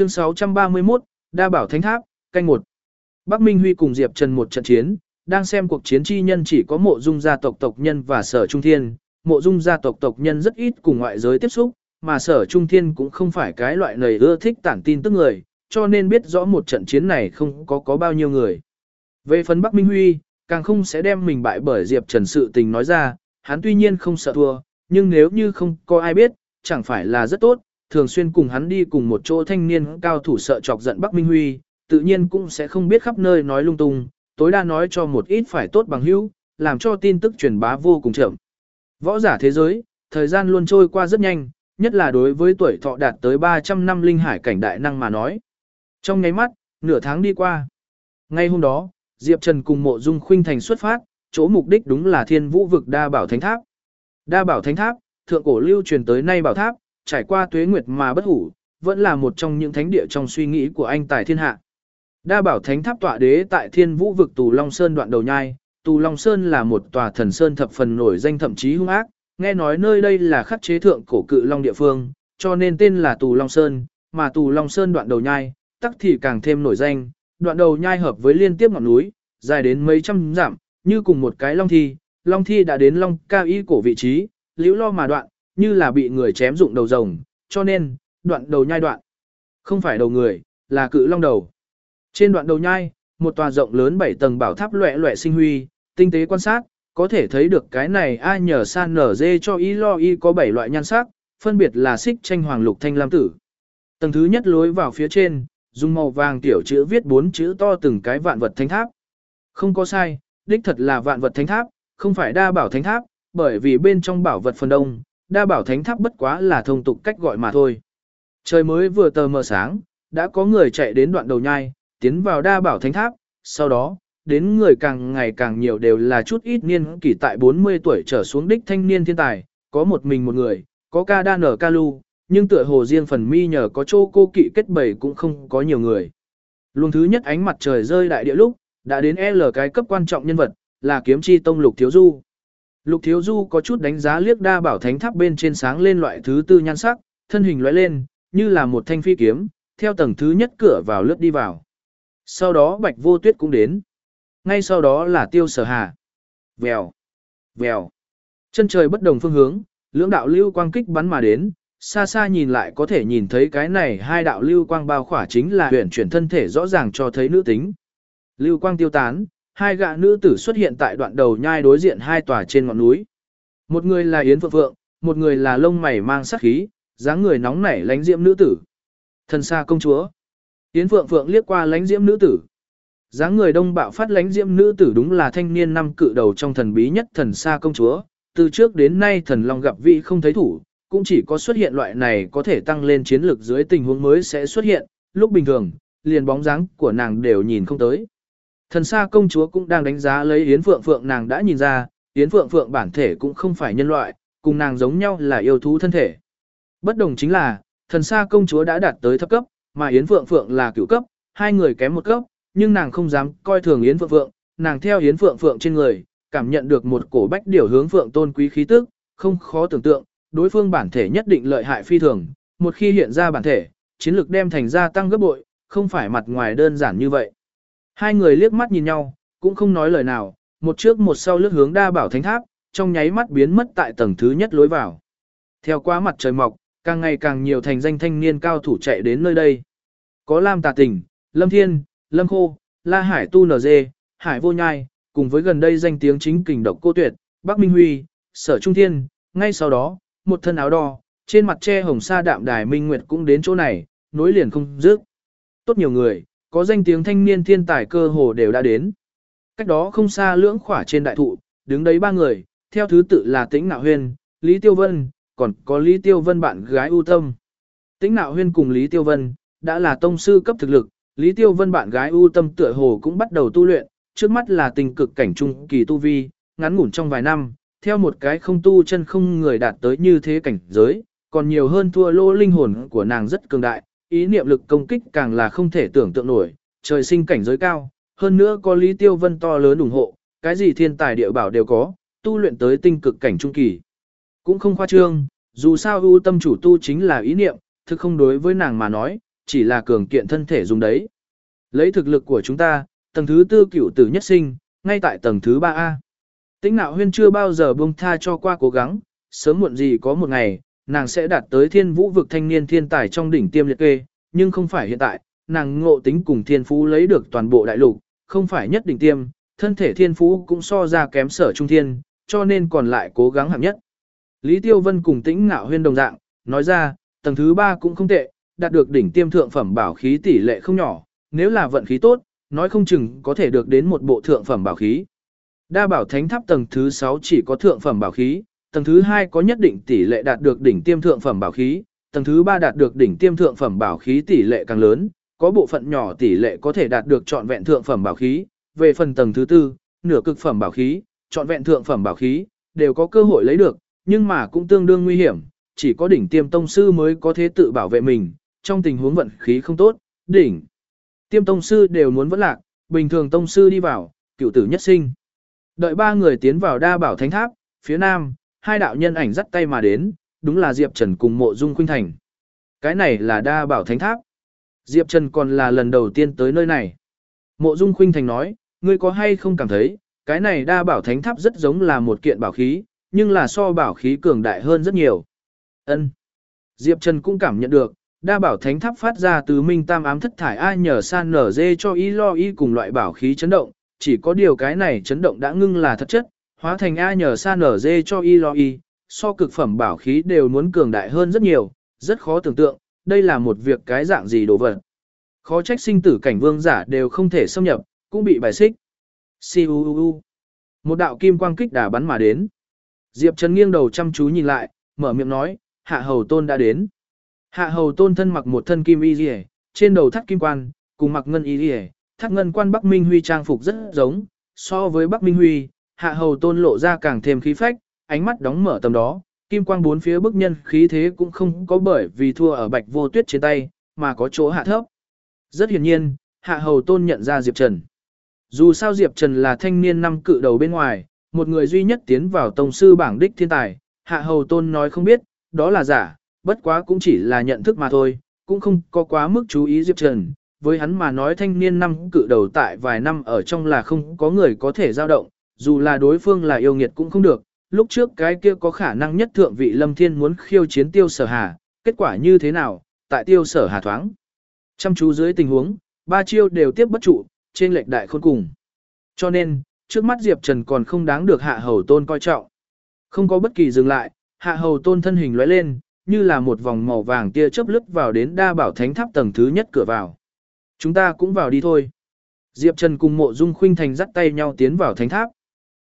Chương 631, Đa Bảo Thánh Tháp, canh một. Bắc Minh Huy cùng Diệp Trần một trận chiến, đang xem cuộc chiến chi nhân chỉ có mộ dung gia tộc tộc nhân và sở trung thiên. Mộ dung gia tộc tộc nhân rất ít cùng ngoại giới tiếp xúc, mà sở trung thiên cũng không phải cái loại lời ưa thích tản tin tức người, cho nên biết rõ một trận chiến này không có có bao nhiêu người. Về phần Bắc Minh Huy, càng không sẽ đem mình bại bởi Diệp Trần sự tình nói ra, hắn tuy nhiên không sợ thua, nhưng nếu như không có ai biết, chẳng phải là rất tốt, thường xuyên cùng hắn đi cùng một chỗ thanh niên cao thủ sợ chọc giận Bắc Minh Huy, tự nhiên cũng sẽ không biết khắp nơi nói lung tung, tối đa nói cho một ít phải tốt bằng hữu, làm cho tin tức truyền bá vô cùng chậm. Võ giả thế giới, thời gian luôn trôi qua rất nhanh, nhất là đối với tuổi thọ đạt tới 300 năm linh hải cảnh đại năng mà nói. Trong nháy mắt, nửa tháng đi qua. Ngay hôm đó, Diệp Trần cùng mộ dung khuynh thành xuất phát, chỗ mục đích đúng là thiên vũ vực đa bảo thánh tháp. Đa bảo thánh tháp, thượng cổ lưu truyền tới nay bảo tháp, trải qua tuế nguyệt mà bất hủ, vẫn là một trong những thánh địa trong suy nghĩ của anh tài thiên hạ. Đa bảo thánh tháp tọa đế tại thiên vũ vực Tù Long Sơn đoạn đầu nhai, Tù Long Sơn là một tòa thần sơn thập phần nổi danh thậm chí hung ác, nghe nói nơi đây là khắc chế thượng cổ cự long địa phương, cho nên tên là Tù Long Sơn, mà Tù Long Sơn đoạn đầu nhai, tắc thì càng thêm nổi danh, đoạn đầu nhai hợp với liên tiếp ngọn núi, dài đến mấy trăm dặm, như cùng một cái long thi, long thi đã đến long cao y cổ vị trí, liễu lo mà đoạn, như là bị người chém dụng đầu rồng, cho nên, đoạn đầu nhai đoạn. Không phải đầu người, là cự long đầu. Trên đoạn đầu nhai, một tòa rộng lớn 7 tầng bảo tháp loẹ loẹ sinh huy, tinh tế quan sát, có thể thấy được cái này ai nhờ san nở dê cho y lo y có 7 loại nhan sắc, phân biệt là xích tranh hoàng lục thanh lam tử. Tầng thứ nhất lối vào phía trên, dùng màu vàng tiểu chữ viết bốn chữ to từng cái vạn vật thánh tháp. Không có sai, đích thật là vạn vật thánh tháp, không phải đa bảo thánh tháp, bởi vì bên trong bảo vật phần đông, đa bảo thánh tháp bất quá là thông tục cách gọi mà thôi. Trời mới vừa tờ mờ sáng, đã có người chạy đến đoạn đầu nhai, tiến vào đa bảo thánh tháp, sau đó, đến người càng ngày càng nhiều đều là chút ít niên kỷ tại 40 tuổi trở xuống đích thanh niên thiên tài, có một mình một người, có ca đa nở ca lu, nhưng tựa hồ riêng phần mi nhờ có chỗ cô kỵ kết bầy cũng không có nhiều người. Luồng thứ nhất ánh mặt trời rơi đại địa lúc, đã đến L cái cấp quan trọng nhân vật, là kiếm chi tông lục thiếu du. Lục thiếu du có chút đánh giá liếc đa bảo thánh tháp bên trên sáng lên loại thứ tư nhan sắc, thân hình lóe lên, như là một thanh phi kiếm, theo tầng thứ nhất cửa vào lướt đi vào. Sau đó bạch vô tuyết cũng đến. Ngay sau đó là tiêu sở hà. Vèo, vèo. Chân trời bất đồng phương hướng, lưỡng đạo lưu quang kích bắn mà đến, xa xa nhìn lại có thể nhìn thấy cái này hai đạo lưu quang bao khỏa chính là huyền chuyển thân thể rõ ràng cho thấy nữ tính. Lưu quang tiêu tán, hai gã nữ tử xuất hiện tại đoạn đầu nhai đối diện hai tòa trên ngọn núi. Một người là Yến Phượng Phượng, một người là lông mày mang sắc khí, dáng người nóng nảy lánh diễm nữ tử. Thần xa công chúa. Yến Phượng Phượng liếc qua lánh diễm nữ tử. dáng người đông bạo phát lánh diễm nữ tử đúng là thanh niên năm cự đầu trong thần bí nhất thần xa công chúa. Từ trước đến nay thần long gặp vị không thấy thủ, cũng chỉ có xuất hiện loại này có thể tăng lên chiến lược dưới tình huống mới sẽ xuất hiện, lúc bình thường, liền bóng dáng của nàng đều nhìn không tới. Thần xa công chúa cũng đang đánh giá lấy Yến Phượng Phượng nàng đã nhìn ra, Yến Phượng Phượng bản thể cũng không phải nhân loại, cùng nàng giống nhau là yêu thú thân thể. Bất đồng chính là, thần xa công chúa đã đạt tới thấp cấp, mà Yến Phượng Phượng là cửu cấp, hai người kém một cấp, nhưng nàng không dám coi thường Yến Phượng Phượng, nàng theo Yến Phượng Phượng trên người, cảm nhận được một cổ bách điểu hướng Phượng tôn quý khí tức, không khó tưởng tượng, đối phương bản thể nhất định lợi hại phi thường, một khi hiện ra bản thể, chiến lược đem thành ra tăng gấp bội, không phải mặt ngoài đơn giản như vậy. Hai người liếc mắt nhìn nhau, cũng không nói lời nào, một trước một sau lướt hướng đa bảo thánh tháp, trong nháy mắt biến mất tại tầng thứ nhất lối vào. Theo qua mặt trời mọc, càng ngày càng nhiều thành danh thanh niên cao thủ chạy đến nơi đây. Có Lam Tà Tình, Lâm Thiên, Lâm Khô, La Hải Tu NG, Hải Vô Nhai, cùng với gần đây danh tiếng chính kình độc cô tuyệt, Bắc Minh Huy, Sở Trung Thiên, ngay sau đó, một thân áo đỏ, trên mặt che hồng sa đạm đài Minh Nguyệt cũng đến chỗ này, nối liền không dứt. Tốt nhiều người, có danh tiếng thanh niên thiên tài cơ hồ đều đã đến. Cách đó không xa lưỡng khỏa trên đại thụ, đứng đấy ba người, theo thứ tự là Tĩnh Nạo Huyên, Lý Tiêu Vân, còn có Lý Tiêu Vân bạn gái ưu tâm. Tĩnh Nạo Huyên cùng Lý Tiêu Vân, đã là tông sư cấp thực lực, Lý Tiêu Vân bạn gái ưu tâm tựa hồ cũng bắt đầu tu luyện, trước mắt là tình cực cảnh trung kỳ tu vi, ngắn ngủn trong vài năm, theo một cái không tu chân không người đạt tới như thế cảnh giới, còn nhiều hơn thua lô linh hồn của nàng rất cường đại, ý niệm lực công kích càng là không thể tưởng tượng nổi, trời sinh cảnh giới cao, hơn nữa có Lý Tiêu Vân to lớn ủng hộ, cái gì thiên tài địa bảo đều có, tu luyện tới tinh cực cảnh trung kỳ. Cũng không khoa trương, dù sao ưu tâm chủ tu chính là ý niệm, thực không đối với nàng mà nói, chỉ là cường kiện thân thể dùng đấy. Lấy thực lực của chúng ta, tầng thứ tư cửu tử nhất sinh, ngay tại tầng thứ 3A. Tĩnh nạo huyên chưa bao giờ buông tha cho qua cố gắng, sớm muộn gì có một ngày, nàng sẽ đạt tới thiên vũ vực thanh niên thiên tài trong đỉnh tiêm liệt kê, nhưng không phải hiện tại, nàng ngộ tính cùng thiên phú lấy được toàn bộ đại lục, không phải nhất đỉnh tiêm, thân thể thiên phú cũng so ra kém sở trung thiên, cho nên còn lại cố gắng hạng nhất. Lý Tiêu Vân cùng tĩnh ngạo huyên đồng dạng, nói ra, tầng thứ 3 cũng không tệ, đạt được đỉnh tiêm thượng phẩm bảo khí tỷ lệ không nhỏ, nếu là vận khí tốt, nói không chừng có thể được đến một bộ thượng phẩm bảo khí. Đa bảo thánh tháp tầng thứ 6 chỉ có thượng phẩm bảo khí, tầng thứ 2 có nhất định tỷ lệ đạt được đỉnh tiêm thượng phẩm bảo khí, tầng thứ 3 đạt được đỉnh tiêm thượng phẩm bảo khí tỷ lệ càng lớn, có bộ phận nhỏ tỷ lệ có thể đạt được trọn vẹn thượng phẩm bảo khí, về phần tầng thứ 4, nửa cực phẩm bảo khí, trọn vẹn thượng phẩm bảo khí, đều có cơ hội lấy được, nhưng mà cũng tương đương nguy hiểm, chỉ có đỉnh tiêm tông sư mới có thể tự bảo vệ mình, trong tình huống vận khí không tốt, đỉnh tiêm tông sư đều muốn vẫn lạc, bình thường tông sư đi vào, cựu tử nhất sinh. Đợi ba người tiến vào đa bảo thánh tháp, phía nam, hai đạo nhân ảnh dắt tay mà đến, đúng là Diệp Trần cùng mộ dung khuynh thành. Cái này là đa bảo thánh tháp. Diệp Trần còn là lần đầu tiên tới nơi này. Mộ dung khuynh thành nói, ngươi có hay không cảm thấy, cái này đa bảo thánh tháp rất giống là một kiện bảo khí, nhưng là so bảo khí cường đại hơn rất nhiều. Ân. Diệp Trần cũng cảm nhận được, đa bảo thánh tháp phát ra từ minh tam ám thất thải ai nhờ san nở dê cho y lo y cùng loại bảo khí chấn động, chỉ có điều cái này chấn động đã ngưng là thật chất, hóa thành A nhờ san nở dê cho y lo y, so cực phẩm bảo khí đều muốn cường đại hơn rất nhiều, rất khó tưởng tượng, đây là một việc cái dạng gì đồ vật. Khó trách sinh tử cảnh vương giả đều không thể xâm nhập, cũng bị bài xích. Siu Một đạo kim quang kích đả bắn mà đến. Diệp Trần nghiêng đầu chăm chú nhìn lại, mở miệng nói, hạ hầu tôn đã đến. Hạ hầu tôn thân mặc một thân kim y rìa, trên đầu thắt kim quan, cùng mặc ngân y rìa, thắt ngân quan Bắc Minh Huy trang phục rất giống, so với Bắc Minh Huy, hạ hầu tôn lộ ra càng thêm khí phách, ánh mắt đóng mở tầm đó, kim quang bốn phía bức nhân khí thế cũng không có bởi vì thua ở bạch vô tuyết trên tay, mà có chỗ hạ thấp. Rất hiển nhiên, hạ hầu tôn nhận ra Diệp Trần. Dù sao Diệp Trần là thanh niên năm cự đầu bên ngoài, một người duy nhất tiến vào tông sư bảng đích thiên tài, hạ hầu tôn nói không biết, đó là giả, bất quá cũng chỉ là nhận thức mà thôi, cũng không có quá mức chú ý Diệp Trần. Với hắn mà nói thanh niên năm cự đầu tại vài năm ở trong là không có người có thể dao động, dù là đối phương là yêu nghiệt cũng không được. Lúc trước cái kia có khả năng nhất thượng vị lâm thiên muốn khiêu chiến tiêu sở hà, kết quả như thế nào, tại tiêu sở hà thoáng. Chăm chú dưới tình huống, ba chiêu đều tiếp bất trụ, trên lệch đại khôn cùng. Cho nên, trước mắt Diệp Trần còn không đáng được hạ hầu tôn coi trọng. Không có bất kỳ dừng lại, hạ hầu tôn thân hình lóe lên, như là một vòng màu vàng tia chớp lướt vào đến đa bảo thánh tháp tầng thứ nhất cửa vào. Chúng ta cũng vào đi thôi. Diệp Trần cùng mộ dung khuynh thành dắt tay nhau tiến vào thánh tháp.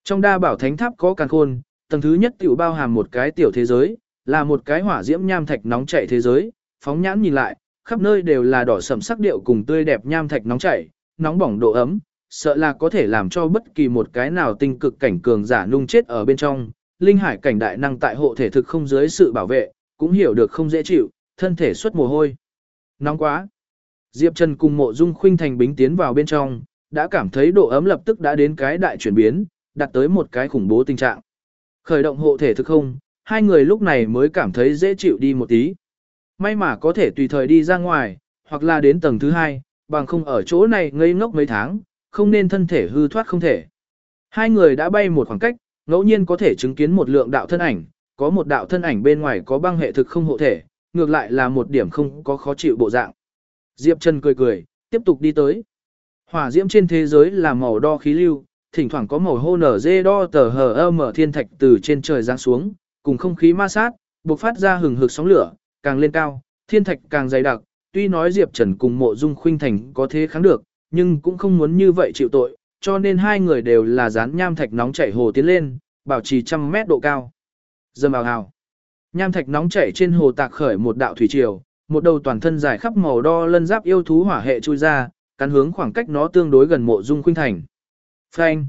Trong đa bảo thánh tháp có càn khôn, tầng thứ nhất tiểu bao hàm một cái tiểu thế giới, là một cái hỏa diễm nham thạch nóng chảy thế giới, phóng nhãn nhìn lại, khắp nơi đều là đỏ sẫm sắc điệu cùng tươi đẹp nham thạch nóng chảy, nóng bỏng độ ấm, sợ là có thể làm cho bất kỳ một cái nào tinh cực cảnh cường giả nung chết ở bên trong. Linh hải cảnh đại năng tại hộ thể thực không dưới sự bảo vệ, cũng hiểu được không dễ chịu, thân thể xuất mồ hôi. Nóng quá. Diệp Trần cùng mộ dung khuynh thành bính tiến vào bên trong, đã cảm thấy độ ấm lập tức đã đến cái đại chuyển biến, đạt tới một cái khủng bố tình trạng. Khởi động hộ thể thực không, hai người lúc này mới cảm thấy dễ chịu đi một tí. May mà có thể tùy thời đi ra ngoài, hoặc là đến tầng thứ hai, bằng không ở chỗ này ngây ngốc mấy tháng, không nên thân thể hư thoát không thể. Hai người đã bay một khoảng cách, ngẫu nhiên có thể chứng kiến một lượng đạo thân ảnh, có một đạo thân ảnh bên ngoài có băng hệ thực không hộ thể, ngược lại là một điểm không có khó chịu bộ dạng. Diệp Trần cười cười, tiếp tục đi tới. Hỏa diễm trên thế giới là màu đo khí lưu, thỉnh thoảng có màu hô nở dê đo tờ hờ mở thiên thạch từ trên trời giáng xuống, cùng không khí ma sát, bộc phát ra hừng hực sóng lửa, càng lên cao, thiên thạch càng dày đặc, tuy nói Diệp Trần cùng mộ dung khuynh thành có thế kháng được, nhưng cũng không muốn như vậy chịu tội, cho nên hai người đều là dán nham thạch nóng chảy hồ tiến lên, bảo trì trăm mét độ cao. Dầm ào hào. Nham thạch nóng chảy trên hồ tạc khởi một đạo thủy triều, một đầu toàn thân dài khắp màu đo lân giáp yêu thú hỏa hệ chui ra, cắn hướng khoảng cách nó tương đối gần mộ dung khuynh thành. Phanh.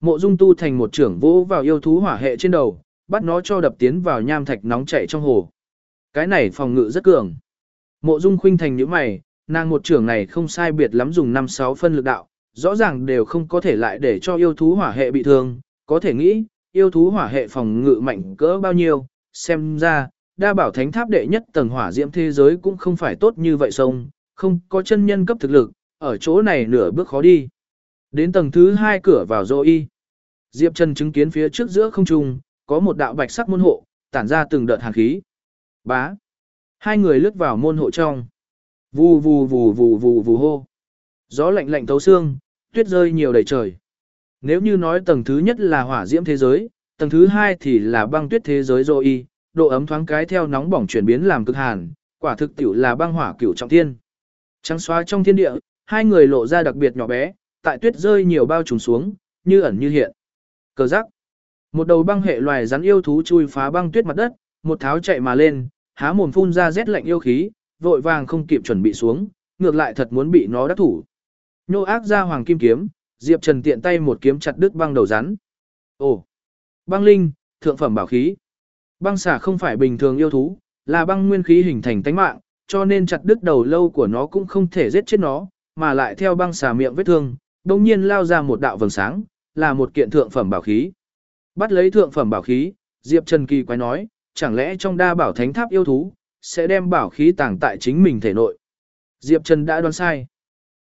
Mộ dung tu thành một trưởng vỗ vào yêu thú hỏa hệ trên đầu, bắt nó cho đập tiến vào nham thạch nóng chảy trong hồ. Cái này phòng ngự rất cường. Mộ dung khuynh thành nhíu mày, nàng một trưởng này không sai biệt lắm dùng 5-6 phân lực đạo, rõ ràng đều không có thể lại để cho yêu thú hỏa hệ bị thương, có thể nghĩ, yêu thú hỏa hệ phòng ngự mạnh cỡ bao nhiêu, xem ra, đa bảo thánh tháp đệ nhất tầng hỏa diễm thế giới cũng không phải tốt như vậy sông, không có chân nhân cấp thực lực, ở chỗ này nửa bước khó đi. Đến tầng thứ hai cửa vào dô y. Diệp Trần chứng kiến phía trước giữa không trung, có một đạo bạch sắc môn hộ, tản ra từng đợt hàn khí. Bá. Hai người lướt vào môn hộ trong. Vù vù vù vù vù vù hô. Gió lạnh lạnh thấu xương, tuyết rơi nhiều đầy trời. Nếu như nói tầng thứ nhất là hỏa diễm thế giới, tầng thứ hai thì là băng tuyết thế giới dô y, độ ấm thoáng cái theo nóng bỏng chuyển biến làm cực hàn, quả thực tiểu là băng hỏa cửu trọng thiên. Trắng xóa trong thiên địa, hai người lộ ra đặc biệt nhỏ bé, tại tuyết rơi nhiều bao trùm xuống, như ẩn như hiện. Cờ rắc. Một đầu băng hệ loài rắn yêu thú chui phá băng tuyết mặt đất, một tháo chạy mà lên, há mồm phun ra rét lạnh yêu khí, vội vàng không kịp chuẩn bị xuống, ngược lại thật muốn bị nó đắc thủ. Nô ác ra hoàng kim kiếm, Diệp Trần tiện tay một kiếm chặt đứt băng đầu rắn. Ồ, băng linh, thượng phẩm bảo khí. Băng xà không phải bình thường yêu thú, là băng nguyên khí hình thành tánh mạng, cho nên chặt đứt đầu lâu của nó cũng không thể giết chết nó, mà lại theo băng xà miệng vết thương, đồng nhiên lao ra một đạo vầng sáng, là một kiện thượng phẩm bảo khí. Bắt lấy thượng phẩm bảo khí, Diệp Trần kỳ quái nói, chẳng lẽ trong đa bảo thánh tháp yêu thú, sẽ đem bảo khí tàng tại chính mình thể nội. Diệp Trần đã đoán sai.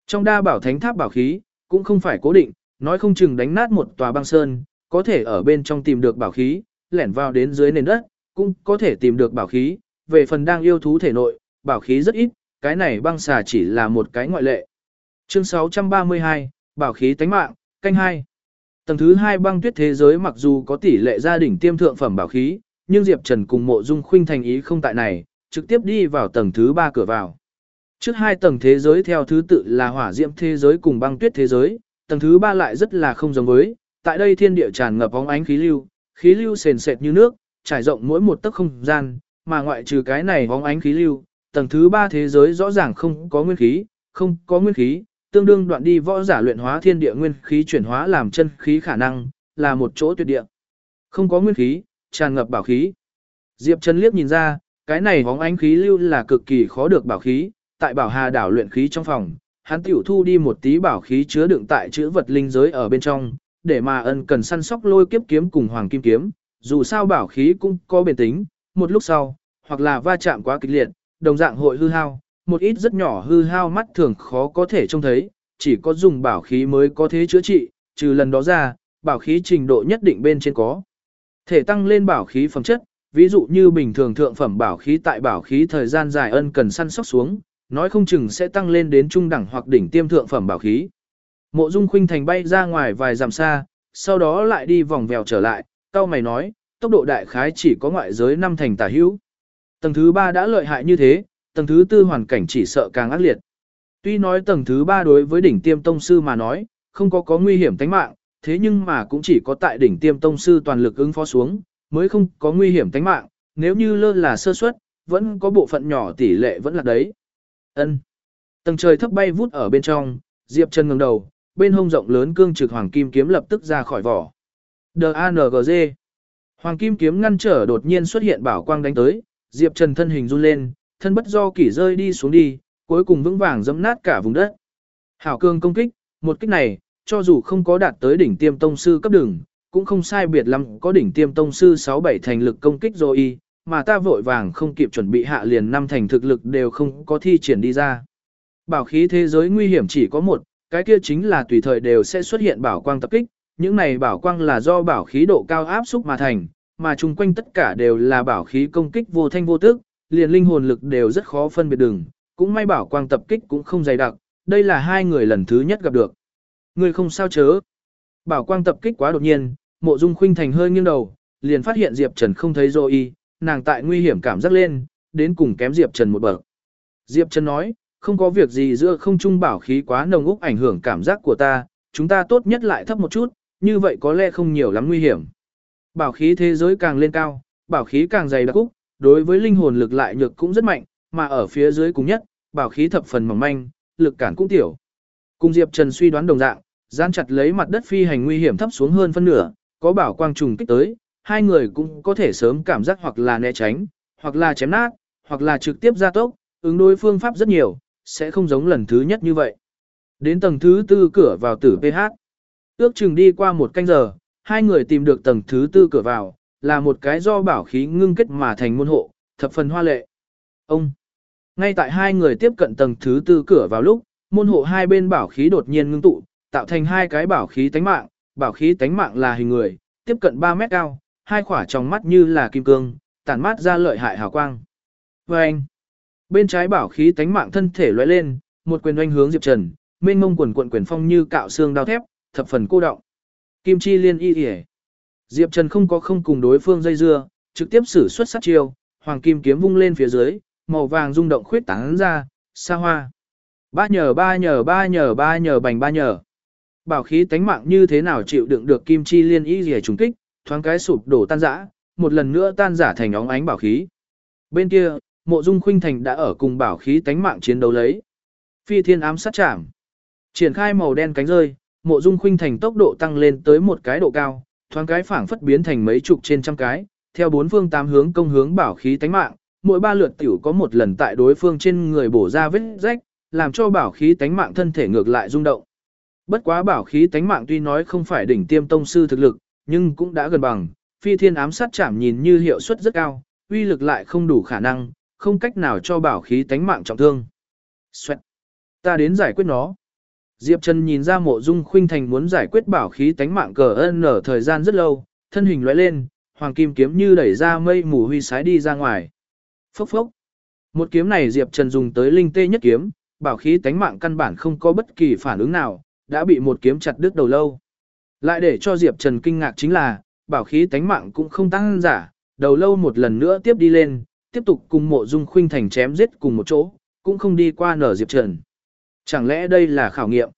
Trong đa bảo thánh tháp bảo khí, cũng không phải cố định, nói không chừng đánh nát một tòa băng sơn, có thể ở bên trong tìm được bảo khí, lẻn vào đến dưới nền đất, cũng có thể tìm được bảo khí, về phần đang yêu thú thể nội, bảo khí rất ít, cái này băng xà chỉ là một cái ngoại lệ. Chương 632, bảo khí tánh mạng, canh hai, Tầng thứ hai băng tuyết thế giới mặc dù có tỷ lệ gia đình tiêm thượng phẩm bảo khí, nhưng Diệp Trần cùng Mộ Dung Khuynh thành ý không tại này, trực tiếp đi vào tầng thứ ba cửa vào. Trước hai tầng thế giới theo thứ tự là hỏa diễm thế giới cùng băng tuyết thế giới, tầng thứ ba lại rất là không giống với, tại đây thiên địa tràn ngập bóng ánh khí lưu, khí lưu sền sệt như nước, trải rộng mỗi một tấc không gian, mà ngoại trừ cái này bóng ánh khí lưu, tầng thứ ba thế giới rõ ràng không có nguyên khí, không có nguyên khí, tương đương đoạn đi võ giả luyện hóa thiên địa nguyên khí chuyển hóa làm chân khí khả năng, là một chỗ tuyệt địa. Không có nguyên khí, tràn ngập bảo khí. Diệp Trần liếc nhìn ra, cái này bóng ánh khí lưu là cực kỳ khó được bảo khí, tại Bảo Hà đảo luyện khí trong phòng, hắn tiểu thu đi một tí bảo khí chứa đựng tại chữ vật linh giới ở bên trong, để mà ân cần săn sóc lôi kiếp kiếm cùng hoàng kim kiếm, dù sao bảo khí cũng có bền tính, một lúc sau, hoặc là va chạm quá kịch liệt, đồng dạng hội hư hao, một ít rất nhỏ hư hao mắt thường khó có thể trông thấy, chỉ có dùng bảo khí mới có thể chữa trị, trừ lần đó ra, bảo khí trình độ nhất định bên trên có. Thể tăng lên bảo khí phẩm chất, ví dụ như bình thường thượng phẩm bảo khí tại bảo khí thời gian dài ân cần săn sóc xuống, nói không chừng sẽ tăng lên đến trung đẳng hoặc đỉnh tiêm thượng phẩm bảo khí. Mộ Dung Khuynh Thành bay ra ngoài vài dặm xa, sau đó lại đi vòng vèo trở lại, cao mày nói, tốc độ đại khái chỉ có ngoại giới năm thành tả hữu. Tầng thứ 3 đã lợi hại như thế, tầng thứ tư hoàn cảnh chỉ sợ càng ác liệt. Tuy nói tầng thứ ba đối với đỉnh tiêm tông sư mà nói, không có có nguy hiểm tính mạng, thế nhưng mà cũng chỉ có tại đỉnh tiêm tông sư toàn lực ứng phó xuống, mới không có nguy hiểm tính mạng, nếu như lơ là sơ suất, vẫn có bộ phận nhỏ tỷ lệ vẫn là đấy. Ân. Tầng trời thấp bay vút ở bên trong, Diệp Trần ngẩng đầu, bên hông rộng lớn cương trực hoàng kim kiếm lập tức ra khỏi vỏ. Dnvg Hoàng kim kiếm ngăn trở đột nhiên xuất hiện bảo quang đánh tới, Diệp Trần thân hình run lên, thân bất do kỷ rơi đi xuống đi, cuối cùng vững vàng dẫm nát cả vùng đất. Hảo cường công kích, một kích này, cho dù không có đạt tới đỉnh tiêm tông sư cấp đường, cũng không sai biệt lắm có đỉnh tiêm tông sư 6-7 thành lực công kích rồi y, mà ta vội vàng không kịp chuẩn bị hạ liền năm thành thực lực đều không có thi triển đi ra. Bảo khí thế giới nguy hiểm chỉ có một, cái kia chính là tùy thời đều sẽ xuất hiện bảo quang tập kích, những này bảo quang là do bảo khí độ cao áp xúc mà thành, mà chung quanh tất cả đều là bảo khí công kích vô thanh vô tức, liền linh hồn lực đều rất khó phân biệt đường, cũng may bảo quang tập kích cũng không dày đặc, đây là hai người lần thứ nhất gặp được. Người không sao chớ. Bảo quang tập kích quá đột nhiên, mộ dung khuynh thành hơi nghiêng đầu, liền phát hiện Diệp Trần không thấy rồi nàng tại nguy hiểm cảm giác lên, đến cùng kém Diệp Trần một bậc. Diệp Trần nói, không có việc gì giữa không trung bảo khí quá nồng úc ảnh hưởng cảm giác của ta, chúng ta tốt nhất lại thấp một chút, như vậy có lẽ không nhiều lắm nguy hiểm. Bảo khí thế giới càng lên cao, bảo khí càng dày đặc úc, đối với linh hồn lực lại nhược cũng rất mạnh, mà ở phía dưới cùng nhất, bảo khí thập phần mỏng manh, lực cản cũng tiểu. Cùng Diệp Trần suy đoán đồng dạng, gian chặt lấy mặt đất phi hành nguy hiểm thấp xuống hơn phân nửa, có bảo quang trùng kích tới, hai người cũng có thể sớm cảm giác hoặc là né tránh, hoặc là chém nát, hoặc là trực tiếp gia tốc, ứng đối phương pháp rất nhiều, sẽ không giống lần thứ nhất như vậy. Đến tầng thứ tư cửa vào tử PH. Ước chừng đi qua một canh giờ, hai người tìm được tầng thứ tư cửa vào, là một cái do bảo khí ngưng kết mà thành môn hộ, thập phần hoa lệ. Ông! Ngay tại hai người tiếp cận tầng thứ tư cửa vào lúc, môn hộ hai bên bảo khí đột nhiên ngưng tụ, tạo thành hai cái bảo khí tánh mạng, bảo khí tánh mạng là hình người, tiếp cận 3 mét cao, hai khỏa trong mắt như là kim cương, tản mát ra lợi hại hào quang. Và anh, bên trái bảo khí tánh mạng thân thể lóe lên, một quyền oanh hướng Diệp Trần, mênh mông quần quần quyền phong như cạo xương đao thép, thập phần cô động. Kim chi liên y y. Diệp Trần không có không cùng đối phương dây dưa, trực tiếp sử xuất sát chiêu, hoàng kim kiếm vung lên phía dưới, màu vàng rung động khuyết tán ra, xa hoa. Ba nhờ ba nhờ ba nhờ ba nhờ bành ba nhờ. Bảo khí tánh mạng như thế nào chịu đựng được kim chi liên y rìa trùng kích, thoáng cái sụp đổ tan rã, một lần nữa tan giả thành óng ánh bảo khí. Bên kia, mộ dung khuynh thành đã ở cùng bảo khí tánh mạng chiến đấu lấy. Phi thiên ám sát chạm. Triển khai màu đen cánh rơi, mộ dung khuynh thành tốc độ tăng lên tới một cái độ cao, thoáng cái phảng phất biến thành mấy chục trên trăm cái, theo bốn phương tám hướng công hướng bảo khí tánh mạng, mỗi ba lượt tiểu có một lần tại đối phương trên người bổ ra vết rách, làm cho bảo khí tánh mạng thân thể ngược lại rung động. Bất quá bảo khí tánh mạng tuy nói không phải đỉnh tiêm tông sư thực lực, nhưng cũng đã gần bằng, phi thiên ám sát chạm nhìn như hiệu suất rất cao, uy lực lại không đủ khả năng, không cách nào cho bảo khí tánh mạng trọng thương. Xoẹt. Ta đến giải quyết nó. Diệp Trần nhìn ra mộ dung khuynh thành muốn giải quyết bảo khí tánh mạng cờ ân ở thời gian rất lâu, thân hình lóe lên, hoàng kim kiếm như đẩy ra mây mù huy sái đi ra ngoài. Phốc phốc. Một kiếm này Diệp Trần dùng tới linh tê nhất kiếm, bảo khí tánh mạng căn bản không có bất kỳ phản ứng nào, đã bị một kiếm chặt đứt đầu lâu. Lại để cho Diệp Trần kinh ngạc chính là, bảo khí tánh mạng cũng không tăng giả, đầu lâu một lần nữa tiếp đi lên, tiếp tục cùng mộ dung khuynh thành chém giết cùng một chỗ, cũng không đi qua nở Diệp Trần. Chẳng lẽ đây là khảo nghiệm?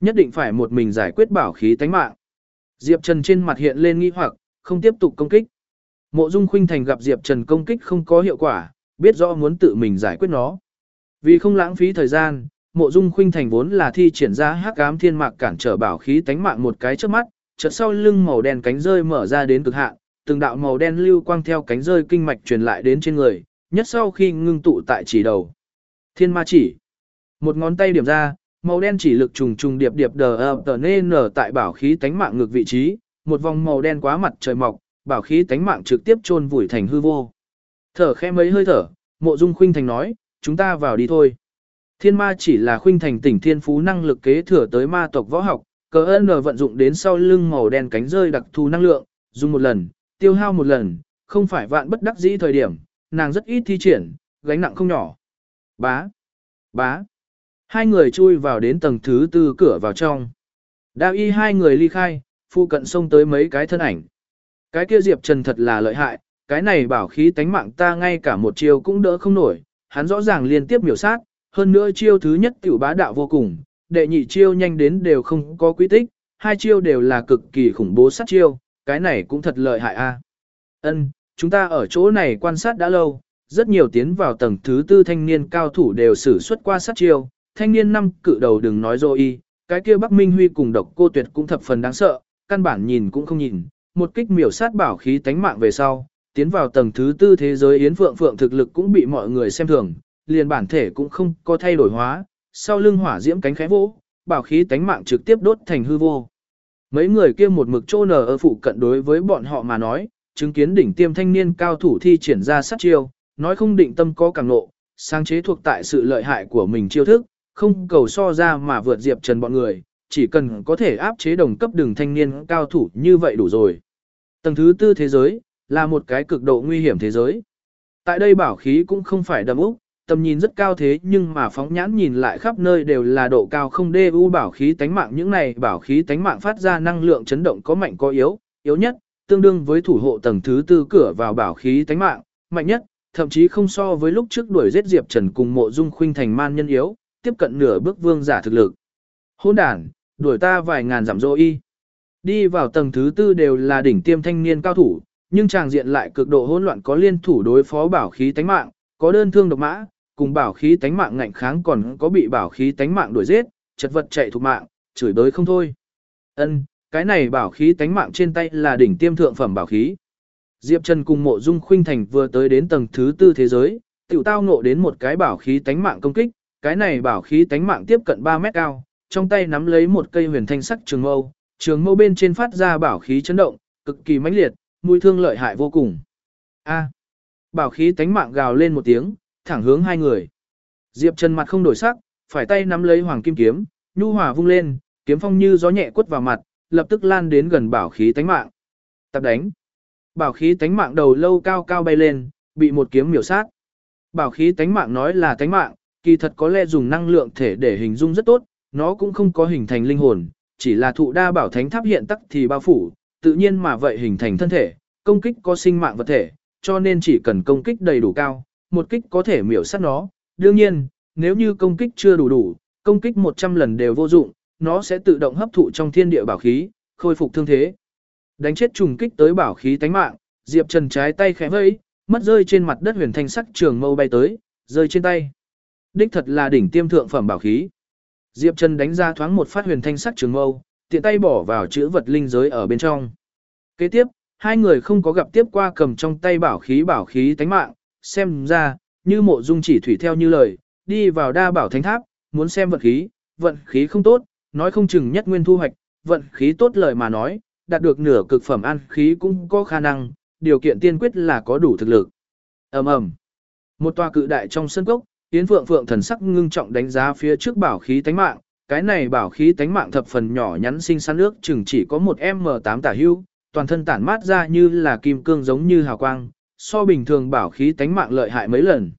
Nhất định phải một mình giải quyết bảo khí tánh mạng. Diệp Trần trên mặt hiện lên nghi hoặc, không tiếp tục công kích. Mộ Dung Khuynh Thành gặp Diệp Trần công kích không có hiệu quả, biết rõ muốn tự mình giải quyết nó. Vì không lãng phí thời gian, Mộ Dung Khuynh Thành vốn là thi triển ra Hắc Ám Thiên Mạc cản trở bảo khí tánh mạng một cái trước mắt, chợt sau lưng màu đen cánh rơi mở ra đến cực hạn, từng đạo màu đen lưu quang theo cánh rơi kinh mạch truyền lại đến trên người, nhất sau khi ngưng tụ tại chỉ đầu. Thiên Ma chỉ. Một ngón tay điểm ra, màu đen chỉ lực trùng trùng điệp điệp đờ ập tờ nên nở tại bảo khí tánh mạng ngược vị trí, một vòng màu đen quá mặt trời mọc, bảo khí tánh mạng trực tiếp chôn vùi thành hư vô. Thở khẽ mấy hơi thở, mộ dung khuynh thành nói, chúng ta vào đi thôi. Thiên ma chỉ là khuynh thành tỉnh thiên phú năng lực kế thừa tới ma tộc võ học, cờ ơn vận dụng đến sau lưng màu đen cánh rơi đặc thù năng lượng, dùng một lần, tiêu hao một lần, không phải vạn bất đắc dĩ thời điểm, nàng rất ít thi triển, gánh nặng không nhỏ. Bá, bá. Hai người chui vào đến tầng thứ tư cửa vào trong. Đao y hai người ly khai, phụ cận xông tới mấy cái thân ảnh. Cái kia Diệp Trần thật là lợi hại, cái này bảo khí tánh mạng ta ngay cả một chiêu cũng đỡ không nổi, hắn rõ ràng liên tiếp miểu sát, hơn nữa chiêu thứ nhất tiểu bá đạo vô cùng, đệ nhị chiêu nhanh đến đều không có quy tích, hai chiêu đều là cực kỳ khủng bố sát chiêu, cái này cũng thật lợi hại a. Ân, chúng ta ở chỗ này quan sát đã lâu, rất nhiều tiến vào tầng thứ tư thanh niên cao thủ đều sử xuất qua sát chiêu, thanh niên năm cự đầu đừng nói dô y, cái kia Bắc Minh Huy cùng độc cô tuyệt cũng thập phần đáng sợ, căn bản nhìn cũng không nhìn, một kích miểu sát bảo khí tánh mạng về sau, tiến vào tầng thứ tư thế giới Yến Phượng Phượng thực lực cũng bị mọi người xem thường, liền bản thể cũng không có thay đổi hóa, sau lưng hỏa diễm cánh khẽ vỗ, bảo khí tánh mạng trực tiếp đốt thành hư vô. Mấy người kia một mực trô nở ở phụ cận đối với bọn họ mà nói, chứng kiến đỉnh tiêm thanh niên cao thủ thi triển ra sát chiêu, nói không định tâm có càng nộ, sáng chế thuộc tại sự lợi hại của mình chiêu thức, không cầu so ra mà vượt Diệp Trần bọn người, chỉ cần có thể áp chế đồng cấp đường thanh niên cao thủ như vậy đủ rồi. Tầng thứ tư thế giới, là một cái cực độ nguy hiểm thế giới. Tại đây bảo khí cũng không phải đầm úc, tầm nhìn rất cao thế nhưng mà phóng nhãn nhìn lại khắp nơi đều là độ cao không đê u bảo khí tánh mạng những này bảo khí tánh mạng phát ra năng lượng chấn động có mạnh có yếu, yếu nhất, tương đương với thủ hộ tầng thứ tư cửa vào bảo khí tánh mạng, mạnh nhất, thậm chí không so với lúc trước đuổi giết Diệp Trần cùng mộ dung khuynh thành man nhân yếu, tiếp cận nửa bước vương giả thực lực. Hôn đàn, đuổi ta vài ngàn giảm dô y. Đi vào tầng thứ tư đều là đỉnh tiêm thanh niên cao thủ, nhưng tràng diện lại cực độ hỗn loạn có liên thủ đối phó bảo khí tánh mạng, có đơn thương độc mã, cùng bảo khí tánh mạng ngạnh kháng còn có bị bảo khí tánh mạng đuổi giết, chật vật chạy thuộc mạng, chửi bới không thôi. Ân, cái này bảo khí tánh mạng trên tay là đỉnh tiêm thượng phẩm bảo khí. Diệp Trần cùng mộ dung khuynh thành vừa tới đến tầng thứ tư thế giới, tiểu tao ngộ đến một cái bảo khí tánh mạng công kích, cái này bảo khí tánh mạng tiếp cận 3 mét cao, trong tay nắm lấy một cây huyền thanh sắc trường mâu, trường mâu bên trên phát ra bảo khí chấn động, cực kỳ mãnh liệt, mùi thương lợi hại vô cùng. A. bảo khí tánh mạng gào lên một tiếng, thẳng hướng hai người. Diệp Trần mặt không đổi sắc, phải tay nắm lấy hoàng kim kiếm, nhu hòa vung lên, kiếm phong như gió nhẹ quất vào mặt, lập tức lan đến gần bảo khí tánh mạng. Tập đánh. Bảo khí tánh mạng đầu lâu cao cao bay lên, bị một kiếm miểu sát. Bảo khí tánh mạng nói là tánh mạng, kỳ thật có lẽ dùng năng lượng thể để hình dung rất tốt, nó cũng không có hình thành linh hồn, chỉ là thụ đa bảo thánh tháp hiện tắc thì bao phủ, tự nhiên mà vậy hình thành thân thể, công kích có sinh mạng vật thể, cho nên chỉ cần công kích đầy đủ cao, một kích có thể miểu sát nó. Đương nhiên, nếu như công kích chưa đủ đủ, công kích 100 lần đều vô dụng, nó sẽ tự động hấp thụ trong thiên địa bảo khí, khôi phục thương thế. Đánh chết trùng kích tới bảo khí tánh mạng, Diệp Trần trái tay khẽ vẫy, mất rơi trên mặt đất huyền thanh sắc trường mâu bay tới, rơi trên tay. Đích thật là đỉnh tiêm thượng phẩm bảo khí. Diệp Trần đánh ra thoáng một phát huyền thanh sắc trường mâu, tiện tay bỏ vào chữ vật linh giới ở bên trong. Kế tiếp, hai người không có gặp tiếp qua cầm trong tay bảo khí bảo khí tánh mạng, xem ra, như mộ dung chỉ thủy theo như lời, đi vào đa bảo thánh tháp, muốn xem vận khí, vận khí không tốt, nói không chừng nhất nguyên thu hoạch, vận khí tốt lời mà nói, đạt được nửa cực phẩm an khí cũng có khả năng, điều kiện tiên quyết là có đủ thực lực. ầm ầm Một tòa cự đại trong sân cốc, Yến Phượng Phượng thần sắc ngưng trọng đánh giá phía trước bảo khí tánh mạng, cái này bảo khí tánh mạng thập phần nhỏ nhắn sinh san nước chừng chỉ có một M8 tả hưu, toàn thân tản mát ra như là kim cương giống như hào quang, so bình thường bảo khí tánh mạng lợi hại mấy lần.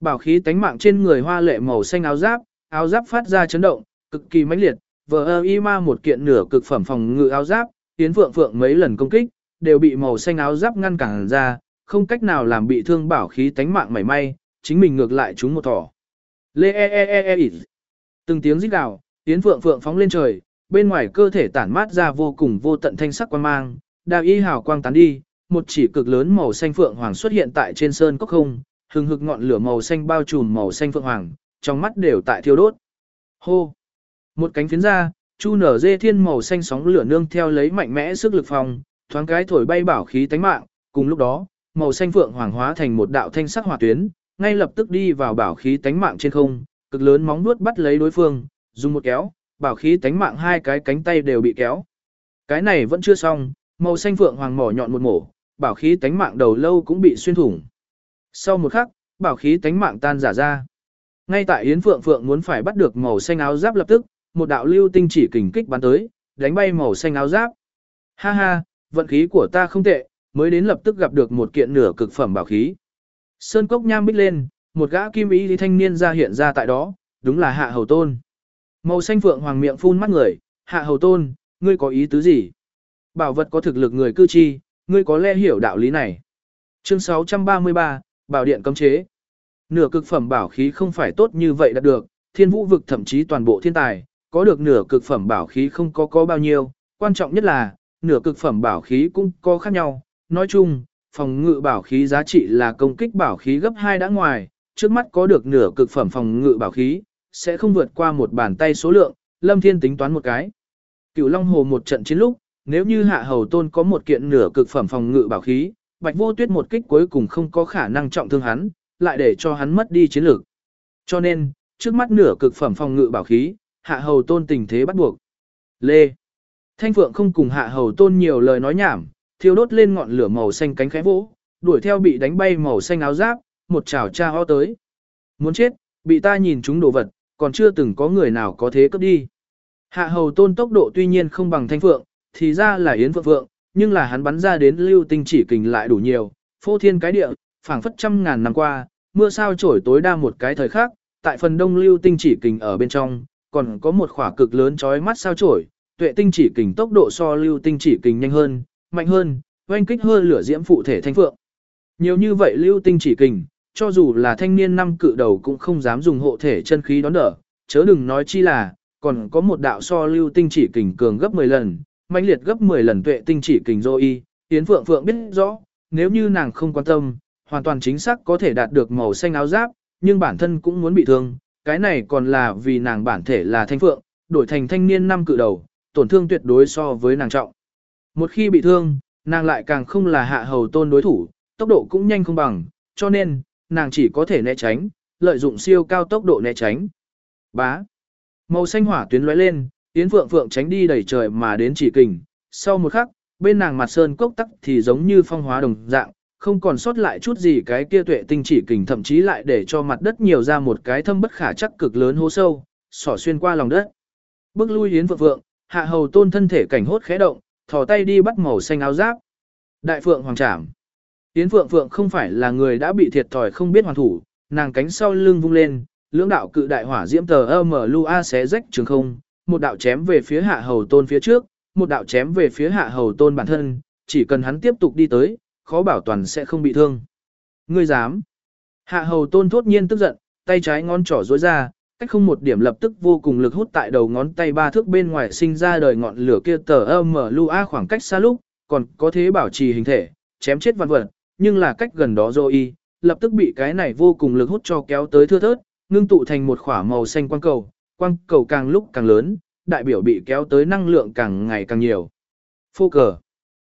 Bảo khí tánh mạng trên người hoa lệ màu xanh áo giáp, áo giáp phát ra chấn động, cực kỳ mãnh liệt, vờ ơ y ma một kiện nửa cực phẩm phòng ngự áo giáp, Yến Phượng Phượng mấy lần công kích, đều bị màu xanh áo giáp ngăn cản ra, không cách nào làm bị thương bảo khí tánh mạng mảy may, chính mình ngược lại chúng một thỏ. Lê e e e e, e. Từng tiếng rít gào, Yến Phượng Phượng phóng lên trời, bên ngoài cơ thể tản mát ra vô cùng vô tận thanh sắc quang mang, đào y hào quang tán đi, một chỉ cực lớn màu xanh phượng hoàng xuất hiện tại trên sơn cốc không, hừng hực ngọn lửa màu xanh bao trùm màu xanh phượng hoàng, trong mắt đều tại thiêu đốt. Hô! Một cánh phiến ra, chu nở dê thiên màu xanh sóng lửa nương theo lấy mạnh mẽ sức lực phòng, thoáng cái thổi bay bảo khí tánh mạng, cùng lúc đó, màu xanh phượng hoàng hóa thành một đạo thanh sắc hỏa tuyến, ngay lập tức đi vào bảo khí tánh mạng trên không, cực lớn móng vuốt bắt lấy đối phương, dùng một kéo, bảo khí tánh mạng hai cái cánh tay đều bị kéo. Cái này vẫn chưa xong, màu xanh phượng hoàng mỏ nhọn một mổ, bảo khí tánh mạng đầu lâu cũng bị xuyên thủng. Sau một khắc, bảo khí tánh mạng tan giả ra. Ngay tại Yến Phượng Phượng muốn phải bắt được màu xanh áo giáp lập tức, một đạo lưu tinh chỉ kình kích bắn tới, đánh bay màu xanh áo giáp. Ha ha, vận khí của ta không tệ, mới đến lập tức gặp được một kiện nửa cực phẩm bảo khí. Sơn cốc nham bích lên, một gã kim ý lý thanh niên ra hiện ra tại đó, đúng là Hạ Hầu Tôn. Màu xanh phượng hoàng miệng phun mắt người, Hạ Hầu Tôn, ngươi có ý tứ gì? Bảo vật có thực lực người cư chi, ngươi có lẽ hiểu đạo lý này. Chương 633, Bảo điện cấm chế. Nửa cực phẩm bảo khí không phải tốt như vậy đạt được, thiên vũ vực thậm chí toàn bộ thiên tài, có được nửa cực phẩm bảo khí không có có bao nhiêu, quan trọng nhất là, nửa cực phẩm bảo khí cũng có khác nhau. Nói chung, phòng ngự bảo khí giá trị là công kích bảo khí gấp 2 đã ngoài, trước mắt có được nửa cực phẩm phòng ngự bảo khí, sẽ không vượt qua một bàn tay số lượng, Lâm Thiên tính toán một cái. Cửu Long Hồ một trận chiến lúc, nếu như Hạ Hầu Tôn có một kiện nửa cực phẩm phòng ngự bảo khí, Bạch Vô Tuyết một kích cuối cùng không có khả năng trọng thương hắn, lại để cho hắn mất đi chiến lược. Cho nên, trước mắt nửa cực phẩm phòng ngự bảo khí, Hạ Hầu Tôn tình thế bắt buộc. Lê. Thanh Phượng không cùng Hạ Hầu Tôn nhiều lời nói nhảm, thiêu đốt lên ngọn lửa màu xanh cánh khẽ vỗ, đuổi theo bị đánh bay màu xanh áo giáp, một chảo cha ho tới. Muốn chết, bị ta nhìn chúng đồ vật, còn chưa từng có người nào có thế cấp đi. Hạ hầu tôn tốc độ tuy nhiên không bằng thanh phượng, thì ra là yến phượng phượng, nhưng là hắn bắn ra đến lưu tinh chỉ kình lại đủ nhiều, phô thiên cái địa, phảng phất trăm ngàn năm qua, mưa sao trổi tối đa một cái thời khác, tại phần đông lưu tinh chỉ kình ở bên trong, còn có một khỏa cực lớn chói mắt sao trổi, tuệ tinh chỉ kình tốc độ so lưu tinh chỉ kình nhanh hơn, mạnh hơn, oanh kích hơn lửa diễm phụ thể thanh phượng. Nhiều như vậy lưu tinh chỉ kình, cho dù là thanh niên năm cự đầu cũng không dám dùng hộ thể chân khí đón đỡ, chớ đừng nói chi là, còn có một đạo so lưu tinh chỉ kình cường gấp 10 lần, mãnh liệt gấp 10 lần tuệ tinh chỉ kình dô y, Yến Phượng Phượng biết rõ, nếu như nàng không quan tâm, hoàn toàn chính xác có thể đạt được màu xanh áo giáp, nhưng bản thân cũng muốn bị thương, cái này còn là vì nàng bản thể là thanh phượng, đổi thành thanh niên năm cự đầu, tổn thương tuyệt đối so với nàng trọng. Một khi bị thương, nàng lại càng không là hạ hầu tôn đối thủ, tốc độ cũng nhanh không bằng, cho nên, nàng chỉ có thể né tránh, lợi dụng siêu cao tốc độ né tránh. Bá. Màu xanh hỏa tuyến lóe lên, Yến Phượng Phượng tránh đi đẩy trời mà đến chỉ kình, sau một khắc, bên nàng mặt sơn cốc tắc thì giống như phong hóa đồng dạng, không còn sót lại chút gì cái kia tuệ tinh chỉ kình thậm chí lại để cho mặt đất nhiều ra một cái thâm bất khả chắc cực lớn hố sâu, xỏ xuyên qua lòng đất. Bước lui Yến Phượng Phượng, hạ hầu tôn thân thể cảnh hốt khẽ động, thò tay đi bắt màu xanh áo giáp. Đại Phượng Hoàng Trảm. Yến Phượng Phượng không phải là người đã bị thiệt thòi không biết hoàn thủ, nàng cánh sau lưng vung lên, lưỡng đạo cự đại hỏa diễm tờ âm lu a xé rách trường không, một đạo chém về phía hạ hầu tôn phía trước, một đạo chém về phía hạ hầu tôn bản thân, chỉ cần hắn tiếp tục đi tới, khó bảo toàn sẽ không bị thương. Ngươi dám. Hạ hầu tôn thốt nhiên tức giận, tay trái ngón trỏ dối ra, cách không một điểm lập tức vô cùng lực hút tại đầu ngón tay ba thước bên ngoài sinh ra đời ngọn lửa kia tờ âm lu a khoảng cách xa lúc, còn có thế bảo trì hình thể, chém chết vạn vật, nhưng là cách gần đó rồi y, lập tức bị cái này vô cùng lực hút cho kéo tới thưa thớt, ngưng tụ thành một khỏa màu xanh quang cầu, quang cầu càng lúc càng lớn, đại biểu bị kéo tới năng lượng càng ngày càng nhiều. Phô cờ.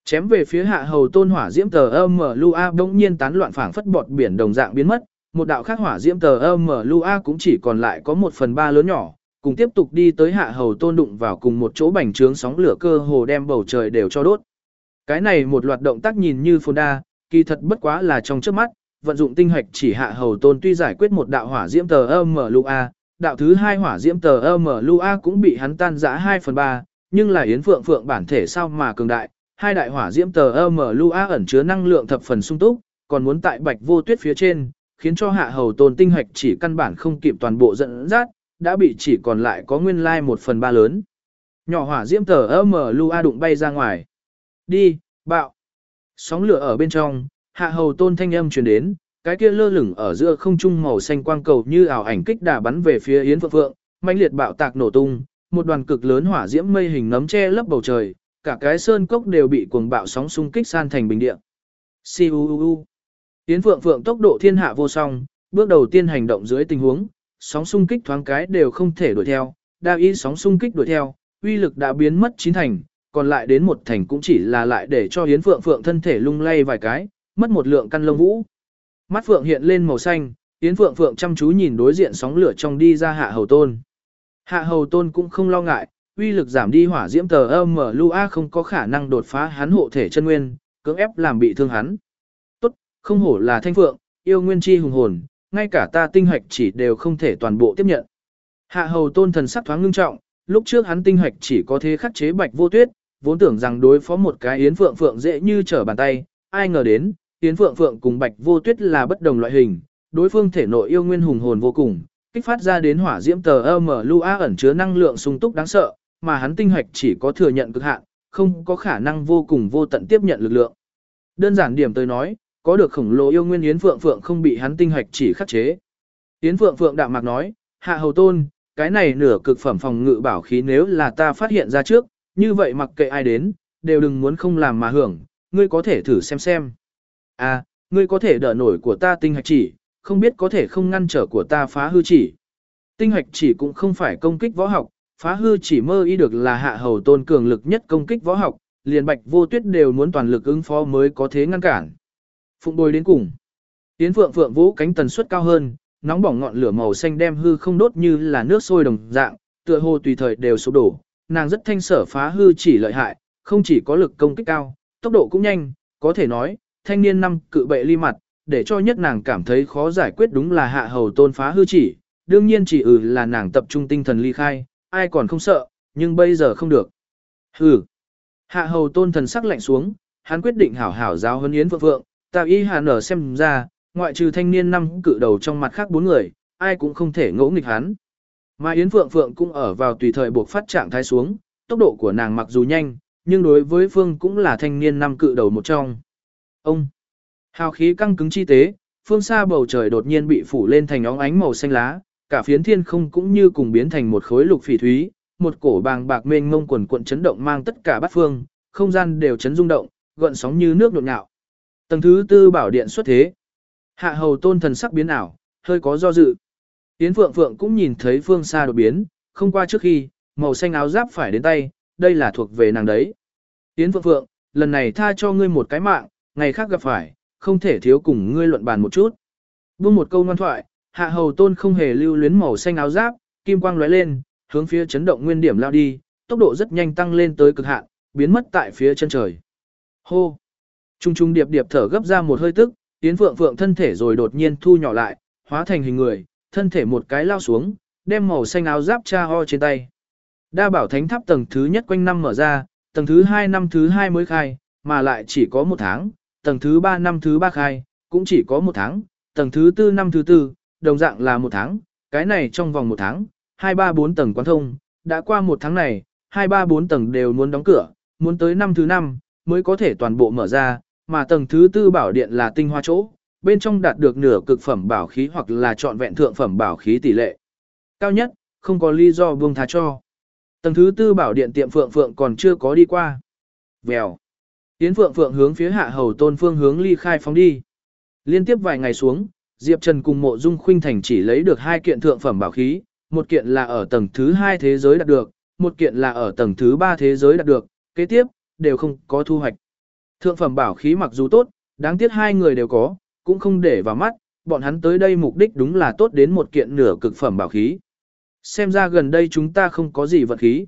Chém về phía hạ hầu tôn hỏa diễm tờ âm lu a bỗng nhiên tán loạn phảng phất bọt biển đồng dạng biến mất, một đạo khác hỏa diễm tờ âm lu cũng chỉ còn lại có một phần ba lớn nhỏ, cùng tiếp tục đi tới hạ hầu tôn đụng vào cùng một chỗ bành trướng sóng lửa cơ hồ đem bầu trời đều cho đốt. Cái này một loạt động tác nhìn như phồn đa, kỳ thật bất quá là trong trước mắt, vận dụng tinh hoạch chỉ hạ hầu tôn tuy giải quyết một đạo hỏa diễm tờ âm lu đạo thứ hai hỏa diễm tờ âm lu cũng bị hắn tan rã 2 phần 3, nhưng là yến phượng phượng bản thể sao mà cường đại, hai đại hỏa diễm tờ âm lu ẩn chứa năng lượng thập phần sung túc, còn muốn tại bạch vô tuyết phía trên, khiến cho hạ hầu tôn tinh hoạch chỉ căn bản không kịp toàn bộ dẫn dắt, đã bị chỉ còn lại có nguyên lai like một phần ba lớn. Nhỏ hỏa diễm tờ âm lu a đụng bay ra ngoài. Đi, bạo. Sóng lửa ở bên trong, hạ hầu tôn thanh âm truyền đến, cái kia lơ lửng ở giữa không trung màu xanh quang cầu như ảo ảnh kích đà bắn về phía Yến Phượng Phượng, mãnh liệt bạo tạc nổ tung, một đoàn cực lớn hỏa diễm mây hình nấm che lấp bầu trời, cả cái sơn cốc đều bị cuồng bạo sóng xung kích san thành bình địa. Siu Yến Phượng Phượng tốc độ thiên hạ vô song, bước đầu tiên hành động dưới tình huống, sóng xung kích thoáng cái đều không thể đuổi theo, đa ý sóng xung kích đuổi theo, uy lực đã biến mất chín thành, còn lại đến một thành cũng chỉ là lại để cho Yến Phượng Phượng thân thể lung lay vài cái, mất một lượng căn lông vũ. Mắt Phượng hiện lên màu xanh, Yến Phượng Phượng chăm chú nhìn đối diện sóng lửa trong đi ra Hạ Hầu Tôn. Hạ Hầu Tôn cũng không lo ngại, uy lực giảm đi hỏa diễm tờ âm mở Lua A không có khả năng đột phá hắn hộ thể chân nguyên, cưỡng ép làm bị thương hắn. Không hổ là thanh phượng, yêu nguyên chi hùng hồn, ngay cả ta tinh hoạch chỉ đều không thể toàn bộ tiếp nhận. Hạ Hầu Tôn thần sắc thoáng ngưng trọng, lúc trước hắn tinh hoạch chỉ có thế khắc chế bạch vô tuyết, vốn tưởng rằng đối phó một cái Yến Phượng Phượng dễ như trở bàn tay, ai ngờ đến, Yến Phượng Phượng cùng Bạch Vô Tuyết là bất đồng loại hình, đối phương thể nội yêu nguyên hùng hồn vô cùng, kích phát ra đến hỏa diễm tờ âm lưu ẩn chứa năng lượng sung túc đáng sợ, mà hắn tinh hoạch chỉ có thừa nhận cực hạn, không có khả năng vô cùng vô tận tiếp nhận lực lượng. Đơn giản điểm tới nói, có được khổng lồ yêu nguyên Yến Phượng Phượng không bị hắn tinh hoạch chỉ khắc chế. Yến Phượng Phượng đạm mạc nói, hạ hầu tôn, cái này nửa cực phẩm phòng ngự bảo khí nếu là ta phát hiện ra trước, như vậy mặc kệ ai đến, đều đừng muốn không làm mà hưởng, ngươi có thể thử xem xem. À, ngươi có thể đỡ nổi của ta tinh hạch chỉ, không biết có thể không ngăn trở của ta phá hư chỉ. Tinh hạch chỉ cũng không phải công kích võ học, phá hư chỉ mơ ý được là hạ hầu tôn cường lực nhất công kích võ học, liền bạch vô tuyết đều muốn toàn lực ứng phó mới có thế ngăn cản. Phụng bồi đến cùng. Tiến phượng phượng vũ cánh tần suất cao hơn, nóng bỏng ngọn lửa màu xanh đem hư không đốt như là nước sôi đồng dạng, tựa hồ tùy thời đều sụp đổ. Nàng rất thanh sở phá hư chỉ lợi hại, không chỉ có lực công kích cao, tốc độ cũng nhanh, có thể nói, thanh niên năm cự bệ ly mặt, để cho nhất nàng cảm thấy khó giải quyết đúng là hạ hầu tôn phá hư chỉ, đương nhiên chỉ ừ là nàng tập trung tinh thần ly khai, ai còn không sợ, nhưng bây giờ không được. Hừ. Hạ hầu tôn thần sắc lạnh xuống, hắn quyết định hảo hảo giáo huấn yến phượng phượng, tạo y hà nở xem ra, ngoại trừ thanh niên năm cự đầu trong mặt khác bốn người, ai cũng không thể ngỗ nghịch hắn. Mà yến phượng phượng cũng ở vào tùy thời buộc phát trạng thái xuống, tốc độ của nàng mặc dù nhanh, nhưng đối với phương cũng là thanh niên năm cự đầu một trong. Ông! Hào khí căng cứng chi tế, phương xa bầu trời đột nhiên bị phủ lên thành óng ánh màu xanh lá, cả phiến thiên không cũng như cùng biến thành một khối lục phỉ thúy, một cổ bàng bạc mênh mông quần cuộn chấn động mang tất cả bát phương, không gian đều chấn rung động, gợn sóng như nước nhộn nhạo. Tầng thứ tư bảo điện xuất thế. Hạ hầu tôn thần sắc biến ảo, hơi có do dự. Yến Phượng Phượng cũng nhìn thấy phương xa đột biến, không qua trước khi, màu xanh áo giáp phải đến tay, đây là thuộc về nàng đấy. Yến Phượng Phượng, lần này tha cho ngươi một cái mạng, ngày khác gặp phải, không thể thiếu cùng ngươi luận bàn một chút. Buông một câu ngoan thoại, hạ hầu tôn không hề lưu luyến màu xanh áo giáp, kim quang lóe lên, hướng phía chấn động nguyên điểm lao đi, tốc độ rất nhanh tăng lên tới cực hạn, biến mất tại phía chân trời. Hô! Trung trung điệp điệp thở gấp ra một hơi tức, Yến Phượng Phượng thân thể rồi đột nhiên thu nhỏ lại, hóa thành hình người, thân thể một cái lao xuống, đem màu xanh áo giáp cha ho trên tay. Đa bảo thánh tháp tầng thứ nhất quanh năm mở ra, tầng thứ hai năm thứ hai mới khai, mà lại chỉ có một tháng, tầng thứ ba năm thứ ba khai, cũng chỉ có một tháng, tầng thứ tư năm thứ tư, đồng dạng là một tháng, cái này trong vòng một tháng, hai ba bốn tầng quán thông, đã qua một tháng này, hai ba bốn tầng đều muốn đóng cửa, muốn tới năm thứ năm mới có thể toàn bộ mở ra, mà tầng thứ tư bảo điện là tinh hoa chỗ, bên trong đạt được nửa cực phẩm bảo khí hoặc là trọn vẹn thượng phẩm bảo khí tỷ lệ. Cao nhất, không có lý do buông tha cho. Tầng thứ tư bảo điện tiệm Phượng Phượng còn chưa có đi qua. Vèo. Tiến Phượng Phượng hướng phía hạ hầu tôn phương hướng ly khai phóng đi. Liên tiếp vài ngày xuống, Diệp Trần cùng mộ dung khuynh thành chỉ lấy được hai kiện thượng phẩm bảo khí, một kiện là ở tầng thứ hai thế giới đạt được, một kiện là ở tầng thứ ba thế giới đạt được, kế tiếp, đều không có thu hoạch. Thượng phẩm bảo khí mặc dù tốt, đáng tiếc hai người đều có, cũng không để vào mắt, bọn hắn tới đây mục đích đúng là tốt đến một kiện nửa cực phẩm bảo khí. Xem ra gần đây chúng ta không có gì vật khí.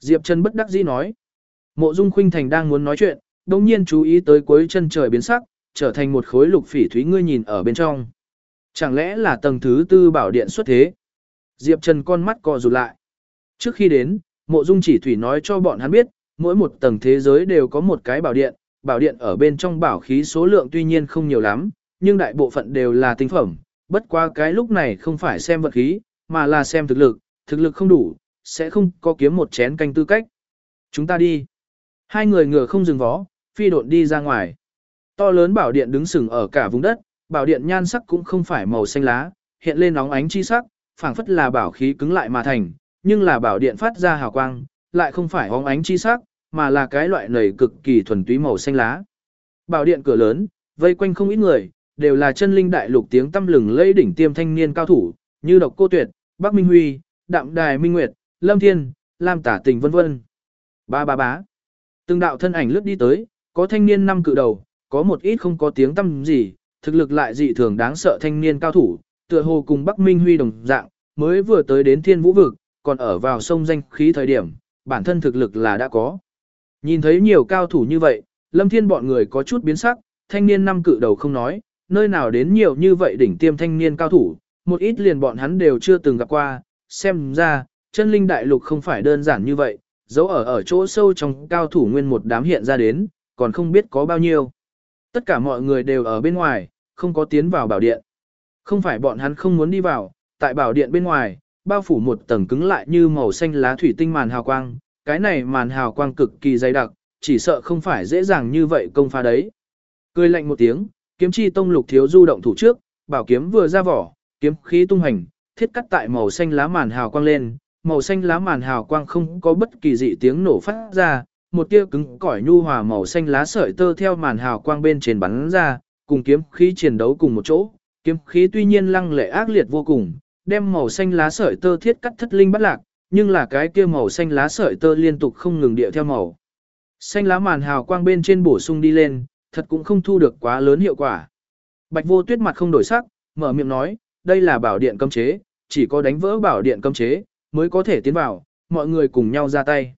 Diệp Trần bất đắc dĩ nói. Mộ Dung Khuynh Thành đang muốn nói chuyện, đồng nhiên chú ý tới cuối chân trời biến sắc, trở thành một khối lục phỉ thúy ngươi nhìn ở bên trong. Chẳng lẽ là tầng thứ tư bảo điện xuất thế? Diệp Trần con mắt co rụt lại. Trước khi đến, Mộ Dung chỉ thủy nói cho bọn hắn biết, mỗi một tầng thế giới đều có một cái bảo điện, bảo điện ở bên trong bảo khí số lượng tuy nhiên không nhiều lắm, nhưng đại bộ phận đều là tinh phẩm, bất qua cái lúc này không phải xem vật khí, mà là xem thực lực, thực lực không đủ, sẽ không có kiếm một chén canh tư cách. Chúng ta đi. Hai người ngựa không dừng vó, phi độn đi ra ngoài. To lớn bảo điện đứng sừng ở cả vùng đất, bảo điện nhan sắc cũng không phải màu xanh lá, hiện lên nóng ánh chi sắc, phảng phất là bảo khí cứng lại mà thành, nhưng là bảo điện phát ra hào quang, lại không phải óng ánh chi sắc, mà là cái loại nầy cực kỳ thuần túy màu xanh lá. Bảo điện cửa lớn, vây quanh không ít người, đều là chân linh đại lục tiếng tâm lừng lẫy đỉnh tiêm thanh niên cao thủ, như Độc Cô Tuyệt, Bắc Minh Huy, Đạm Đài Minh Nguyệt, Lâm Thiên, Lam Tả Tình vân vân. Ba ba bá. Từng đạo thân ảnh lướt đi tới, có thanh niên năm cự đầu, có một ít không có tiếng tâm gì, thực lực lại dị thường đáng sợ thanh niên cao thủ, tựa hồ cùng Bắc Minh Huy đồng dạng, mới vừa tới đến Thiên Vũ vực, còn ở vào sông danh khí thời điểm, bản thân thực lực là đã có. Nhìn thấy nhiều cao thủ như vậy, Lâm Thiên bọn người có chút biến sắc, thanh niên năm cự đầu không nói, nơi nào đến nhiều như vậy đỉnh tiêm thanh niên cao thủ, một ít liền bọn hắn đều chưa từng gặp qua, xem ra, chân linh đại lục không phải đơn giản như vậy, dấu ở ở chỗ sâu trong cao thủ nguyên một đám hiện ra đến, còn không biết có bao nhiêu. Tất cả mọi người đều ở bên ngoài, không có tiến vào bảo điện. Không phải bọn hắn không muốn đi vào, tại bảo điện bên ngoài, bao phủ một tầng cứng lại như màu xanh lá thủy tinh màn hào quang, cái này màn hào quang cực kỳ dày đặc, chỉ sợ không phải dễ dàng như vậy công phá đấy. Cười lạnh một tiếng, kiếm chi tông lục thiếu du động thủ trước, bảo kiếm vừa ra vỏ, kiếm khí tung hành, thiết cắt tại màu xanh lá màn hào quang lên, màu xanh lá màn hào quang không có bất kỳ dị tiếng nổ phát ra, một tia cứng cỏi nhu hòa màu xanh lá sợi tơ theo màn hào quang bên trên bắn ra, cùng kiếm khí chiến đấu cùng một chỗ. Kiếm khí tuy nhiên lăng lệ ác liệt vô cùng, đem màu xanh lá sợi tơ thiết cắt thất linh bắt lạc, nhưng là cái kia màu xanh lá sợi tơ liên tục không ngừng điệu theo màu. Xanh lá màn hào quang bên trên bổ sung đi lên, thật cũng không thu được quá lớn hiệu quả. Bạch vô tuyết mặt không đổi sắc, mở miệng nói, đây là bảo điện cấm chế, chỉ có đánh vỡ bảo điện cấm chế, mới có thể tiến vào, mọi người cùng nhau ra tay.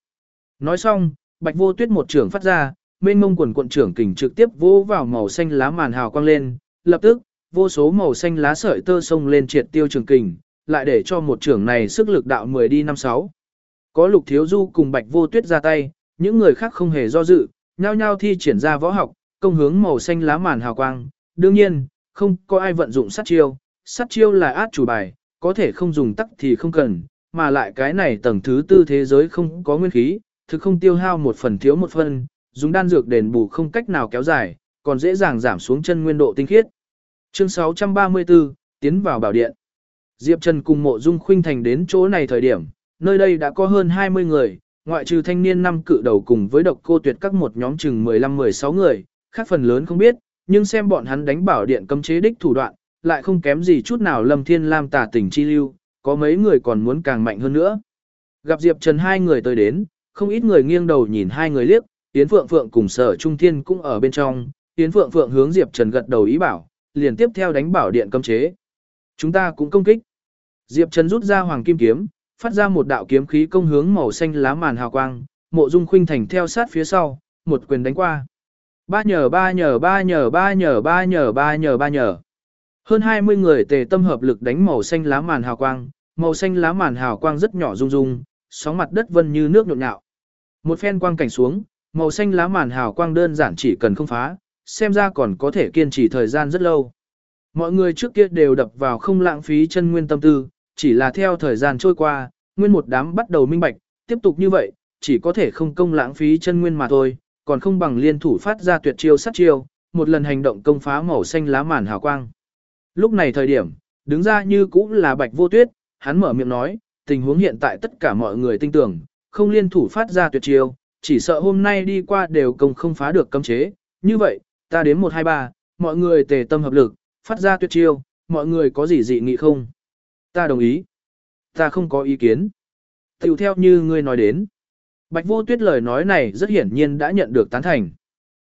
Nói xong, bạch vô tuyết một trưởng phát ra, mênh mông quần quận trưởng kình trực tiếp vô vào màu xanh lá màn hào quang lên, lập tức, vô số màu xanh lá sợi tơ sông lên triệt tiêu trường kình, lại để cho một trưởng này sức lực đạo 10 đi năm sáu. Có lục thiếu du cùng bạch vô tuyết ra tay, những người khác không hề do dự, nhao nhao thi triển ra võ học, công hướng màu xanh lá màn hào quang. Đương nhiên, không có ai vận dụng sát chiêu, sát chiêu là át chủ bài, có thể không dùng tắc thì không cần, mà lại cái này tầng thứ tư thế giới không có nguyên khí, thực không tiêu hao một phần thiếu một phần, dùng đan dược đền bù không cách nào kéo dài, còn dễ dàng giảm xuống chân nguyên độ tinh khiết. Chương 634, tiến vào bảo điện. Diệp Trần cùng mộ dung khuynh thành đến chỗ này thời điểm, nơi đây đã có hơn 20 người, ngoại trừ thanh niên năm cự đầu cùng với độc cô tuyệt các một nhóm chừng 15-16 người, khác phần lớn không biết, nhưng xem bọn hắn đánh bảo điện cấm chế đích thủ đoạn, lại không kém gì chút nào Lâm Thiên Lam tả tỉnh chi lưu, có mấy người còn muốn càng mạnh hơn nữa. Gặp Diệp Trần hai người tới đến, không ít người nghiêng đầu nhìn hai người liếc, Yến Phượng Phượng cùng Sở Trung Thiên cũng ở bên trong, Yến Phượng Phượng hướng Diệp Trần gật đầu ý bảo, liền tiếp theo đánh bảo điện cấm chế. Chúng ta cũng công kích. Diệp Trần rút ra hoàng kim kiếm, phát ra một đạo kiếm khí công hướng màu xanh lá màn hào quang, Mộ Dung Khuynh Thành theo sát phía sau, một quyền đánh qua. Ba nhờ ba nhờ ba nhờ ba nhờ ba nhờ ba nhờ ba nhờ. Hơn 20 người tề tâm hợp lực đánh màu xanh lá màn hào quang, màu xanh lá màn hào quang rất nhỏ rung rung, sóng mặt đất vân như nước nhộn nhạo. Một phen quang cảnh xuống, màu xanh lá màn hào quang đơn giản chỉ cần không phá, xem ra còn có thể kiên trì thời gian rất lâu. Mọi người trước kia đều đập vào không lãng phí chân nguyên tâm tư, chỉ là theo thời gian trôi qua, nguyên một đám bắt đầu minh bạch, tiếp tục như vậy, chỉ có thể không công lãng phí chân nguyên mà thôi, còn không bằng liên thủ phát ra tuyệt chiêu sát chiêu, một lần hành động công phá màu xanh lá màn hào quang. Lúc này thời điểm, đứng ra như cũng là bạch vô tuyết, hắn mở miệng nói, tình huống hiện tại tất cả mọi người tin tưởng, không liên thủ phát ra tuyệt chiêu, chỉ sợ hôm nay đi qua đều công không phá được cấm chế. Như vậy, ta đến 1 2 3, mọi người tề tâm hợp lực, phát ra tuyệt chiêu, mọi người có gì dị nghị không? Ta đồng ý. Ta không có ý kiến. Tiểu theo như ngươi nói đến. Bạch vô tuyết lời nói này rất hiển nhiên đã nhận được tán thành.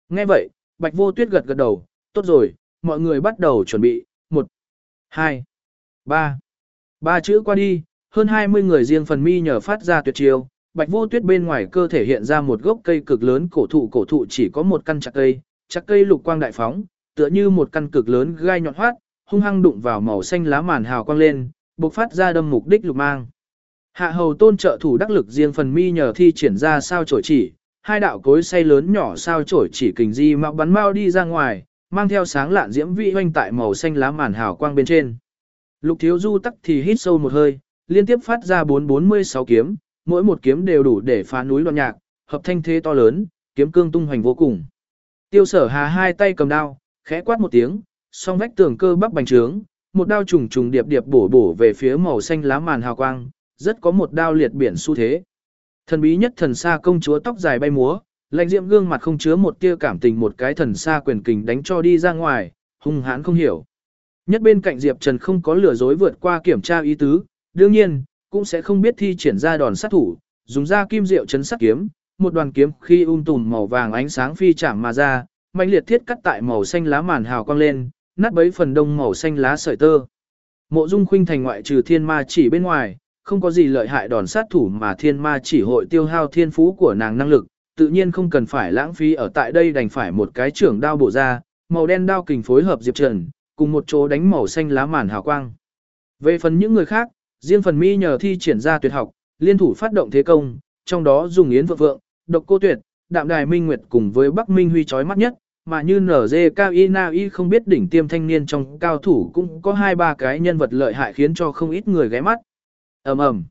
Nghe vậy, bạch vô tuyết gật gật đầu, tốt rồi, mọi người bắt đầu chuẩn bị, một, hai, ba, ba chữ qua đi, hơn 20 người riêng phần mi nhờ phát ra tuyệt chiêu, bạch vô tuyết bên ngoài cơ thể hiện ra một gốc cây cực lớn cổ thụ cổ thụ chỉ có một căn chặt cây, chặt cây lục quang đại phóng, tựa như một căn cực lớn gai nhọn hoát, hung hăng đụng vào màu xanh lá màn hào quang lên, bộc phát ra đâm mục đích lục mang. Hạ hầu tôn trợ thủ đắc lực riêng phần mi nhờ thi triển ra sao trổi chỉ, hai đạo cối say lớn nhỏ sao trổi chỉ kình di mạo bắn mau đi ra ngoài, mang theo sáng lạn diễm vị hoanh tại màu xanh lá màn hào quang bên trên. Lục thiếu du tắc thì hít sâu một hơi, liên tiếp phát ra 446 kiếm, mỗi một kiếm đều đủ để phá núi loạn nhạc, hợp thanh thế to lớn, kiếm cương tung hoành vô cùng. Tiêu sở hà hai tay cầm đao, khẽ quát một tiếng, song vách tường cơ bắp bành trướng, một đao trùng trùng điệp điệp bổ bổ về phía màu xanh lá màn hào quang, rất có một đao liệt biển xu thế. Thần bí nhất thần xa công chúa tóc dài bay múa, lạnh diệm gương mặt không chứa một tia cảm tình một cái thần xa quyền kình đánh cho đi ra ngoài, hung hãn không hiểu. Nhất bên cạnh Diệp Trần không có lừa dối vượt qua kiểm tra ý tứ, đương nhiên, cũng sẽ không biết thi triển ra đòn sát thủ, dùng ra kim diệu chấn sát kiếm, một đoàn kiếm khi um tùm màu vàng ánh sáng phi chạm mà ra, mạnh liệt thiết cắt tại màu xanh lá màn hào quang lên, nát bấy phần đông màu xanh lá sợi tơ. Mộ Dung Khuynh thành ngoại trừ thiên ma chỉ bên ngoài, không có gì lợi hại đòn sát thủ mà thiên ma chỉ hội tiêu hao thiên phú của nàng năng lực, tự nhiên không cần phải lãng phí ở tại đây đành phải một cái trưởng đao bổ ra, màu đen đao kình phối hợp Diệp Trần, cùng một chỗ đánh màu xanh lá màn hào quang. Về phần những người khác, riêng phần mi nhờ thi triển ra tuyệt học, liên thủ phát động thế công, trong đó dùng yến vượng vượng, độc cô tuyệt, đạm đài minh nguyệt cùng với bắc minh huy chói mắt nhất, mà như nở dê không biết đỉnh tiêm thanh niên trong cao thủ cũng có hai ba cái nhân vật lợi hại khiến cho không ít người ghé mắt. Ầm ầm.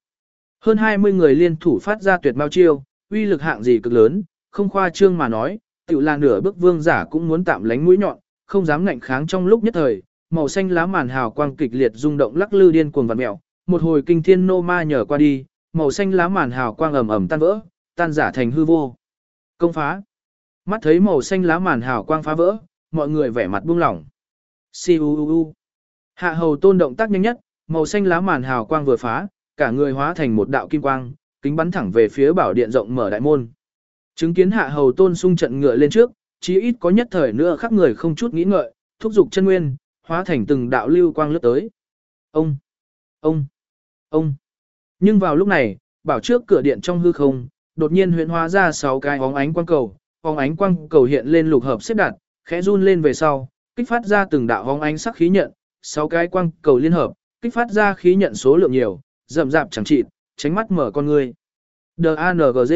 Hơn 20 người liên thủ phát ra tuyệt bao chiêu, uy lực hạng gì cực lớn, không khoa trương mà nói tự là nửa bước vương giả cũng muốn tạm lánh mũi nhọn, không dám ngạnh kháng trong lúc nhất thời, màu xanh lá màn hào quang kịch liệt rung động lắc lư điên cuồng vặn mèo một hồi kinh thiên nô ma nhờ qua đi, màu xanh lá màn hào quang ầm ầm tan vỡ, tan giả thành hư vô. Công phá mắt thấy màu xanh lá màn hào quang phá vỡ mọi người vẻ mặt buông lỏng siu hạ hầu tôn động tác nhanh nhất màu xanh lá màn hào quang vừa phá cả người hóa thành một đạo kim quang, kính bắn thẳng về phía bảo điện rộng mở đại môn. Chứng kiến hạ hầu tôn sung trận ngựa lên trước, chí ít có nhất thời nữa khắp người không chút nghĩ ngợi, thúc giục chân nguyên, hóa thành từng đạo lưu quang lướt tới. Ông, ông, ông. Nhưng vào lúc này, bảo trước cửa điện trong hư không, đột nhiên huyễn hóa ra sáu cái óng ánh quang cầu, óng ánh quang cầu hiện lên lục hợp xếp đặt, khẽ run lên về sau, kích phát ra từng đạo óng ánh sắc khí nhận, sáu cái quang cầu liên hợp, kích phát ra khí nhận số lượng nhiều, rậm rạp chẳng chịt, tránh mắt mở con người. D.A.N.G.G.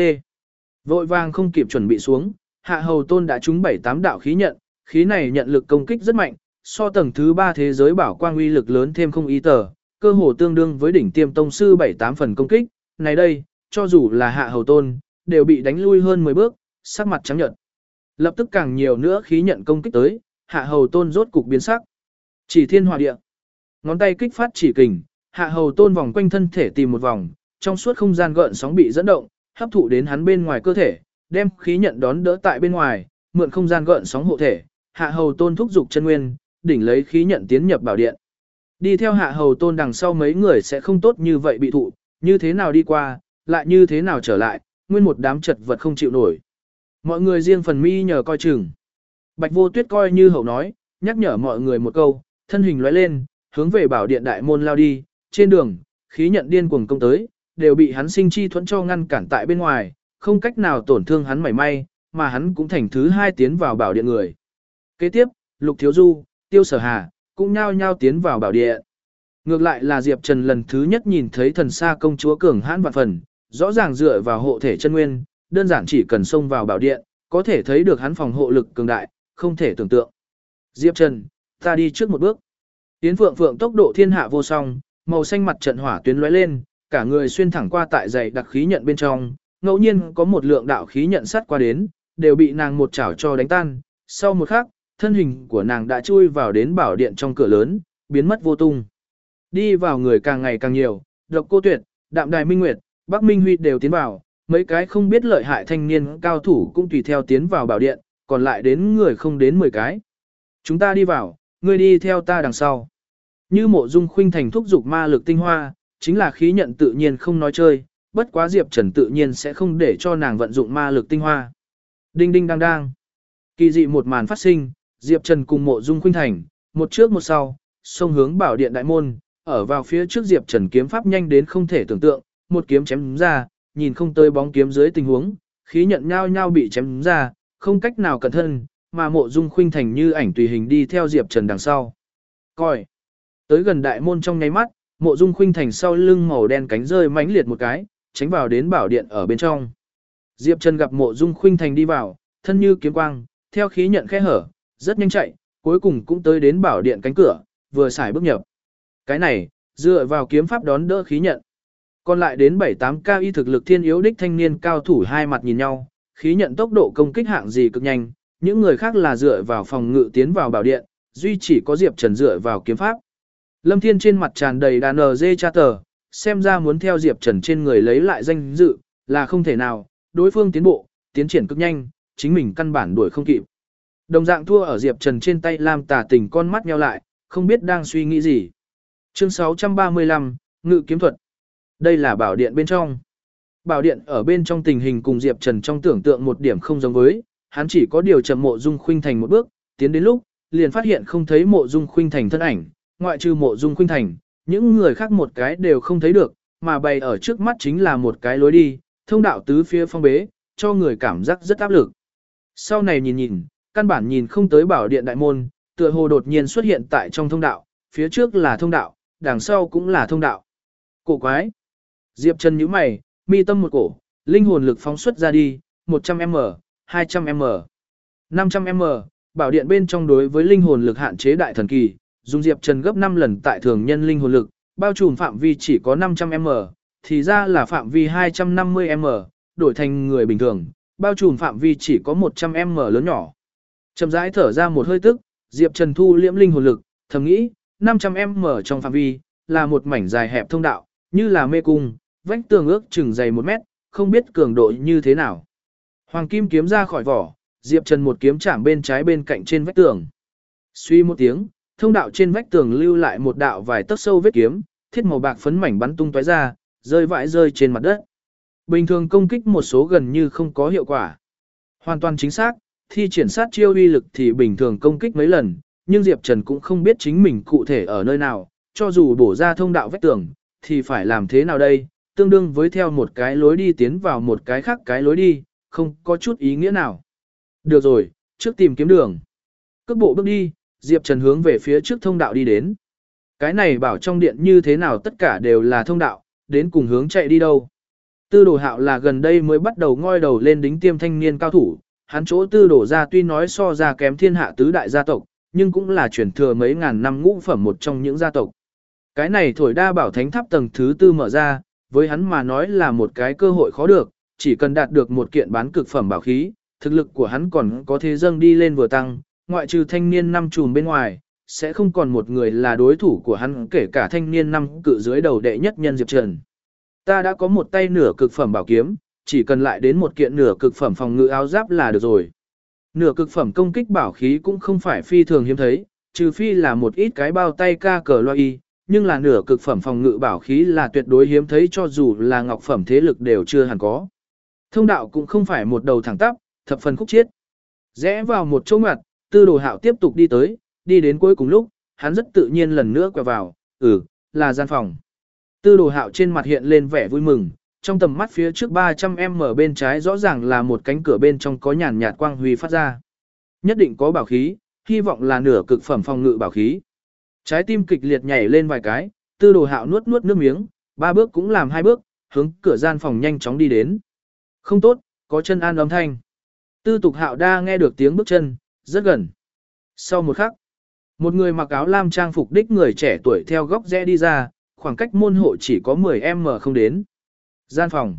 Vội vàng không kịp chuẩn bị xuống, hạ hầu tôn đã trúng bảy tám đạo khí nhận, khí này nhận lực công kích rất mạnh, so tầng thứ ba thế giới bảo quang uy lực lớn thêm không ý tờ, cơ hồ tương đương với đỉnh tiêm tông sư bảy tám phần công kích, này đây, cho dù là hạ hầu tôn, đều bị đánh lui hơn 10 bước, sắc mặt trắng nhợt. Lập tức càng nhiều nữa khí nhận công kích tới, hạ hầu tôn rốt cục biến sắc. Chỉ thiên hòa địa. Ngón tay kích phát chỉ kình, hạ hầu tôn vòng quanh thân thể tìm một vòng, trong suốt không gian gợn sóng bị dẫn động, hấp thụ đến hắn bên ngoài cơ thể, đem khí nhận đón đỡ tại bên ngoài, mượn không gian gợn sóng hộ thể, hạ hầu tôn thúc dục chân nguyên, đỉnh lấy khí nhận tiến nhập bảo điện. Đi theo hạ hầu tôn đằng sau mấy người sẽ không tốt như vậy bị thụ, như thế nào đi qua, lại như thế nào trở lại, nguyên một đám chật vật không chịu nổi. Mọi người riêng phần mi nhờ coi chừng. Bạch vô tuyết coi như hậu nói, nhắc nhở mọi người một câu, thân hình lóe lên, hướng về bảo điện đại môn lao đi, trên đường, khí nhận điên cuồng công tới, đều bị hắn sinh chi thuẫn cho ngăn cản tại bên ngoài, không cách nào tổn thương hắn mảy may, mà hắn cũng thành thứ hai tiến vào bảo điện người. Kế tiếp, Lục Thiếu Du, Tiêu Sở Hà, cũng nhao nhao tiến vào bảo điện. Ngược lại là Diệp Trần lần thứ nhất nhìn thấy thần xa công chúa cường hãn vạn phần, rõ ràng dựa vào hộ thể chân nguyên, đơn giản chỉ cần xông vào bảo điện, có thể thấy được hắn phòng hộ lực cường đại, không thể tưởng tượng. Diệp Trần, ta đi trước một bước. Tiến Phượng Phượng tốc độ thiên hạ vô song, màu xanh mặt trận hỏa tuyến lóe lên, cả người xuyên thẳng qua tại dày đặc khí nhận bên trong, ngẫu nhiên có một lượng đạo khí nhận sát qua đến, đều bị nàng một chảo cho đánh tan. Sau một khắc, thân hình của nàng đã chui vào đến bảo điện trong cửa lớn, biến mất vô tung. Đi vào người càng ngày càng nhiều, độc cô tuyệt, đạm đài minh nguyệt, Bắc Minh Huy đều tiến vào, mấy cái không biết lợi hại thanh niên cao thủ cũng tùy theo tiến vào bảo điện, còn lại đến người không đến 10 cái. Chúng ta đi vào, ngươi đi theo ta đằng sau. Như mộ dung khuynh thành thúc dục ma lực tinh hoa, chính là khí nhận tự nhiên không nói chơi, bất quá Diệp Trần tự nhiên sẽ không để cho nàng vận dụng ma lực tinh hoa. Đinh đinh đang đang. Kỳ dị một màn phát sinh, Diệp Trần cùng mộ dung khuynh thành, một trước một sau, xông hướng bảo điện đại môn, ở vào phía trước Diệp Trần kiếm pháp nhanh đến không thể tưởng tượng, một kiếm chém ra, nhìn không tới bóng kiếm dưới tình huống, khí nhận nhau nhau bị chém ra, không cách nào cẩn thân, mà mộ dung khuynh thành như ảnh tùy hình đi theo Diệp Trần đằng sau. Coi. Tới gần đại môn trong nháy mắt, mộ dung khuynh thành sau lưng màu đen cánh rơi mãnh liệt một cái, tránh vào đến bảo điện ở bên trong. Diệp Trần gặp mộ dung khuynh thành đi vào, thân như kiếm quang, theo khí nhận khe hở, rất nhanh chạy, cuối cùng cũng tới đến bảo điện cánh cửa, vừa xài bước nhập. Cái này, dựa vào kiếm pháp đón đỡ khí nhận. Còn lại đến 7-8 cao y thực lực thiên yếu đích thanh niên cao thủ hai mặt nhìn nhau, khí nhận tốc độ công kích hạng gì cực nhanh, những người khác là dựa vào phòng ngự tiến vào bảo điện, duy chỉ có Diệp Trần dựa vào kiếm pháp. Lâm Thiên trên mặt tràn đầy đàn dê cha tờ, xem ra muốn theo Diệp Trần trên người lấy lại danh dự, là không thể nào, đối phương tiến bộ, tiến triển cực nhanh, chính mình căn bản đuổi không kịp. Đồng dạng thua ở Diệp Trần trên tay Lam tà tình con mắt nheo lại, không biết đang suy nghĩ gì. Chương 635, Ngự kiếm thuật. Đây là bảo điện bên trong. Bảo điện ở bên trong tình hình cùng Diệp Trần trong tưởng tượng một điểm không giống với, hắn chỉ có điều chậm mộ dung khuynh thành một bước, tiến đến lúc, liền phát hiện không thấy mộ dung khuynh thành thân ảnh, ngoại trừ mộ dung khuynh thành, những người khác một cái đều không thấy được, mà bày ở trước mắt chính là một cái lối đi, thông đạo tứ phía phong bế, cho người cảm giác rất áp lực. Sau này nhìn nhìn, căn bản nhìn không tới bảo điện đại môn, tựa hồ đột nhiên xuất hiện tại trong thông đạo, phía trước là thông đạo, đằng sau cũng là thông đạo. Cổ quái. Diệp Trần nhíu mày, mi tâm một cổ, linh hồn lực phóng xuất ra đi, 100m, 200m, 500m, bảo điện bên trong đối với linh hồn lực hạn chế đại thần kỳ, dùng Diệp Trần gấp 5 lần tại thường nhân linh hồn lực, bao trùm phạm vi chỉ có 500m, thì ra là phạm vi 250m, đổi thành người bình thường, bao trùm phạm vi chỉ có 100m lớn nhỏ. Chậm rãi thở ra một hơi tức, Diệp Trần thu liễm linh hồn lực, thầm nghĩ, 500m trong phạm vi, là một mảnh dài hẹp thông đạo, như là mê cung, vách tường ước chừng dày một mét, không biết cường độ như thế nào. Hoàng kim kiếm ra khỏi vỏ, Diệp Trần một kiếm chạm bên trái bên cạnh trên vách tường. Suy một tiếng, thông đạo trên vách tường lưu lại một đạo vài tấc sâu vết kiếm, thiết màu bạc phấn mảnh bắn tung tóe ra, rơi vãi rơi trên mặt đất. Bình thường công kích một số gần như không có hiệu quả. Hoàn toàn chính xác, thi triển sát chiêu uy lực thì bình thường công kích mấy lần, nhưng Diệp Trần cũng không biết chính mình cụ thể ở nơi nào, cho dù bổ ra thông đạo vách tường, thì phải làm thế nào đây, tương đương với theo một cái lối đi tiến vào một cái khác cái lối đi, không có chút ý nghĩa nào. Được rồi, trước tìm kiếm đường. Cước bộ bước đi, Diệp Trần hướng về phía trước thông đạo đi đến. Cái này bảo trong điện như thế nào tất cả đều là thông đạo, đến cùng hướng chạy đi đâu. Tư đồ hạo là gần đây mới bắt đầu ngoi đầu lên đính tiêm thanh niên cao thủ, hắn chỗ tư đồ ra tuy nói so ra kém thiên hạ tứ đại gia tộc, nhưng cũng là truyền thừa mấy ngàn năm ngũ phẩm một trong những gia tộc. Cái này thổi đa bảo thánh tháp tầng thứ tư mở ra, với hắn mà nói là một cái cơ hội khó được, chỉ cần đạt được một kiện bán cực phẩm bảo khí, thực lực của hắn còn có thế dâng đi lên vừa tăng, ngoại trừ thanh niên năm trùm bên ngoài, sẽ không còn một người là đối thủ của hắn kể cả thanh niên năm cự dưới đầu đệ nhất nhân Diệp Trần. Ta đã có một tay nửa cực phẩm bảo kiếm, chỉ cần lại đến một kiện nửa cực phẩm phòng ngự áo giáp là được rồi. Nửa cực phẩm công kích bảo khí cũng không phải phi thường hiếm thấy, trừ phi là một ít cái bao tay ca cờ loa y, nhưng là nửa cực phẩm phòng ngự bảo khí là tuyệt đối hiếm thấy cho dù là ngọc phẩm thế lực đều chưa hẳn có. Thông đạo cũng không phải một đầu thẳng tắp, thập phần khúc chiết. Rẽ vào một chỗ ngoặt, tư đồ hạo tiếp tục đi tới, đi đến cuối cùng lúc, hắn rất tự nhiên lần nữa quẹo vào, ừ, là gian phòng. Tư đồ hạo trên mặt hiện lên vẻ vui mừng, trong tầm mắt phía trước 300m bên trái rõ ràng là một cánh cửa bên trong có nhàn nhạt quang huy phát ra. Nhất định có bảo khí, hy vọng là nửa cực phẩm phòng ngự bảo khí. Trái tim kịch liệt nhảy lên vài cái, tư đồ hạo nuốt nuốt nước miếng, ba bước cũng làm hai bước, hướng cửa gian phòng nhanh chóng đi đến. Không tốt, có chân an âm thanh. Tư tục hạo đa nghe được tiếng bước chân, rất gần. Sau một khắc, một người mặc áo lam trang phục đích người trẻ tuổi theo góc rẽ đi ra, khoảng cách môn hộ chỉ có 10m không đến. Gian phòng.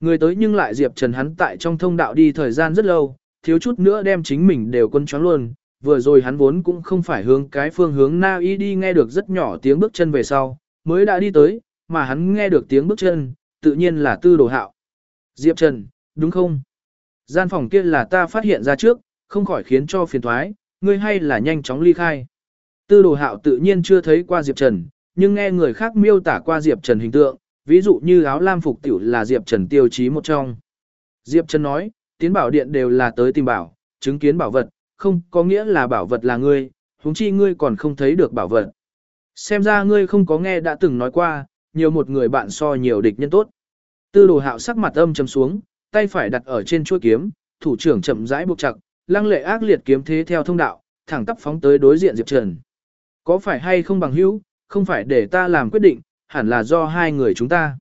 Người tới nhưng lại Diệp Trần hắn tại trong thông đạo đi thời gian rất lâu, thiếu chút nữa đem chính mình đều quân choáng luôn. Vừa rồi hắn vốn cũng không phải hướng cái phương hướng Na Y đi nghe được rất nhỏ tiếng bước chân về sau, mới đã đi tới, mà hắn nghe được tiếng bước chân, tự nhiên là tư đồ hạo. Diệp Trần, đúng không? Gian phòng kia là ta phát hiện ra trước, không khỏi khiến cho phiền thoái, ngươi hay là nhanh chóng ly khai. Tư đồ hạo tự nhiên chưa thấy qua Diệp Trần, nhưng nghe người khác miêu tả qua Diệp Trần hình tượng, ví dụ như áo lam phục tiểu là Diệp Trần tiêu chí một trong. Diệp Trần nói, tiến bảo điện đều là tới tìm bảo, chứng kiến bảo vật, không có nghĩa là bảo vật là ngươi, huống chi ngươi còn không thấy được bảo vật. Xem ra ngươi không có nghe đã từng nói qua, nhiều một người bạn so nhiều địch nhân tốt. Tư đồ hạo sắc mặt âm trầm xuống, tay phải đặt ở trên chuôi kiếm, thủ trưởng chậm rãi buộc chặt, lăng lệ ác liệt kiếm thế theo thông đạo, thẳng tắp phóng tới đối diện Diệp Trần. Có phải hay không bằng hữu, không phải để ta làm quyết định, hẳn là do hai người chúng ta.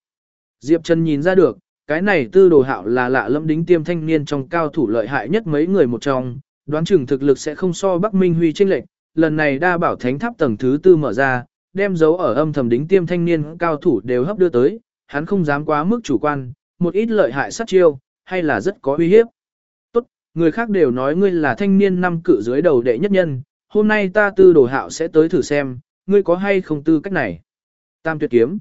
Diệp Trần nhìn ra được, cái này tư đồ hạo là lạ lâm đính tiêm thanh niên trong cao thủ lợi hại nhất mấy người một trong, đoán chừng thực lực sẽ không so Bắc Minh Huy chênh lệch. Lần này đa bảo thánh tháp tầng thứ tư mở ra, đem dấu ở âm thầm đính tiêm thanh niên cao thủ đều hấp đưa tới, hắn không dám quá mức chủ quan, một ít lợi hại sát chiêu, hay là rất có uy hiếp. Tốt, người khác đều nói ngươi là thanh niên năm cự dưới đầu đệ nhất nhân, hôm nay ta tư đồ hạo sẽ tới thử xem, ngươi có hay không tư cách này. Tam tuyệt kiếm.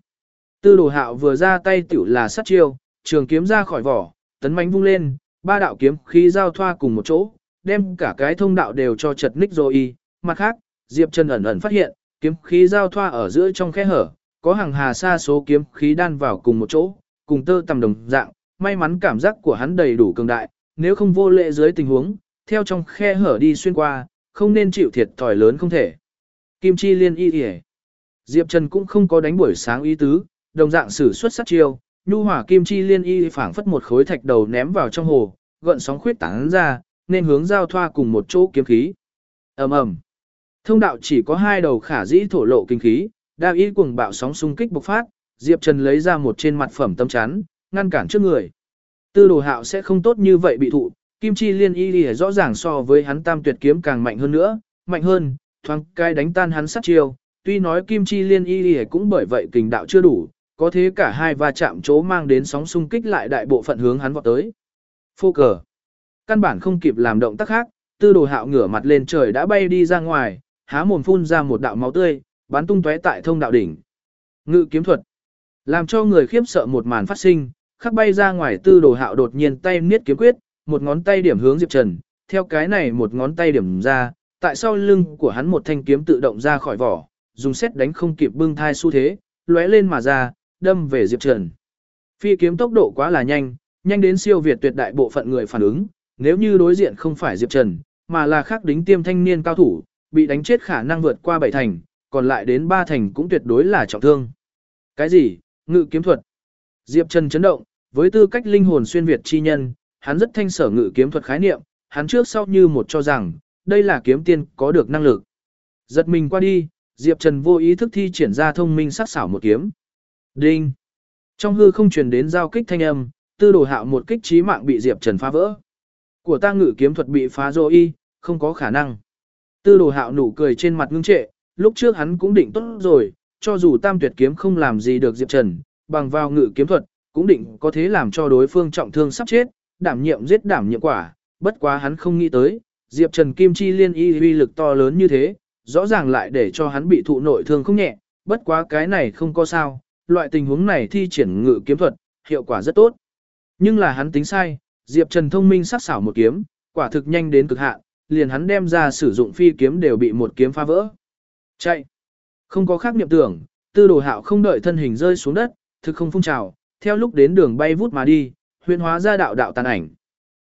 Tư đồ hạo vừa ra tay tiểu là sát chiêu, trường kiếm ra khỏi vỏ, tấn mánh vung lên, ba đạo kiếm khí giao thoa cùng một chỗ, đem cả cái thông đạo đều cho chật ních rồi. Mặt khác, Diệp Trần ẩn ẩn phát hiện, kiếm khí giao thoa ở giữa trong khe hở, có hàng hà xa số kiếm khí đan vào cùng một chỗ, cùng tơ tầm đồng dạng, may mắn cảm giác của hắn đầy đủ cường đại, nếu không vô lệ dưới tình huống, theo trong khe hở đi xuyên qua, không nên chịu thiệt thòi lớn không thể. Kim Chi Liên y y. Diệp Trần cũng không có đánh buổi sáng ý tứ, đồng dạng sử xuất sát chiêu, nhu hỏa kim chi liên y phảng phất một khối thạch đầu ném vào trong hồ, gợn sóng khuyết tán ra, nên hướng giao thoa cùng một chỗ kiếm khí. Ầm ầm. Thông đạo chỉ có hai đầu khả dĩ thổ lộ kinh khí, đa ý cuồng bạo sóng xung kích bộc phát, Diệp Trần lấy ra một trên mặt phẩm tâm chắn, ngăn cản trước người. Tư đồ hạo sẽ không tốt như vậy bị thụ, kim chi liên y rõ ràng so với hắn tam tuyệt kiếm càng mạnh hơn nữa, mạnh hơn, thoáng cái đánh tan hắn sát chiêu, tuy nói kim chi liên y y cũng bởi vậy kình đạo chưa đủ, có thế cả hai va chạm chỗ mang đến sóng xung kích lại đại bộ phận hướng hắn vọt tới. Phô cờ. Căn bản không kịp làm động tác khác, tư đồ hạo ngửa mặt lên trời đã bay đi ra ngoài, há mồm phun ra một đạo máu tươi, bắn tung tóe tại thông đạo đỉnh. Ngự kiếm thuật. Làm cho người khiếp sợ một màn phát sinh, khắc bay ra ngoài tư đồ hạo đột nhiên tay niết kiếm quyết, một ngón tay điểm hướng Diệp Trần, theo cái này một ngón tay điểm ra, tại sau lưng của hắn một thanh kiếm tự động ra khỏi vỏ, dùng xét đánh không kịp bưng thai xu thế, lóe lên mà ra, đâm về Diệp Trần. Phi kiếm tốc độ quá là nhanh, nhanh đến siêu việt tuyệt đại bộ phận người phản ứng, nếu như đối diện không phải Diệp Trần, mà là khác đính tiêm thanh niên cao thủ, bị đánh chết khả năng vượt qua bảy thành, còn lại đến ba thành cũng tuyệt đối là trọng thương. Cái gì? Ngự kiếm thuật. Diệp Trần chấn động, với tư cách linh hồn xuyên việt chi nhân, hắn rất thanh sở ngự kiếm thuật khái niệm, hắn trước sau như một cho rằng, đây là kiếm tiên có được năng lực. Giật mình qua đi, Diệp Trần vô ý thức thi triển ra thông minh sắc xảo một kiếm. Đinh! Trong hư không truyền đến giao kích thanh âm, tư đồ hạo một kích trí mạng bị Diệp Trần phá vỡ. Của ta ngự kiếm thuật bị phá rồi y, không có khả năng. Tư đồ hạo nụ cười trên mặt ngưng trệ, lúc trước hắn cũng định tốt rồi, cho dù tam tuyệt kiếm không làm gì được Diệp Trần, bằng vào ngự kiếm thuật, cũng định có thế làm cho đối phương trọng thương sắp chết, đảm nhiệm giết đảm nhiệm quả, bất quá hắn không nghĩ tới, Diệp Trần Kim Chi liên y uy lực to lớn như thế, rõ ràng lại để cho hắn bị thụ nội thương không nhẹ, bất quá cái này không có sao, loại tình huống này thi triển ngự kiếm thuật, hiệu quả rất tốt. Nhưng là hắn tính sai, Diệp Trần thông minh sắc xảo một kiếm, quả thực nhanh đến cực hạn, liền hắn đem ra sử dụng phi kiếm đều bị một kiếm phá vỡ. Chạy! Không có khác niệm tưởng, tư đồ hạo không đợi thân hình rơi xuống đất, thực không phun trào, theo lúc đến đường bay vút mà đi, huyền hóa ra đạo đạo tàn ảnh.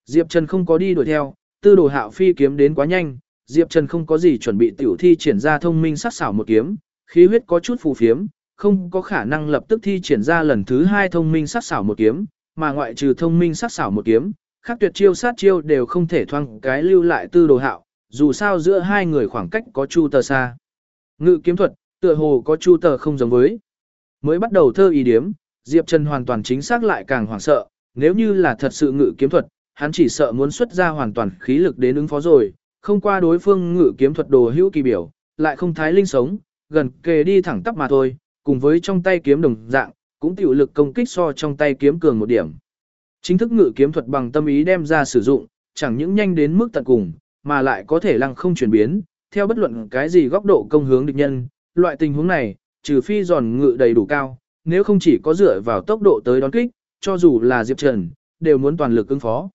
Diệp Trần không có đi đuổi theo, tư đồ hạo phi kiếm đến quá nhanh, Diệp Trần không có gì chuẩn bị tiểu thi triển ra thông minh sắc xảo một kiếm, khí huyết có chút phù phiếm, không có khả năng lập tức thi triển ra lần thứ hai thông minh sắc xảo một kiếm, mà ngoại trừ thông minh sắc xảo một kiếm, khác tuyệt chiêu sát chiêu đều không thể thoang cái lưu lại tư đồ hạo, dù sao giữa hai người khoảng cách có chu tờ xa. Ngự kiếm thuật, tựa hồ có chu tờ không giống với. Mới bắt đầu thơ ý điếm, Diệp Trần hoàn toàn chính xác lại càng hoảng sợ, nếu như là thật sự ngự kiếm thuật, hắn chỉ sợ muốn xuất ra hoàn toàn khí lực đến ứng phó rồi, không qua đối phương ngự kiếm thuật đồ hữu kỳ biểu, lại không thái linh sống, gần kề đi thẳng tắp mà thôi, cùng với trong tay kiếm đồng dạng, cũng tiểu lực công kích so trong tay kiếm cường một điểm. Chính thức ngự kiếm thuật bằng tâm ý đem ra sử dụng, chẳng những nhanh đến mức tận cùng, mà lại có thể lăng không chuyển biến, theo bất luận cái gì góc độ công hướng địch nhân, loại tình huống này, trừ phi giòn ngự đầy đủ cao, nếu không chỉ có dựa vào tốc độ tới đón kích, cho dù là Diệp Trần, đều muốn toàn lực ứng phó.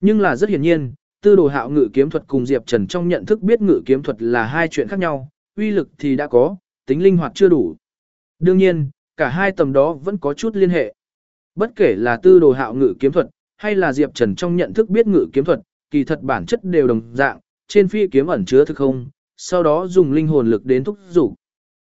Nhưng là rất hiển nhiên, tư đồ hạo ngự kiếm thuật cùng Diệp Trần trong nhận thức biết ngự kiếm thuật là hai chuyện khác nhau, uy lực thì đã có, tính linh hoạt chưa đủ. Đương nhiên, cả hai tầm đó vẫn có chút liên hệ. Bất kể là tư đồ hạo ngự kiếm thuật, hay là Diệp Trần trong nhận thức biết ngự kiếm thuật, kỳ thật bản chất đều đồng dạng, trên phi kiếm ẩn chứa thực không, sau đó dùng linh hồn lực đến thúc dục.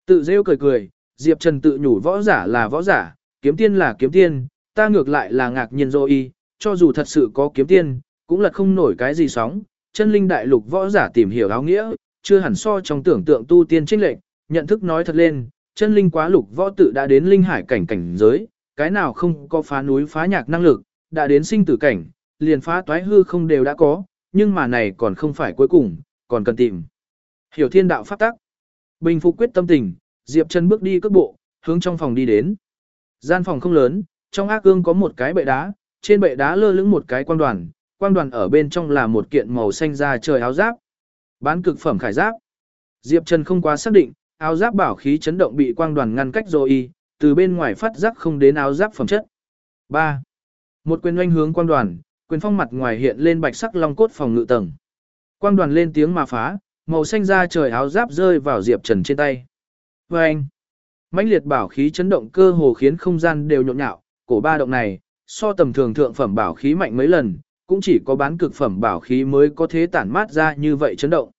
Tự rêu cười cười, Diệp Trần tự nhủ võ giả là võ giả, kiếm tiên là kiếm tiên, ta ngược lại là ngạc nhiên rồi y, cho dù thật sự có kiếm tiên, cũng là không nổi cái gì sóng, chân linh đại lục võ giả tìm hiểu áo nghĩa, chưa hẳn so trong tưởng tượng tu tiên trinh lệnh, nhận thức nói thật lên, chân linh quá lục võ tự đã đến linh hải cảnh cảnh giới, cái nào không có phá núi phá nhạc năng lực, đã đến sinh tử cảnh, liền phá toái hư không đều đã có, nhưng mà này còn không phải cuối cùng, còn cần tìm. Hiểu thiên đạo pháp tắc. Bình phục quyết tâm tình, Diệp Trần bước đi cước bộ, hướng trong phòng đi đến. Gian phòng không lớn, trong ác gương có một cái bệ đá, trên bệ đá lơ lửng một cái quang đoàn, quang đoàn ở bên trong là một kiện màu xanh da trời áo giáp. Bán cực phẩm khải giáp. Diệp Trần không quá xác định, áo giáp bảo khí chấn động bị quang đoàn ngăn cách rồi y từ bên ngoài phát giác không đến áo giáp phẩm chất. 3. Một quyền oanh hướng quang đoàn, quyền phong mặt ngoài hiện lên bạch sắc long cốt phòng ngự tầng. Quang đoàn lên tiếng mà phá, màu xanh da trời áo giáp rơi vào Diệp Trần trên tay. Và anh, mãnh liệt bảo khí chấn động cơ hồ khiến không gian đều nhộn nhạo, cổ ba động này, so tầm thường thượng phẩm bảo khí mạnh mấy lần, cũng chỉ có bán cực phẩm bảo khí mới có thế tản mát ra như vậy chấn động.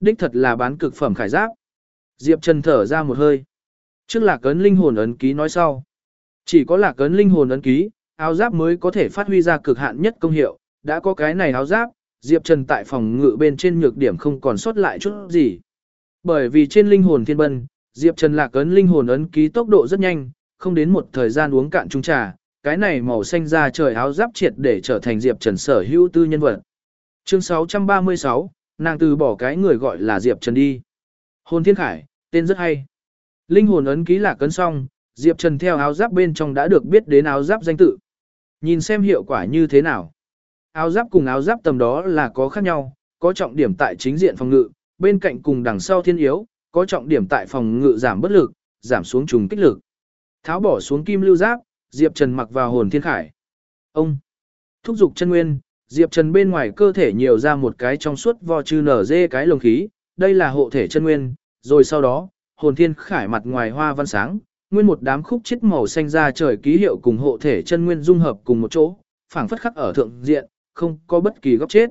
Đích thật là bán cực phẩm khải giáp. Diệp Trần thở ra một hơi. Trước là cấn linh hồn ấn ký nói sau. Chỉ có là cấn linh hồn ấn ký, áo giáp mới có thể phát huy ra cực hạn nhất công hiệu. Đã có cái này áo giáp, Diệp Trần tại phòng ngự bên trên nhược điểm không còn sót lại chút gì. Bởi vì trên linh hồn thiên bân, Diệp Trần lạc ấn linh hồn ấn ký tốc độ rất nhanh, không đến một thời gian uống cạn chung trà, cái này màu xanh ra trời áo giáp triệt để trở thành Diệp Trần sở hữu tư nhân vật. Chương 636, nàng từ bỏ cái người gọi là Diệp Trần đi. Hồn Thiên Khải, tên rất hay. Linh hồn ấn ký là cấn xong, Diệp Trần theo áo giáp bên trong đã được biết đến áo giáp danh tự. Nhìn xem hiệu quả như thế nào. Áo giáp cùng áo giáp tầm đó là có khác nhau, có trọng điểm tại chính diện phòng ngự, bên cạnh cùng đằng sau thiên yếu, có trọng điểm tại phòng ngự giảm bất lực, giảm xuống trùng kích lực. Tháo bỏ xuống kim lưu giáp, Diệp Trần mặc vào hồn thiên khải. Ông thúc dục chân nguyên, Diệp Trần bên ngoài cơ thể nhiều ra một cái trong suốt vo chư nở dê cái lồng khí, đây là hộ thể chân nguyên, rồi sau đó, hồn thiên khải mặt ngoài hoa văn sáng, nguyên một đám khúc chết màu xanh ra trời ký hiệu cùng hộ thể chân nguyên dung hợp cùng một chỗ, phảng phất khắc ở thượng diện, không có bất kỳ góc chết.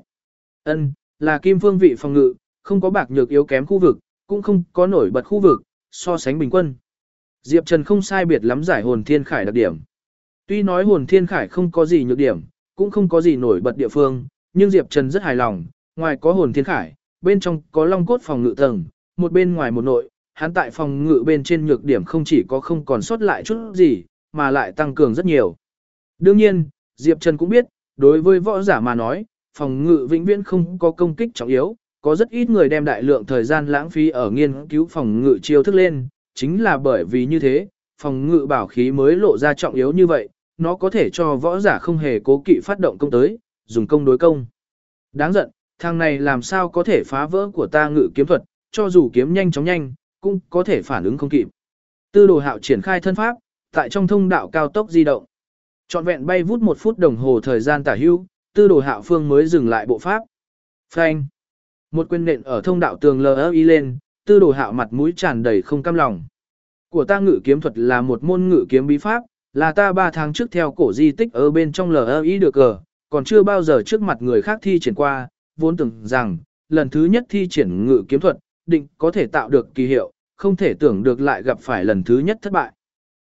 Ân, là kim phương vị phòng ngự, không có bạc nhược yếu kém khu vực, cũng không có nổi bật khu vực, so sánh bình quân. Diệp Trần không sai biệt lắm giải hồn thiên khải đặc điểm. Tuy nói hồn thiên khải không có gì nhược điểm, cũng không có gì nổi bật địa phương, nhưng Diệp Trần rất hài lòng, ngoài có hồn thiên khải, bên trong có long cốt phòng ngự tầng, một bên ngoài một nội, hắn tại phòng ngự bên trên nhược điểm không chỉ có không còn sót lại chút gì, mà lại tăng cường rất nhiều. Đương nhiên, Diệp Trần cũng biết, đối với võ giả mà nói, phòng ngự vĩnh viễn không có công kích trọng yếu, có rất ít người đem đại lượng thời gian lãng phí ở nghiên cứu phòng ngự chiêu thức lên, chính là bởi vì như thế, phòng ngự bảo khí mới lộ ra trọng yếu như vậy, nó có thể cho võ giả không hề cố kỵ phát động công tới, dùng công đối công. Đáng giận, thằng này làm sao có thể phá vỡ của ta ngự kiếm thuật, cho dù kiếm nhanh chóng nhanh, cũng có thể phản ứng không kịp. Tư đồ hạo triển khai thân pháp, tại trong thông đạo cao tốc di động. Trọn vẹn bay vút một phút đồng hồ thời gian tả hưu, tư đồ hạo phương mới dừng lại bộ pháp. Phanh. Một quyền nện ở thông đạo tường lờ y lên, tư đồ hạo mặt mũi tràn đầy không cam lòng. Của ta ngự kiếm thuật là một môn ngự kiếm bí pháp, là ta ba tháng trước theo cổ di tích ở bên trong LI được cờ, còn chưa bao giờ trước mặt người khác thi triển qua, vốn tưởng rằng, lần thứ nhất thi triển ngự kiếm thuật, định có thể tạo được kỳ hiệu, không thể tưởng được lại gặp phải lần thứ nhất thất bại.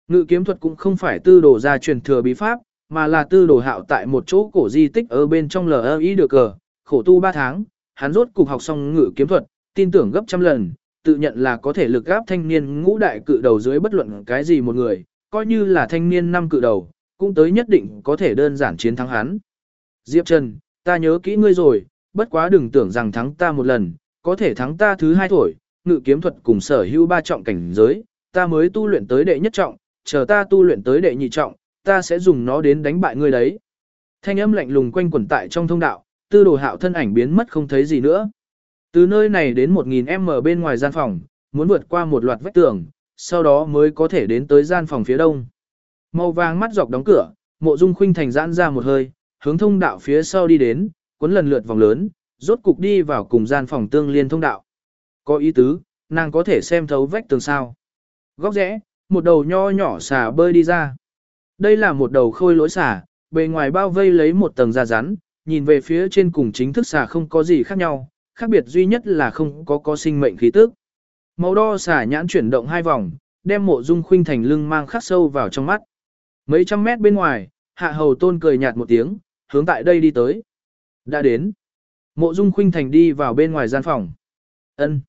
Ngự kiếm thuật cũng không phải tư đồ ra truyền thừa bí pháp, mà là tư đồ hạo tại một chỗ cổ di tích ở bên trong LI được cờ, khổ tu 3 tháng, hắn rốt cục học xong ngự kiếm thuật, tin tưởng gấp trăm lần, tự nhận là có thể lực gáp thanh niên ngũ đại cự đầu dưới bất luận cái gì một người, coi như là thanh niên năm cự đầu, cũng tới nhất định có thể đơn giản chiến thắng hắn. Diệp Trần, ta nhớ kỹ ngươi rồi, bất quá đừng tưởng rằng thắng ta một lần, có thể thắng ta thứ hai thổi, ngự kiếm thuật cùng sở hữu ba trọng cảnh giới, ta mới tu luyện tới đệ nhất trọng, chờ ta tu luyện tới đệ nhị trọng, ta sẽ dùng nó đến đánh bại ngươi đấy. Thanh âm lạnh lùng quanh quẩn tại trong thông đạo, tư đồ hạo thân ảnh biến mất không thấy gì nữa. Từ nơi này đến 1000m bên ngoài gian phòng, muốn vượt qua một loạt vách tường, sau đó mới có thể đến tới gian phòng phía đông. Màu vàng mắt dọc đóng cửa, mộ dung khuynh thành giãn ra một hơi, hướng thông đạo phía sau đi đến, cuốn lần lượt vòng lớn, rốt cục đi vào cùng gian phòng tương liên thông đạo. Có ý tứ, nàng có thể xem thấu vách tường sao. Góc rẽ, một đầu nho nhỏ xà bơi đi ra. Đây là một đầu khôi lỗi xà, bề ngoài bao vây lấy một tầng da rắn, nhìn về phía trên cùng chính thức xà không có gì khác nhau, khác biệt duy nhất là không có có sinh mệnh khí tức. Màu đo xà nhãn chuyển động hai vòng, đem mộ dung khuynh thành lưng mang khắc sâu vào trong mắt. Mấy trăm mét bên ngoài, hạ hầu tôn cười nhạt một tiếng, hướng tại đây đi tới. Đã đến. Mộ dung khuynh thành đi vào bên ngoài gian phòng. ân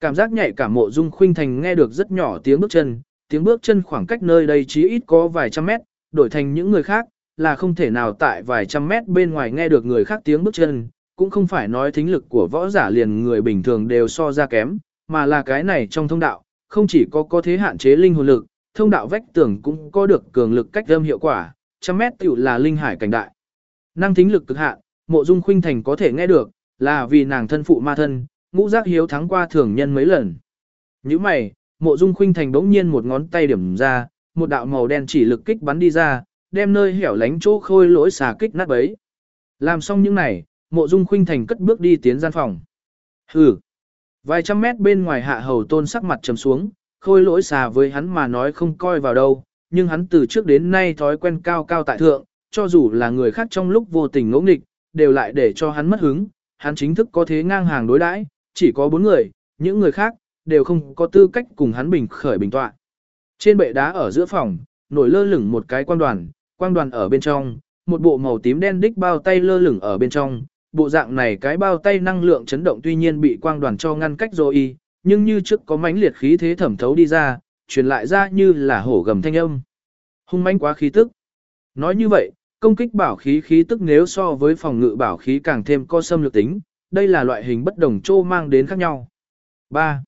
Cảm giác nhạy cả mộ dung khuynh thành nghe được rất nhỏ tiếng bước chân, tiếng bước chân khoảng cách nơi đây chí ít có vài trăm mét, đổi thành những người khác, là không thể nào tại vài trăm mét bên ngoài nghe được người khác tiếng bước chân, cũng không phải nói thính lực của võ giả liền người bình thường đều so ra kém, mà là cái này trong thông đạo, không chỉ có có thế hạn chế linh hồn lực, thông đạo vách tường cũng có được cường lực cách âm hiệu quả, trăm mét tiểu là linh hải cảnh đại. Năng thính lực cực hạn, mộ dung khuynh thành có thể nghe được, là vì nàng thân phụ ma thân, ngũ giác hiếu thắng qua thường nhân mấy lần. Như mày, mộ dung khuynh thành bỗng nhiên một ngón tay điểm ra, một đạo màu đen chỉ lực kích bắn đi ra, đem nơi hẻo lánh chỗ khôi lỗi xà kích nát bấy. Làm xong những này, mộ dung khuynh thành cất bước đi tiến gian phòng. Hừ. Vài trăm mét bên ngoài hạ hầu tôn sắc mặt trầm xuống, khôi lỗi xà với hắn mà nói không coi vào đâu, nhưng hắn từ trước đến nay thói quen cao cao tại thượng, cho dù là người khác trong lúc vô tình ngỗ nghịch, đều lại để cho hắn mất hứng, hắn chính thức có thế ngang hàng đối đãi, chỉ có bốn người, những người khác, đều không có tư cách cùng hắn bình khởi bình tọa. Trên bệ đá ở giữa phòng, nổi lơ lửng một cái quang đoàn, quang đoàn ở bên trong, một bộ màu tím đen đích bao tay lơ lửng ở bên trong, bộ dạng này cái bao tay năng lượng chấn động tuy nhiên bị quang đoàn cho ngăn cách rồi y, nhưng như trước có mãnh liệt khí thế thẩm thấu đi ra, truyền lại ra như là hổ gầm thanh âm. Hung mãnh quá khí tức. Nói như vậy, công kích bảo khí khí tức nếu so với phòng ngự bảo khí càng thêm co xâm lược tính, đây là loại hình bất đồng trô mang đến khác nhau. 3.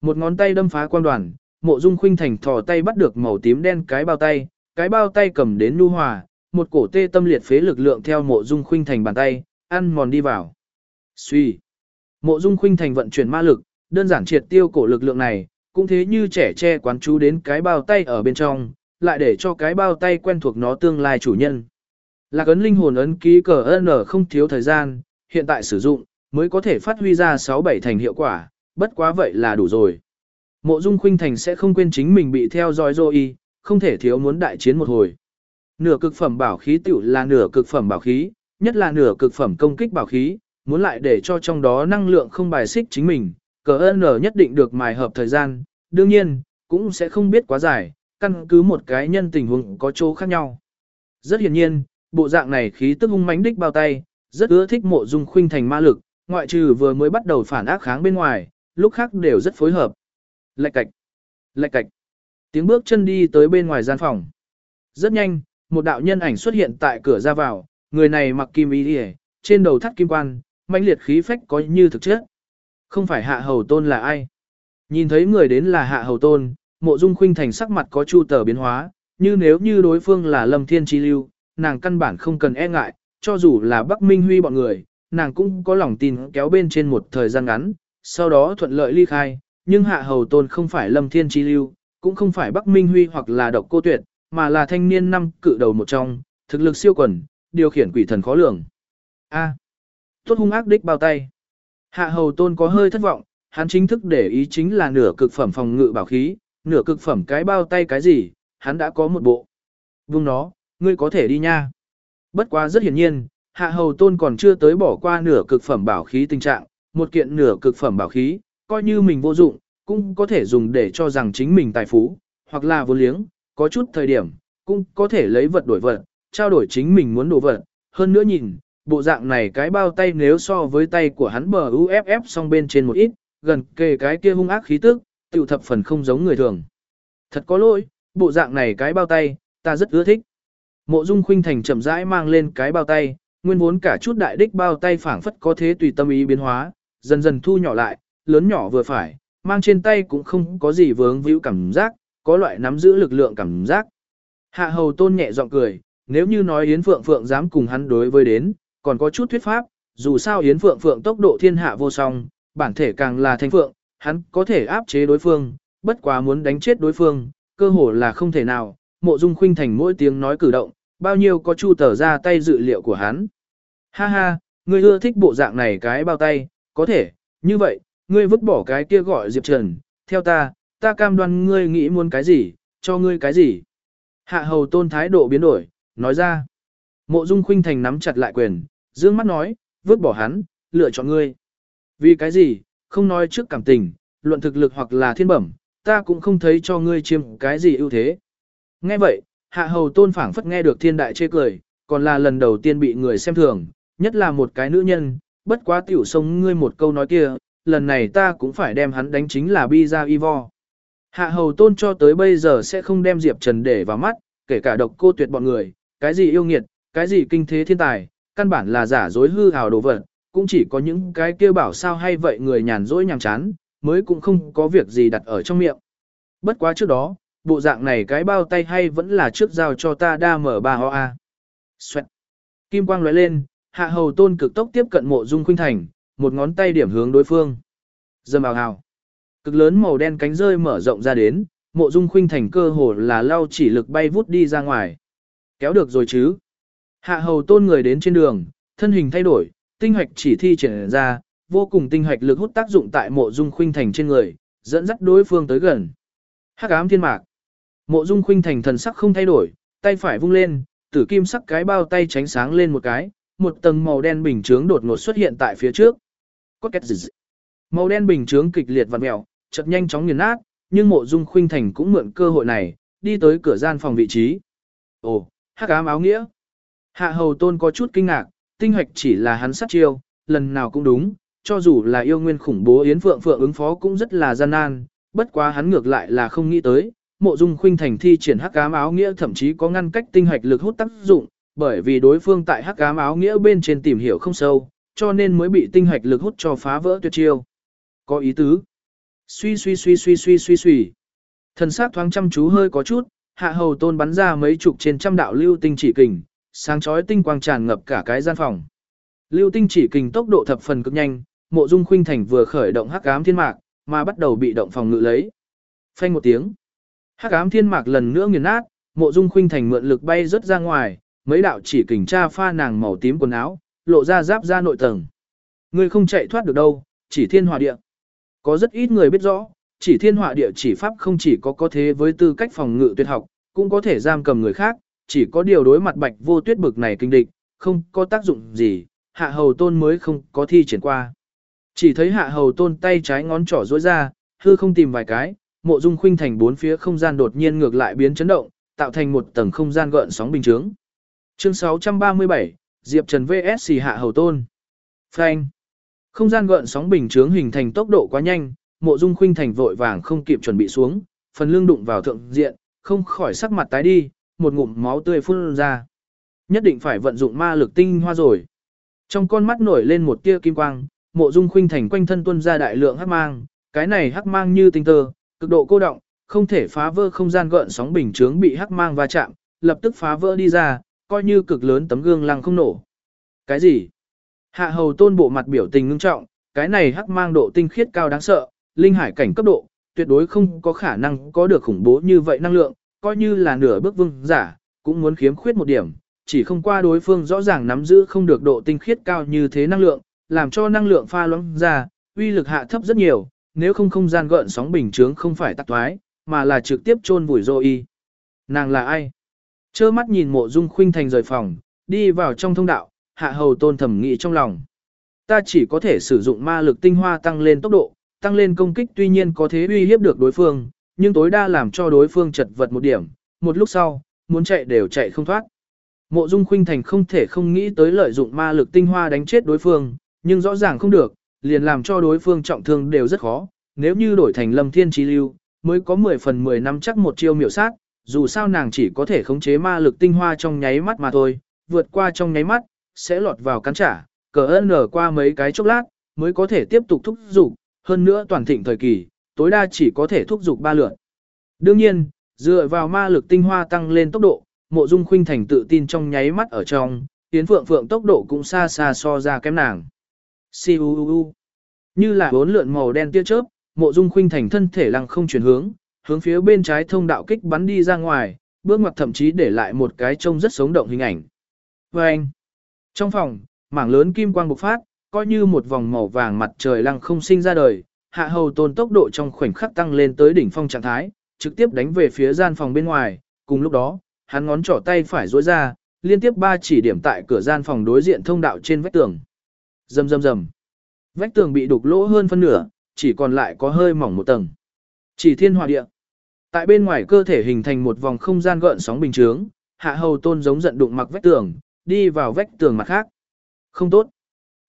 Một ngón tay đâm phá quan đoàn, mộ dung khuynh thành thò tay bắt được màu tím đen cái bao tay, cái bao tay cầm đến nu hòa, một cổ tê tâm liệt phế lực lượng theo mộ dung khuynh thành bàn tay, ăn mòn đi vào. Suy. Mộ dung khuynh thành vận chuyển ma lực, đơn giản triệt tiêu cổ lực lượng này, cũng thế như trẻ che quán chú đến cái bao tay ở bên trong, lại để cho cái bao tay quen thuộc nó tương lai chủ nhân. Lạc ấn linh hồn ấn ký cờ N không thiếu thời gian, hiện tại sử dụng, mới có thể phát huy ra 6-7 thành hiệu quả, bất quá vậy là đủ rồi. Mộ Dung Khuynh Thành sẽ không quên chính mình bị theo dõi rồi, không thể thiếu muốn đại chiến một hồi. Nửa cực phẩm bảo khí tiểu là nửa cực phẩm bảo khí, nhất là nửa cực phẩm công kích bảo khí, muốn lại để cho trong đó năng lượng không bài xích chính mình, cờ N nhất định được mài hợp thời gian, đương nhiên, cũng sẽ không biết quá dài, căn cứ một cái nhân tình huống có chỗ khác nhau. Rất hiển nhiên, bộ dạng này khí tức hung mãnh đích bao tay, rất ưa thích mộ dung khuynh thành ma lực, ngoại trừ vừa mới bắt đầu phản ác kháng bên ngoài, lúc khác đều rất phối hợp. Lạch cạch, lạch cạch. Tiếng bước chân đi tới bên ngoài gian phòng. Rất nhanh, một đạo nhân ảnh xuất hiện tại cửa ra vào, người này mặc kim y đi trên đầu thắt kim quan, mãnh liệt khí phách có như thực chất. Không phải hạ hầu tôn là ai. Nhìn thấy người đến là hạ hầu tôn, mộ dung khuynh thành sắc mặt có chu tờ biến hóa, như nếu như đối phương là lâm thiên chi lưu, nàng căn bản không cần e ngại, cho dù là Bắc Minh Huy bọn người, nàng cũng có lòng tin kéo bên trên một thời gian ngắn, sau đó thuận lợi ly khai, nhưng hạ hầu tôn không phải lâm thiên chi lưu, cũng không phải Bắc Minh Huy hoặc là độc cô tuyệt, mà là thanh niên năm cự đầu một trong, thực lực siêu quần, điều khiển quỷ thần khó lường. A. tốt hung ác đích bao tay. Hạ hầu tôn có hơi thất vọng, hắn chính thức để ý chính là nửa cực phẩm phòng ngự bảo khí, nửa cực phẩm cái bao tay cái gì, hắn đã có một bộ. Vung nó, ngươi có thể đi nha. Bất quá rất hiển nhiên, hạ hầu tôn còn chưa tới bỏ qua nửa cực phẩm bảo khí tình trạng, một kiện nửa cực phẩm bảo khí, coi như mình vô dụng, cũng có thể dùng để cho rằng chính mình tài phú, hoặc là vô liếng, có chút thời điểm, cũng có thể lấy vật đổi vật, trao đổi chính mình muốn đồ vật. Hơn nữa nhìn, bộ dạng này cái bao tay nếu so với tay của hắn bờ UFF song bên trên một ít, gần kề cái kia hung ác khí tức, tiểu thập phần không giống người thường. Thật có lỗi, bộ dạng này cái bao tay, ta rất ưa thích. Mộ Dung Khuynh Thành chậm rãi mang lên cái bao tay, nguyên vốn cả chút đại đích bao tay phảng phất có thế tùy tâm ý biến hóa, dần dần thu nhỏ lại, lớn nhỏ vừa phải, mang trên tay cũng không có gì vướng víu cảm giác, có loại nắm giữ lực lượng cảm giác. Hạ hầu tôn nhẹ giọng cười, nếu như nói Yến Phượng Phượng dám cùng hắn đối với đến, còn có chút thuyết pháp, dù sao Yến Phượng Phượng tốc độ thiên hạ vô song, bản thể càng là thanh phượng, hắn có thể áp chế đối phương, bất quá muốn đánh chết đối phương, cơ hồ là không thể nào, mộ dung khuynh thành mỗi tiếng nói cử động, bao nhiêu có chu tờ ra tay dự liệu của hắn. Ha ha, ngươi ưa thích bộ dạng này cái bao tay, có thể, như vậy, ngươi vứt bỏ cái kia gọi Diệp Trần, theo ta, ta cam đoan ngươi nghĩ muốn cái gì, cho ngươi cái gì. Hạ hầu tôn thái độ biến đổi, nói ra. Mộ dung khuynh thành nắm chặt lại quyền, dương mắt nói, vứt bỏ hắn, lựa chọn ngươi. Vì cái gì, không nói trước cảm tình, luận thực lực hoặc là thiên bẩm, ta cũng không thấy cho ngươi chiếm cái gì ưu thế. Nghe vậy, hạ hầu tôn phảng phất nghe được thiên đại chê cười, còn là lần đầu tiên bị người xem thường, nhất là một cái nữ nhân, bất quá tiểu sông ngươi một câu nói kia, lần này ta cũng phải đem hắn đánh chính là bi ra y vo. Hạ hầu tôn cho tới bây giờ sẽ không đem Diệp Trần để vào mắt, kể cả độc cô tuyệt bọn người, cái gì yêu nghiệt, cái gì kinh thế thiên tài, căn bản là giả dối hư hào đồ vật, cũng chỉ có những cái kia bảo sao hay vậy người nhàn dối nhàm chán, mới cũng không có việc gì đặt ở trong miệng. Bất quá trước đó, bộ dạng này cái bao tay hay vẫn là trước giao cho ta đa mở ba ho a. Xoẹt. Kim quang lóe lên, hạ hầu tôn cực tốc tiếp cận mộ dung khuynh thành, một ngón tay điểm hướng đối phương. Dâm ào ào. Cực lớn màu đen cánh rơi mở rộng ra đến, mộ dung khuynh thành cơ hồ là lao chỉ lực bay vút đi ra ngoài. Kéo được rồi chứ. Hạ hầu tôn người đến trên đường, thân hình thay đổi, tinh hoạch chỉ thi triển ra, vô cùng tinh hoạch lực hút tác dụng tại mộ dung khuynh thành trên người, dẫn dắt đối phương tới gần. Hắc ám thiên mạc. Mộ dung khuynh thành thần sắc không thay đổi, tay phải vung lên, tử kim sắc cái bao tay tránh sáng lên một cái, một tầng màu đen bình chướng đột ngột xuất hiện tại phía trước. Có két gì? Màu đen bình chướng kịch liệt vặn mèo, chợt nhanh chóng nghiền nát, nhưng mộ dung khuynh thành cũng mượn cơ hội này, đi tới cửa gian phòng vị trí. Ồ, hắc ám áo nghĩa. Hạ hầu tôn có chút kinh ngạc, tinh hoạch chỉ là hắn sát chiêu, lần nào cũng đúng, cho dù là yêu nguyên khủng bố Yến Phượng Phượng ứng phó cũng rất là gian nan, bất quá hắn ngược lại là không nghĩ tới, mộ dung khuynh thành thi triển hắc ám áo nghĩa thậm chí có ngăn cách tinh hạch lực hút tác dụng, bởi vì đối phương tại hắc ám áo nghĩa bên trên tìm hiểu không sâu, cho nên mới bị tinh hạch lực hút cho phá vỡ tuyệt chiêu. Có ý tứ. Suy suy suy suy suy suy suy. Thần sắc thoáng chăm chú hơi có chút, hạ hầu tôn bắn ra mấy chục trên trăm đạo lưu tinh chỉ kình, sáng chói tinh quang tràn ngập cả cái gian phòng. Lưu tinh chỉ kình tốc độ thập phần cực nhanh, mộ dung khuynh thành vừa khởi động hắc ám thiên mạc, mà bắt đầu bị động phòng ngự lấy. Phanh một tiếng. Hắc ám thiên mạc lần nữa nghiền nát, mộ dung khuynh thành mượn lực bay rất ra ngoài, mấy đạo chỉ kình tra pha nàng màu tím quần áo, lộ ra giáp ra nội tầng. Ngươi không chạy thoát được đâu, chỉ thiên hỏa địa. Có rất ít người biết rõ, chỉ thiên hỏa địa chỉ pháp không chỉ có có thế với tư cách phòng ngự tuyệt học, cũng có thể giam cầm người khác, chỉ có điều đối mặt bạch vô tuyết bực này kinh địch, không có tác dụng gì, hạ hầu tôn mới không có thi triển qua. Chỉ thấy hạ hầu tôn tay trái ngón trỏ rối ra, hư không tìm vài cái, mộ dung khuynh thành bốn phía không gian đột nhiên ngược lại biến chấn động, tạo thành một tầng không gian gợn sóng bình chướng. Chương 637, Diệp Trần VS Hạ Hầu Tôn. Phanh. Không gian gợn sóng bình chướng hình thành tốc độ quá nhanh, mộ dung khuynh thành vội vàng không kịp chuẩn bị xuống, phần lưng đụng vào thượng diện, không khỏi sắc mặt tái đi, một ngụm máu tươi phun ra. Nhất định phải vận dụng ma lực tinh hoa rồi. Trong con mắt nổi lên một tia kim quang, mộ dung khuynh thành quanh thân tuôn ra đại lượng hắc mang, cái này hắc mang như tinh tơ, cực độ cô động, không thể phá vỡ không gian gợn sóng bình chướng bị hắc mang va chạm, lập tức phá vỡ đi ra, coi như cực lớn tấm gương lăng không nổ. Cái gì? Hạ hầu tôn bộ mặt biểu tình ngưng trọng, cái này hắc mang độ tinh khiết cao đáng sợ, linh hải cảnh cấp độ, tuyệt đối không có khả năng có được khủng bố như vậy năng lượng, coi như là nửa bước vương giả, cũng muốn khiếm khuyết một điểm, chỉ không qua đối phương rõ ràng nắm giữ không được độ tinh khiết cao như thế năng lượng, làm cho năng lượng pha loãng ra, uy lực hạ thấp rất nhiều, nếu không không gian gợn sóng bình chướng không phải tắc toái, mà là trực tiếp chôn vùi rồi Nàng là ai? Chơ mắt nhìn mộ dung khuynh thành rời phòng, đi vào trong thông đạo, hạ hầu tôn thẩm nghĩ trong lòng. Ta chỉ có thể sử dụng ma lực tinh hoa tăng lên tốc độ, tăng lên công kích tuy nhiên có thế uy hiếp được đối phương, nhưng tối đa làm cho đối phương chật vật một điểm, một lúc sau, muốn chạy đều chạy không thoát. Mộ Dung Khuynh Thành không thể không nghĩ tới lợi dụng ma lực tinh hoa đánh chết đối phương, nhưng rõ ràng không được, liền làm cho đối phương trọng thương đều rất khó, nếu như đổi thành Lâm Thiên trí Lưu, mới có 10 phần 10 năm chắc một chiêu miểu sát, dù sao nàng chỉ có thể khống chế ma lực tinh hoa trong nháy mắt mà thôi, vượt qua trong nháy mắt, sẽ lọt vào cắn trả, cờ ơn nở qua mấy cái chốc lát, mới có thể tiếp tục thúc dục hơn nữa toàn thịnh thời kỳ, tối đa chỉ có thể thúc dục ba lượt. Đương nhiên, dựa vào ma lực tinh hoa tăng lên tốc độ, mộ dung khuynh thành tự tin trong nháy mắt ở trong, tiến phượng phượng tốc độ cũng xa xa so ra kém nàng. Siu Như là bốn lượn màu đen tia chớp, mộ dung khuynh thành thân thể lăng không chuyển hướng, hướng phía bên trái thông đạo kích bắn đi ra ngoài, bước ngoặt thậm chí để lại một cái trông rất sống động hình ảnh. Và anh, trong phòng, mảng lớn kim quang bộc phát, coi như một vòng màu vàng mặt trời lăng không sinh ra đời, hạ hầu tôn tốc độ trong khoảnh khắc tăng lên tới đỉnh phong trạng thái, trực tiếp đánh về phía gian phòng bên ngoài, cùng lúc đó, hắn ngón trỏ tay phải duỗi ra, liên tiếp ba chỉ điểm tại cửa gian phòng đối diện thông đạo trên vách tường. Rầm rầm rầm. Vách tường bị đục lỗ hơn phân nửa, chỉ còn lại có hơi mỏng một tầng. Chỉ thiên hỏa địa. Tại bên ngoài cơ thể hình thành một vòng không gian gợn sóng bình chướng, hạ hầu tôn giống giận đụng mặc vách tường, đi vào vách tường mặt khác. Không tốt.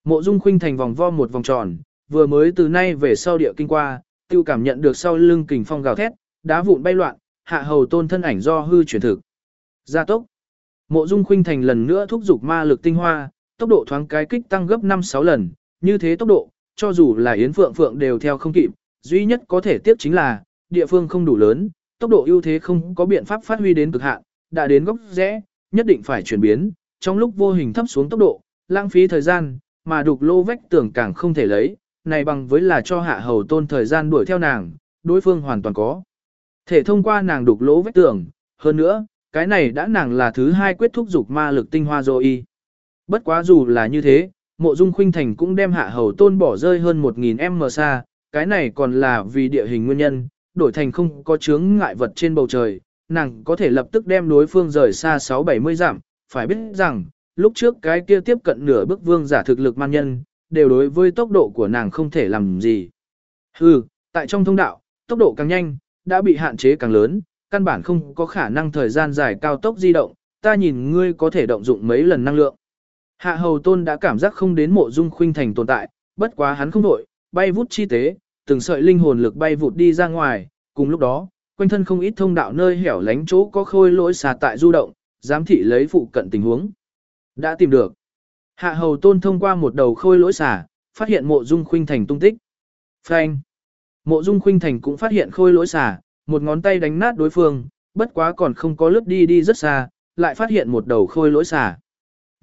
Mộ Dung Khuynh thành vòng vo một vòng tròn, vừa mới từ nay về sau địa kinh qua, tiêu cảm nhận được sau lưng kình phong gào thét, đá vụn bay loạn, hạ hầu tôn thân ảnh do hư chuyển thực. Gia tốc. Mộ Dung Khuynh thành lần nữa thúc giục ma lực tinh hoa, tốc độ thoáng cái kích tăng gấp 5-6 lần, như thế tốc độ, cho dù là Yến Phượng Phượng đều theo không kịp, duy nhất có thể tiếp chính là, địa phương không đủ lớn, tốc độ ưu thế không có biện pháp phát huy đến cực hạn, đã đến góc rẽ, nhất định phải chuyển biến, trong lúc vô hình thấp xuống tốc độ, lãng phí thời gian, mà đục lô vách tưởng càng không thể lấy, này bằng với là cho hạ hầu tôn thời gian đuổi theo nàng, đối phương hoàn toàn có. Thể thông qua nàng đục lỗ vách tường, hơn nữa, cái này đã nàng là thứ hai quyết thúc dục ma lực tinh hoa dô y. Bất quá dù là như thế, mộ dung khuynh thành cũng đem hạ hầu tôn bỏ rơi hơn 1.000 m xa, cái này còn là vì địa hình nguyên nhân, đổi thành không có chướng ngại vật trên bầu trời, nàng có thể lập tức đem đối phương rời xa 6-70 dặm, phải biết rằng, lúc trước cái kia tiếp cận nửa bước vương giả thực lực man nhân, đều đối với tốc độ của nàng không thể làm gì. Hừ, tại trong thông đạo, tốc độ càng nhanh, đã bị hạn chế càng lớn, căn bản không có khả năng thời gian dài cao tốc di động, ta nhìn ngươi có thể động dụng mấy lần năng lượng. Hạ hầu tôn đã cảm giác không đến mộ dung khuynh thành tồn tại, bất quá hắn không đổi, bay vút chi tế, từng sợi linh hồn lực bay vụt đi ra ngoài, cùng lúc đó, quanh thân không ít thông đạo nơi hẻo lánh chỗ có khôi lỗi xà tại du động, giám thị lấy phụ cận tình huống. Đã tìm được. Hạ hầu tôn thông qua một đầu khôi lỗi xà, phát hiện mộ dung khuynh thành tung tích. Phanh. Mộ dung khuynh thành cũng phát hiện khôi lỗi xà, một ngón tay đánh nát đối phương, bất quá còn không có lướt đi đi rất xa, lại phát hiện một đầu khôi lỗi xà.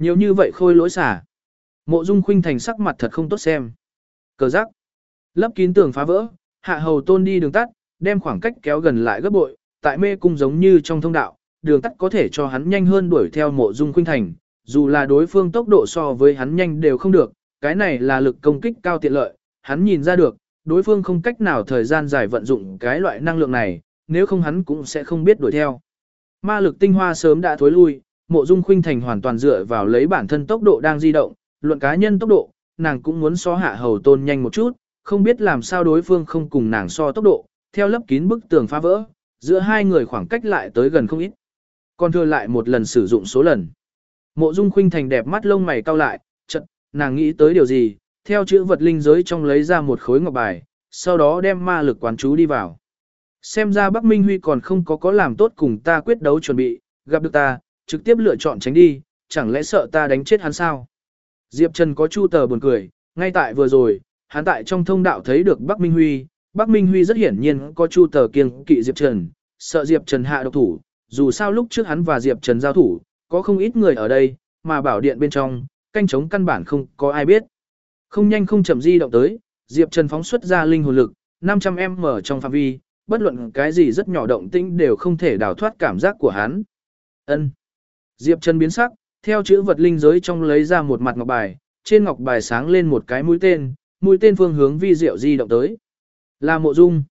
Nhiều như vậy khôi lỗi xả, Mộ dung khuynh thành sắc mặt thật không tốt xem. Cờ giác. Lấp kín tường phá vỡ, hạ hầu tôn đi đường tắt, đem khoảng cách kéo gần lại gấp bội, tại mê cung giống như trong thông đạo, đường tắt có thể cho hắn nhanh hơn đuổi theo mộ dung khuynh thành, dù là đối phương tốc độ so với hắn nhanh đều không được, cái này là lực công kích cao tiện lợi, hắn nhìn ra được, đối phương không cách nào thời gian dài vận dụng cái loại năng lượng này, nếu không hắn cũng sẽ không biết đuổi theo. Ma lực tinh hoa sớm đã thối lui, mộ dung khuynh thành hoàn toàn dựa vào lấy bản thân tốc độ đang di động, luận cá nhân tốc độ, nàng cũng muốn so hạ hầu tôn nhanh một chút, không biết làm sao đối phương không cùng nàng so tốc độ, theo lấp kín bức tường phá vỡ, giữa hai người khoảng cách lại tới gần không ít. Còn thừa lại một lần sử dụng số lần. Mộ Dung Khuynh Thành đẹp mắt lông mày cau lại, chợt, nàng nghĩ tới điều gì, theo chữ vật linh giới trong lấy ra một khối ngọc bài, sau đó đem ma lực quán chú đi vào. Xem ra Bắc Minh Huy còn không có có làm tốt cùng ta quyết đấu chuẩn bị, gặp được ta, trực tiếp lựa chọn tránh đi, chẳng lẽ sợ ta đánh chết hắn sao? Diệp Trần có chu tờ buồn cười, ngay tại vừa rồi, hắn tại trong thông đạo thấy được Bắc Minh Huy, Bắc Minh Huy rất hiển nhiên có chu tờ kiêng kỵ Diệp Trần, sợ Diệp Trần hạ độc thủ, dù sao lúc trước hắn và Diệp Trần giao thủ, có không ít người ở đây, mà bảo điện bên trong, canh chống căn bản không có ai biết. Không nhanh không chậm di động tới, Diệp Trần phóng xuất ra linh hồn lực, 500m trong phạm vi, bất luận cái gì rất nhỏ động tĩnh đều không thể đào thoát cảm giác của hắn. Ân. Diệp Trần biến sắc, theo chữ vật linh giới trong lấy ra một mặt ngọc bài, trên ngọc bài sáng lên một cái mũi tên, mũi tên phương hướng vi diệu di động tới. Là mộ dung.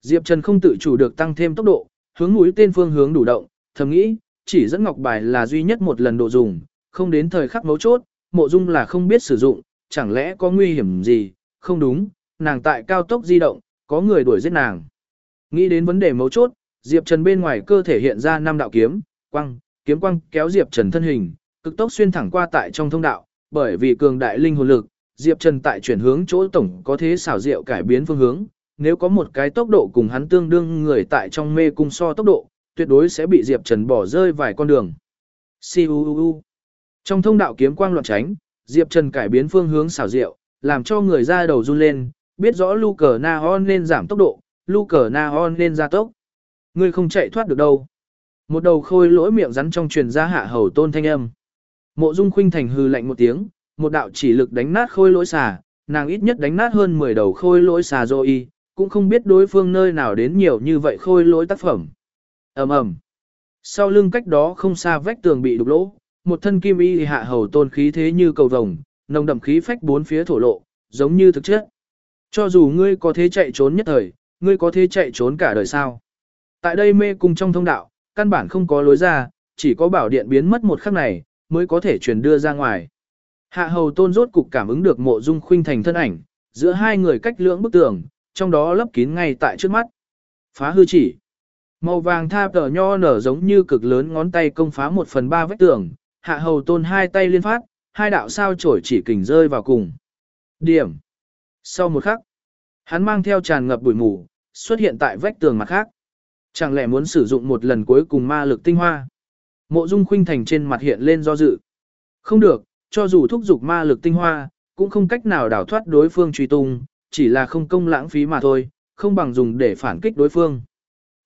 Diệp Trần không tự chủ được tăng thêm tốc độ, hướng mũi tên phương hướng đủ động, thầm nghĩ, chỉ dẫn ngọc bài là duy nhất một lần độ dùng, không đến thời khắc mấu chốt, mộ dung là không biết sử dụng, chẳng lẽ có nguy hiểm gì, không đúng, nàng tại cao tốc di động, có người đuổi giết nàng. Nghĩ đến vấn đề mấu chốt, Diệp Trần bên ngoài cơ thể hiện ra năm đạo kiếm, quăng, kiếm Quang kéo Diệp Trần thân hình, cực tốc xuyên thẳng qua tại trong thông đạo, bởi vì cường đại linh hồn lực, Diệp Trần tại chuyển hướng chỗ tổng có thế xảo diệu cải biến phương hướng, nếu có một cái tốc độ cùng hắn tương đương người tại trong mê cung so tốc độ, tuyệt đối sẽ bị Diệp Trần bỏ rơi vài con đường. Siu Trong thông đạo kiếm quang loạn tránh, Diệp Trần cải biến phương hướng xảo diệu, làm cho người ra đầu run lên, biết rõ Luca Naon nên giảm tốc độ, Luca Naon nên gia tốc. Ngươi không chạy thoát được đâu. Một đầu khôi lỗi miệng rắn trong truyền ra hạ hầu tôn thanh âm. Mộ Dung Khuynh Thành hư lạnh một tiếng, một đạo chỉ lực đánh nát khôi lỗi xà, nàng ít nhất đánh nát hơn 10 đầu khôi lỗi xà rồi, cũng không biết đối phương nơi nào đến nhiều như vậy khôi lỗi tác phẩm. Ầm ầm. Sau lưng cách đó không xa vách tường bị đục lỗ, một thân kim y hạ hầu tôn khí thế như cầu vồng, nồng đậm khí phách bốn phía thổ lộ, giống như thực chất. Cho dù ngươi có thế chạy trốn nhất thời, ngươi có thế chạy trốn cả đời sao? Tại đây mê cung trong thông đạo, căn bản không có lối ra, chỉ có bảo điện biến mất một khắc này, mới có thể truyền đưa ra ngoài. Hạ hầu tôn rốt cục cảm ứng được mộ dung khuynh thành thân ảnh, giữa hai người cách lưỡng bức tường, trong đó lấp kín ngay tại trước mắt. Phá hư chỉ. Màu vàng tha tờ nho nở giống như cực lớn ngón tay công phá một phần ba vách tường, hạ hầu tôn hai tay liên phát, hai đạo sao trổi chỉ kình rơi vào cùng. Điểm. Sau một khắc, hắn mang theo tràn ngập bụi mù, xuất hiện tại vách tường mặt khác. Chẳng lẽ muốn sử dụng một lần cuối cùng ma lực tinh hoa? Mộ Dung Khuynh Thành trên mặt hiện lên do dự. Không được, cho dù thúc giục ma lực tinh hoa, cũng không cách nào đảo thoát đối phương truy tung, chỉ là không công lãng phí mà thôi, không bằng dùng để phản kích đối phương.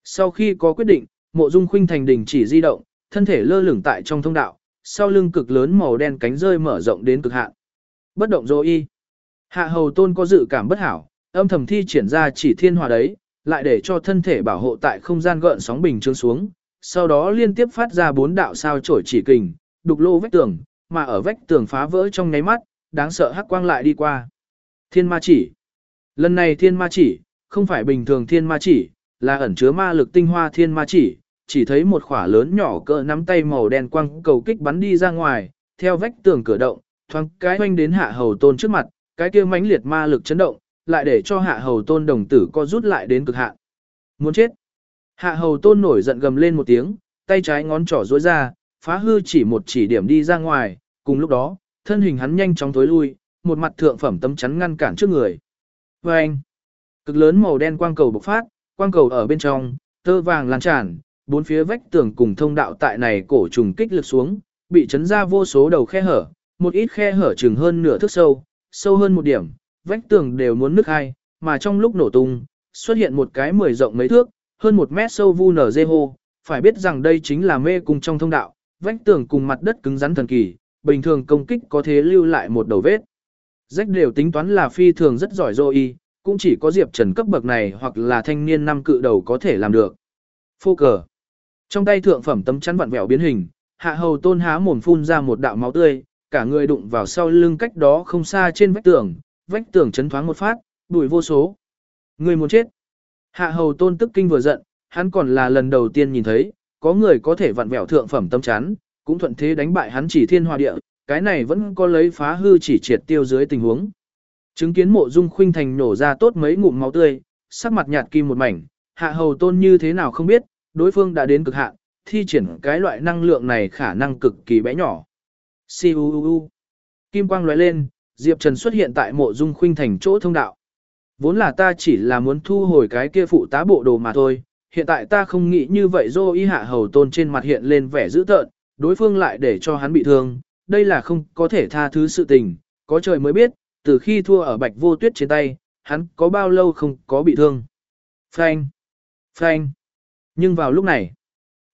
Sau khi có quyết định, Mộ Dung Khuynh Thành đình chỉ di động, thân thể lơ lửng tại trong thông đạo, sau lưng cực lớn màu đen cánh rơi mở rộng đến cực hạn. Bất động dô y. Hạ hầu tôn có dự cảm bất hảo, âm thầm thi triển ra chỉ thiên hòa đấy, lại để cho thân thể bảo hộ tại không gian gợn sóng bình trướng xuống, sau đó liên tiếp phát ra bốn đạo sao chổi chỉ kình, đục lô vách tường, mà ở vách tường phá vỡ trong nháy mắt, đáng sợ hắc quang lại đi qua. Thiên ma chỉ. Lần này thiên ma chỉ, không phải bình thường thiên ma chỉ, là ẩn chứa ma lực tinh hoa thiên ma chỉ, chỉ thấy một khỏa lớn nhỏ cỡ nắm tay màu đen quang cầu kích bắn đi ra ngoài, theo vách tường cửa động, thoáng cái hoanh đến hạ hầu tôn trước mặt, cái kia mãnh liệt ma lực chấn động, lại để cho hạ hầu tôn đồng tử co rút lại đến cực hạn. Muốn chết. Hạ hầu tôn nổi giận gầm lên một tiếng, tay trái ngón trỏ duỗi ra, phá hư chỉ một chỉ điểm đi ra ngoài, cùng lúc đó, thân hình hắn nhanh chóng tối lui, một mặt thượng phẩm tấm chắn ngăn cản trước người. Và anh, cực lớn màu đen quang cầu bộc phát, quang cầu ở bên trong, tơ vàng lan tràn, bốn phía vách tường cùng thông đạo tại này cổ trùng kích lực xuống, bị chấn ra vô số đầu khe hở, một ít khe hở chừng hơn nửa thước sâu, sâu hơn một điểm, vách tường đều muốn nứt hai, mà trong lúc nổ tung, xuất hiện một cái mười rộng mấy thước, hơn một mét sâu vu nở dê hô, phải biết rằng đây chính là mê cung trong thông đạo, vách tường cùng mặt đất cứng rắn thần kỳ, bình thường công kích có thể lưu lại một đầu vết. Rách đều tính toán là phi thường rất giỏi dô y, cũng chỉ có Diệp Trần cấp bậc này hoặc là thanh niên năm cự đầu có thể làm được. Phô cờ. Trong tay thượng phẩm tấm chắn vặn vẹo biến hình, hạ hầu tôn há mồm phun ra một đạo máu tươi, cả người đụng vào sau lưng cách đó không xa trên vách tường, vách tường chấn thoáng một phát, bụi vô số. Người muốn chết. Hạ hầu tôn tức kinh vừa giận, hắn còn là lần đầu tiên nhìn thấy, có người có thể vặn vẹo thượng phẩm tâm chán cũng thuận thế đánh bại hắn chỉ thiên hòa địa, cái này vẫn có lấy phá hư chỉ triệt tiêu dưới tình huống. Chứng kiến mộ dung khuynh thành nổ ra tốt mấy ngụm máu tươi, sắc mặt nhạt kim một mảnh, hạ hầu tôn như thế nào không biết, đối phương đã đến cực hạn, thi triển cái loại năng lượng này khả năng cực kỳ bé nhỏ. Siu Kim quang lóe lên, Diệp Trần xuất hiện tại mộ dung khuynh thành chỗ thông đạo. Vốn là ta chỉ là muốn thu hồi cái kia phụ tá bộ đồ mà thôi, hiện tại ta không nghĩ như vậy dô y hạ hầu tôn trên mặt hiện lên vẻ dữ tợn, đối phương lại để cho hắn bị thương, đây là không có thể tha thứ sự tình, có trời mới biết, từ khi thua ở bạch vô tuyết trên tay, hắn có bao lâu không có bị thương. Phanh! Phanh! Nhưng vào lúc này,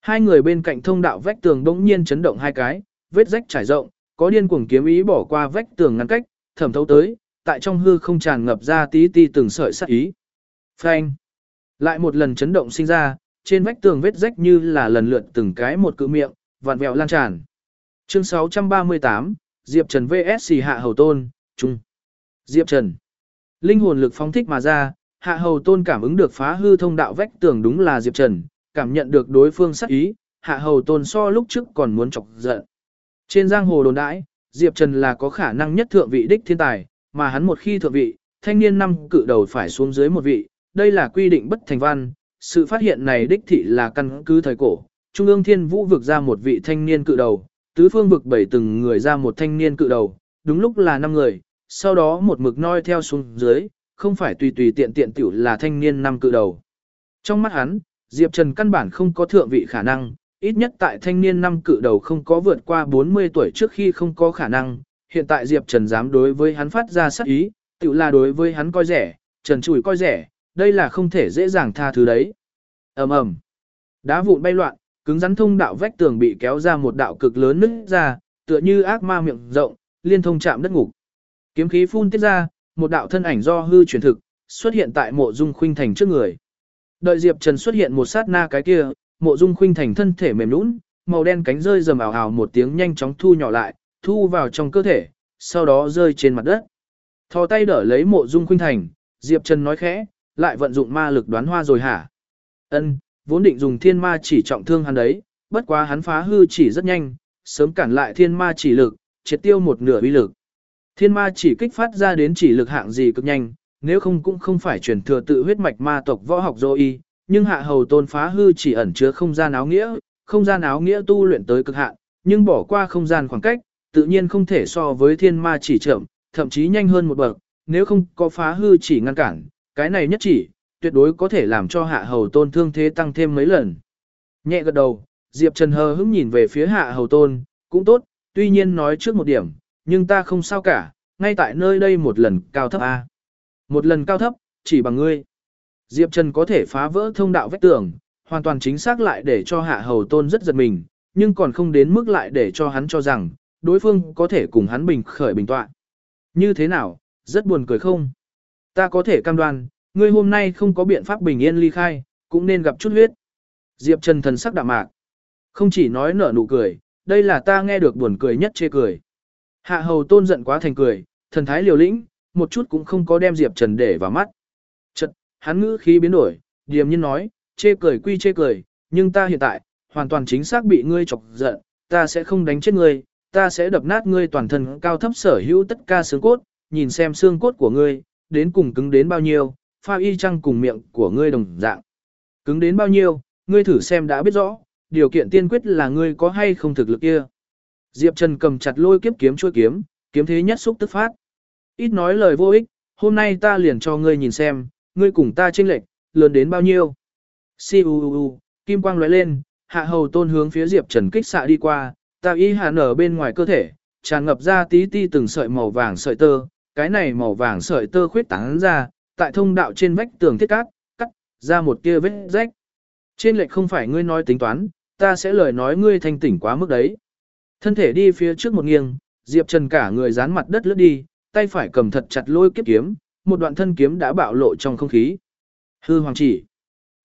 hai người bên cạnh thông đạo vách tường bỗng nhiên chấn động hai cái, vết rách trải rộng, có điên cuồng kiếm ý bỏ qua vách tường ngăn cách, thẩm thấu tới, tại trong hư không tràn ngập ra tí ti từng sợi sát ý. Phanh! Lại một lần chấn động sinh ra, trên vách tường vết rách như là lần lượt từng cái một cự miệng, vặn vẹo lan tràn. Chương 638, Diệp Trần VS Hạ Hầu Tôn, Trung. Diệp Trần. Linh hồn lực phóng thích mà ra, Hạ Hầu Tôn cảm ứng được phá hư thông đạo vách tường đúng là Diệp Trần, cảm nhận được đối phương sát ý, Hạ Hầu Tôn so lúc trước còn muốn chọc giận. Trên giang hồ đồn đãi, Diệp Trần là có khả năng nhất thượng vị đích thiên tài, mà hắn một khi thượng vị, thanh niên năm cự đầu phải xuống dưới một vị, đây là quy định bất thành văn, sự phát hiện này đích thị là căn cứ thời cổ, Trung ương Thiên Vũ vực ra một vị thanh niên cự đầu, tứ phương vực bảy từng người ra một thanh niên cự đầu, đúng lúc là năm người, sau đó một mực noi theo xuống dưới, không phải tùy tùy tiện tiện tiểu là thanh niên năm cự đầu. Trong mắt hắn, Diệp Trần căn bản không có thượng vị khả năng, ít nhất tại thanh niên năm cự đầu không có vượt qua 40 tuổi trước khi không có khả năng, hiện tại Diệp Trần dám đối với hắn phát ra sắc ý, tự là đối với hắn coi rẻ, Trần chùi coi rẻ, đây là không thể dễ dàng tha thứ đấy. ầm ầm, Đá vụn bay loạn, cứng rắn thông đạo vách tường bị kéo ra một đạo cực lớn nứt ra, tựa như ác ma miệng rộng, liên thông chạm đất ngục. Kiếm khí phun tiết ra, một đạo thân ảnh do hư chuyển thực, xuất hiện tại mộ dung khuynh thành trước người. Đợi Diệp Trần xuất hiện một sát na cái kia, mộ dung khuynh thành thân thể mềm nũng, màu đen cánh rơi rầm ảo ảo một tiếng nhanh chóng thu nhỏ lại, thu vào trong cơ thể, sau đó rơi trên mặt đất. Thò tay đỡ lấy mộ dung khuynh thành, Diệp Trần nói khẽ, lại vận dụng ma lực đoán hoa rồi hả? Ân, vốn định dùng thiên ma chỉ trọng thương hắn đấy, bất quá hắn phá hư chỉ rất nhanh, sớm cản lại thiên ma chỉ lực, triệt tiêu một nửa uy lực. Thiên ma chỉ kích phát ra đến chỉ lực hạng gì cực nhanh, nếu không cũng không phải truyền thừa tự huyết mạch ma tộc võ học dô y, nhưng hạ hầu tôn phá hư chỉ ẩn chứa không gian áo nghĩa, không gian áo nghĩa tu luyện tới cực hạn, nhưng bỏ qua không gian khoảng cách, tự nhiên không thể so với thiên ma chỉ chậm, thậm chí nhanh hơn một bậc, nếu không có phá hư chỉ ngăn cản, cái này nhất chỉ, tuyệt đối có thể làm cho hạ hầu tôn thương thế tăng thêm mấy lần. Nhẹ gật đầu, Diệp Trần hờ hững nhìn về phía hạ hầu tôn, cũng tốt, tuy nhiên nói trước một điểm, nhưng ta không sao cả, ngay tại nơi đây một lần cao thấp A. Một lần cao thấp, chỉ bằng ngươi. Diệp Trần có thể phá vỡ thông đạo vách tường, hoàn toàn chính xác lại để cho hạ hầu tôn rất giật mình, nhưng còn không đến mức lại để cho hắn cho rằng, đối phương có thể cùng hắn bình khởi bình tọa. Như thế nào, rất buồn cười không? Ta có thể cam đoan, ngươi hôm nay không có biện pháp bình yên ly khai, cũng nên gặp chút huyết. Diệp Trần thần sắc đạm mạc. Không chỉ nói nở nụ cười, đây là ta nghe được buồn cười nhất chê cười. Hạ hầu tôn giận quá thành cười, thần thái liều lĩnh, một chút cũng không có đem Diệp Trần để vào mắt. Hắn ngữ khí biến đổi, điềm nhiên nói, chê cười quy chê cười, nhưng ta hiện tại, hoàn toàn chính xác bị ngươi chọc giận, ta sẽ không đánh chết ngươi, ta sẽ đập nát ngươi toàn thân cao thấp sở hữu tất cả xương cốt, nhìn xem xương cốt của ngươi, đến cùng cứng đến bao nhiêu, pha y chăng cùng miệng của ngươi đồng dạng. Cứng đến bao nhiêu, ngươi thử xem đã biết rõ, điều kiện tiên quyết là ngươi có hay không thực lực kia. Diệp Trần cầm chặt lôi kiếp kiếm chuôi kiếm, kiếm thế nhất xúc tức phát. Ít nói lời vô ích, hôm nay ta liền cho ngươi nhìn xem, ngươi cùng ta chênh lệch, lớn đến bao nhiêu. Siu, kim quang lóe lên, hạ hầu tôn hướng phía Diệp Trần kích xạ đi qua, ta y hạ nở bên ngoài cơ thể, tràn ngập ra tí ti từng sợi màu vàng sợi tơ, cái này màu vàng sợi tơ khuyết tán ra, tại thông đạo trên vách tường thiết cát, cắt ra một kia vết rách. Trên lệch không phải ngươi nói tính toán, ta sẽ lời nói ngươi thanh tỉnh quá mức đấy. Thân thể đi phía trước một nghiêng, Diệp Trần cả người dán mặt đất lướt đi, tay phải cầm thật chặt lôi kiếp kiếm, một đoạn thân kiếm đã bạo lộ trong không khí. Hư hoàng chỉ.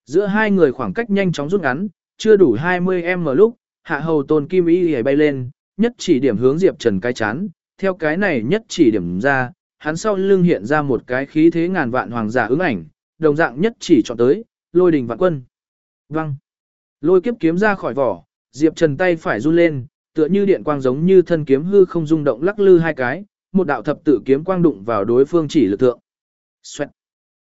Giữa hai người khoảng cách nhanh chóng rút ngắn, chưa đủ 20m lúc, hạ hầu tôn kim y hề bay lên, nhất chỉ điểm hướng Diệp Trần cái chán, theo cái này nhất chỉ điểm ra, hắn sau lưng hiện ra một cái khí thế ngàn vạn hoàng giả ứng ảnh, đồng dạng nhất chỉ chọn tới, lôi đình vạn quân. Văng. Lôi kiếp kiếm ra khỏi vỏ, Diệp Trần tay phải run lên, tựa như điện quang giống như thân kiếm hư không rung động lắc lư hai cái, một đạo thập tự kiếm quang đụng vào đối phương chỉ lực thượng. Xoẹt.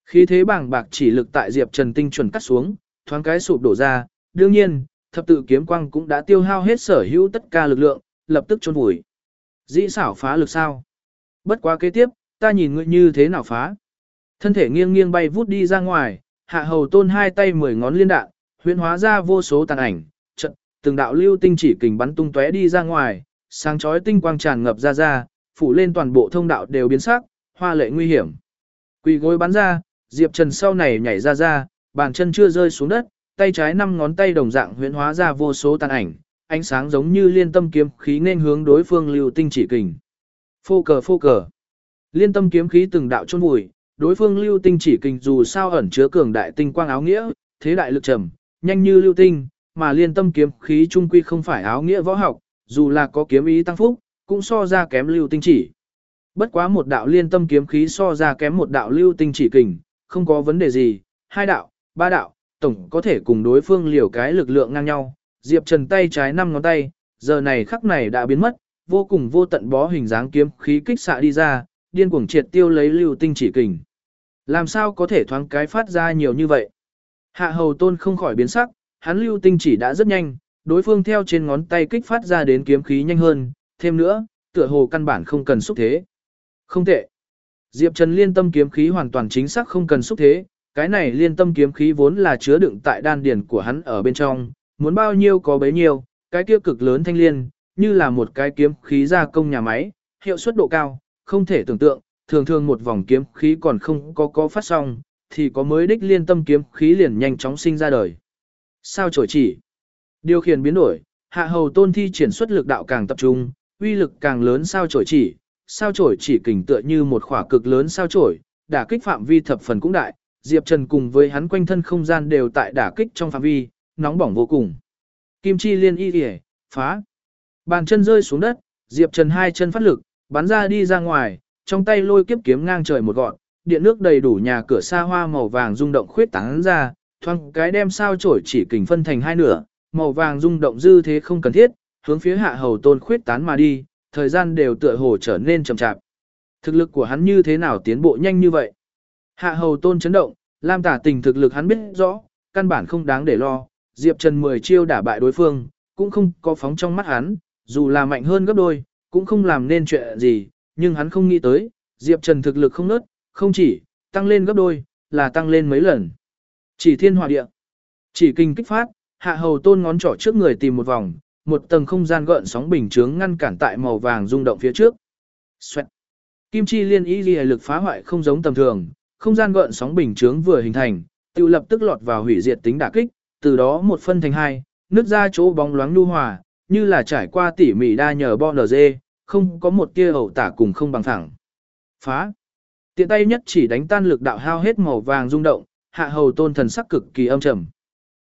Khí thế bàng bạc chỉ lực tại Diệp Trần tinh chuẩn cắt xuống, thoáng cái sụp đổ ra, đương nhiên, thập tự kiếm quang cũng đã tiêu hao hết sở hữu tất cả lực lượng, lập tức chôn vùi. Dĩ xảo phá lực sao? Bất quá kế tiếp, ta nhìn ngươi như thế nào phá? Thân thể nghiêng nghiêng bay vút đi ra ngoài, hạ hầu tôn hai tay mười ngón liên đạn, huyễn hóa ra vô số tàn ảnh, trận, từng đạo lưu tinh chỉ kình bắn tung tóe đi ra ngoài, sáng chói tinh quang tràn ngập ra ra, phủ lên toàn bộ thông đạo đều biến sắc, hoa lệ nguy hiểm. Quỳ gối bắn ra, Diệp Trần sau này nhảy ra ra, bàn chân chưa rơi xuống đất, tay trái năm ngón tay đồng dạng huyễn hóa ra vô số tàn ảnh, ánh sáng giống như liên tâm kiếm khí nên hướng đối phương lưu tinh chỉ kình. Phô cờ phô cờ. Liên tâm kiếm khí từng đạo chôn vùi, đối phương lưu tinh chỉ kình dù sao ẩn chứa cường đại tinh quang áo nghĩa, thế đại lực trầm, nhanh như lưu tinh, mà liên tâm kiếm khí trung quy không phải áo nghĩa võ học, dù là có kiếm ý tăng phúc, cũng so ra kém lưu tinh chỉ. Bất quá một đạo liên tâm kiếm khí so ra kém một đạo lưu tinh chỉ kình, không có vấn đề gì, hai đạo, ba đạo, tổng có thể cùng đối phương liều cái lực lượng ngang nhau. Diệp Trần tay trái năm ngón tay, giờ này khắc này đã biến mất, vô cùng vô tận bó hình dáng kiếm khí kích xạ đi ra, điên cuồng triệt tiêu lấy lưu tinh chỉ kình. Làm sao có thể thoáng cái phát ra nhiều như vậy? Hạ hầu tôn không khỏi biến sắc, hắn lưu tinh chỉ đã rất nhanh, đối phương theo trên ngón tay kích phát ra đến kiếm khí nhanh hơn, thêm nữa, tựa hồ căn bản không cần xúc thế. Không tệ. Diệp Trần liên tâm kiếm khí hoàn toàn chính xác không cần xúc thế, cái này liên tâm kiếm khí vốn là chứa đựng tại đan điển của hắn ở bên trong, muốn bao nhiêu có bấy nhiêu, cái kia cực lớn thanh liên, như là một cái kiếm khí gia công nhà máy, hiệu suất độ cao, không thể tưởng tượng, thường thường một vòng kiếm khí còn không có có phát xong, thì có mới đích liên tâm kiếm khí liền nhanh chóng sinh ra đời. Sao trổi chỉ? Điều khiển biến đổi, hạ hầu tôn thi triển xuất lực đạo càng tập trung, uy lực càng lớn sao trổi chỉ, sao chổi chỉ kình tựa như một khỏa cực lớn sao chổi, đả kích phạm vi thập phần cũng đại, Diệp Trần cùng với hắn quanh thân không gian đều tại đả kích trong phạm vi, nóng bỏng vô cùng. Kim chi liên y y, phá. Bàn chân rơi xuống đất, Diệp Trần hai chân phát lực, bắn ra đi ra ngoài, trong tay lôi kiếp kiếm ngang trời một gọn, điện nước đầy đủ nhà cửa xa hoa màu vàng rung động khuyết tán ra, thoang cái đem sao chổi chỉ kình phân thành hai nửa, màu vàng rung động dư thế không cần thiết, hướng phía hạ hầu tôn khuyết tán mà đi, thời gian đều tựa hồ trở nên chậm chạp. Thực lực của hắn như thế nào tiến bộ nhanh như vậy? Hạ hầu tôn chấn động, Lam tả tình thực lực hắn biết rõ, căn bản không đáng để lo, Diệp Trần 10 chiêu đả bại đối phương, cũng không có phóng trong mắt hắn, dù là mạnh hơn gấp đôi, cũng không làm nên chuyện gì, nhưng hắn không nghĩ tới, Diệp Trần thực lực không nớt, không chỉ tăng lên gấp đôi, là tăng lên mấy lần. Chỉ thiên hỏa địa, chỉ kinh kích phát, hạ hầu tôn ngón trỏ trước người tìm một vòng, một tầng không gian gợn sóng bình chướng ngăn cản tại màu vàng rung động phía trước. Xoẹt. Kim chi liên ý ghi lực phá hoại không giống tầm thường, không gian gợn sóng bình chướng vừa hình thành, tự lập tức lọt vào hủy diệt tính đả kích, từ đó một phân thành hai, nước ra chỗ bóng loáng nu hòa, như là trải qua tỉ mỉ đa nhờ bon dê, không có một tia ẩu tả cùng không bằng thẳng. Phá. Tiện tay nhất chỉ đánh tan lực đạo hao hết màu vàng rung động, hạ hầu tôn thần sắc cực kỳ âm trầm.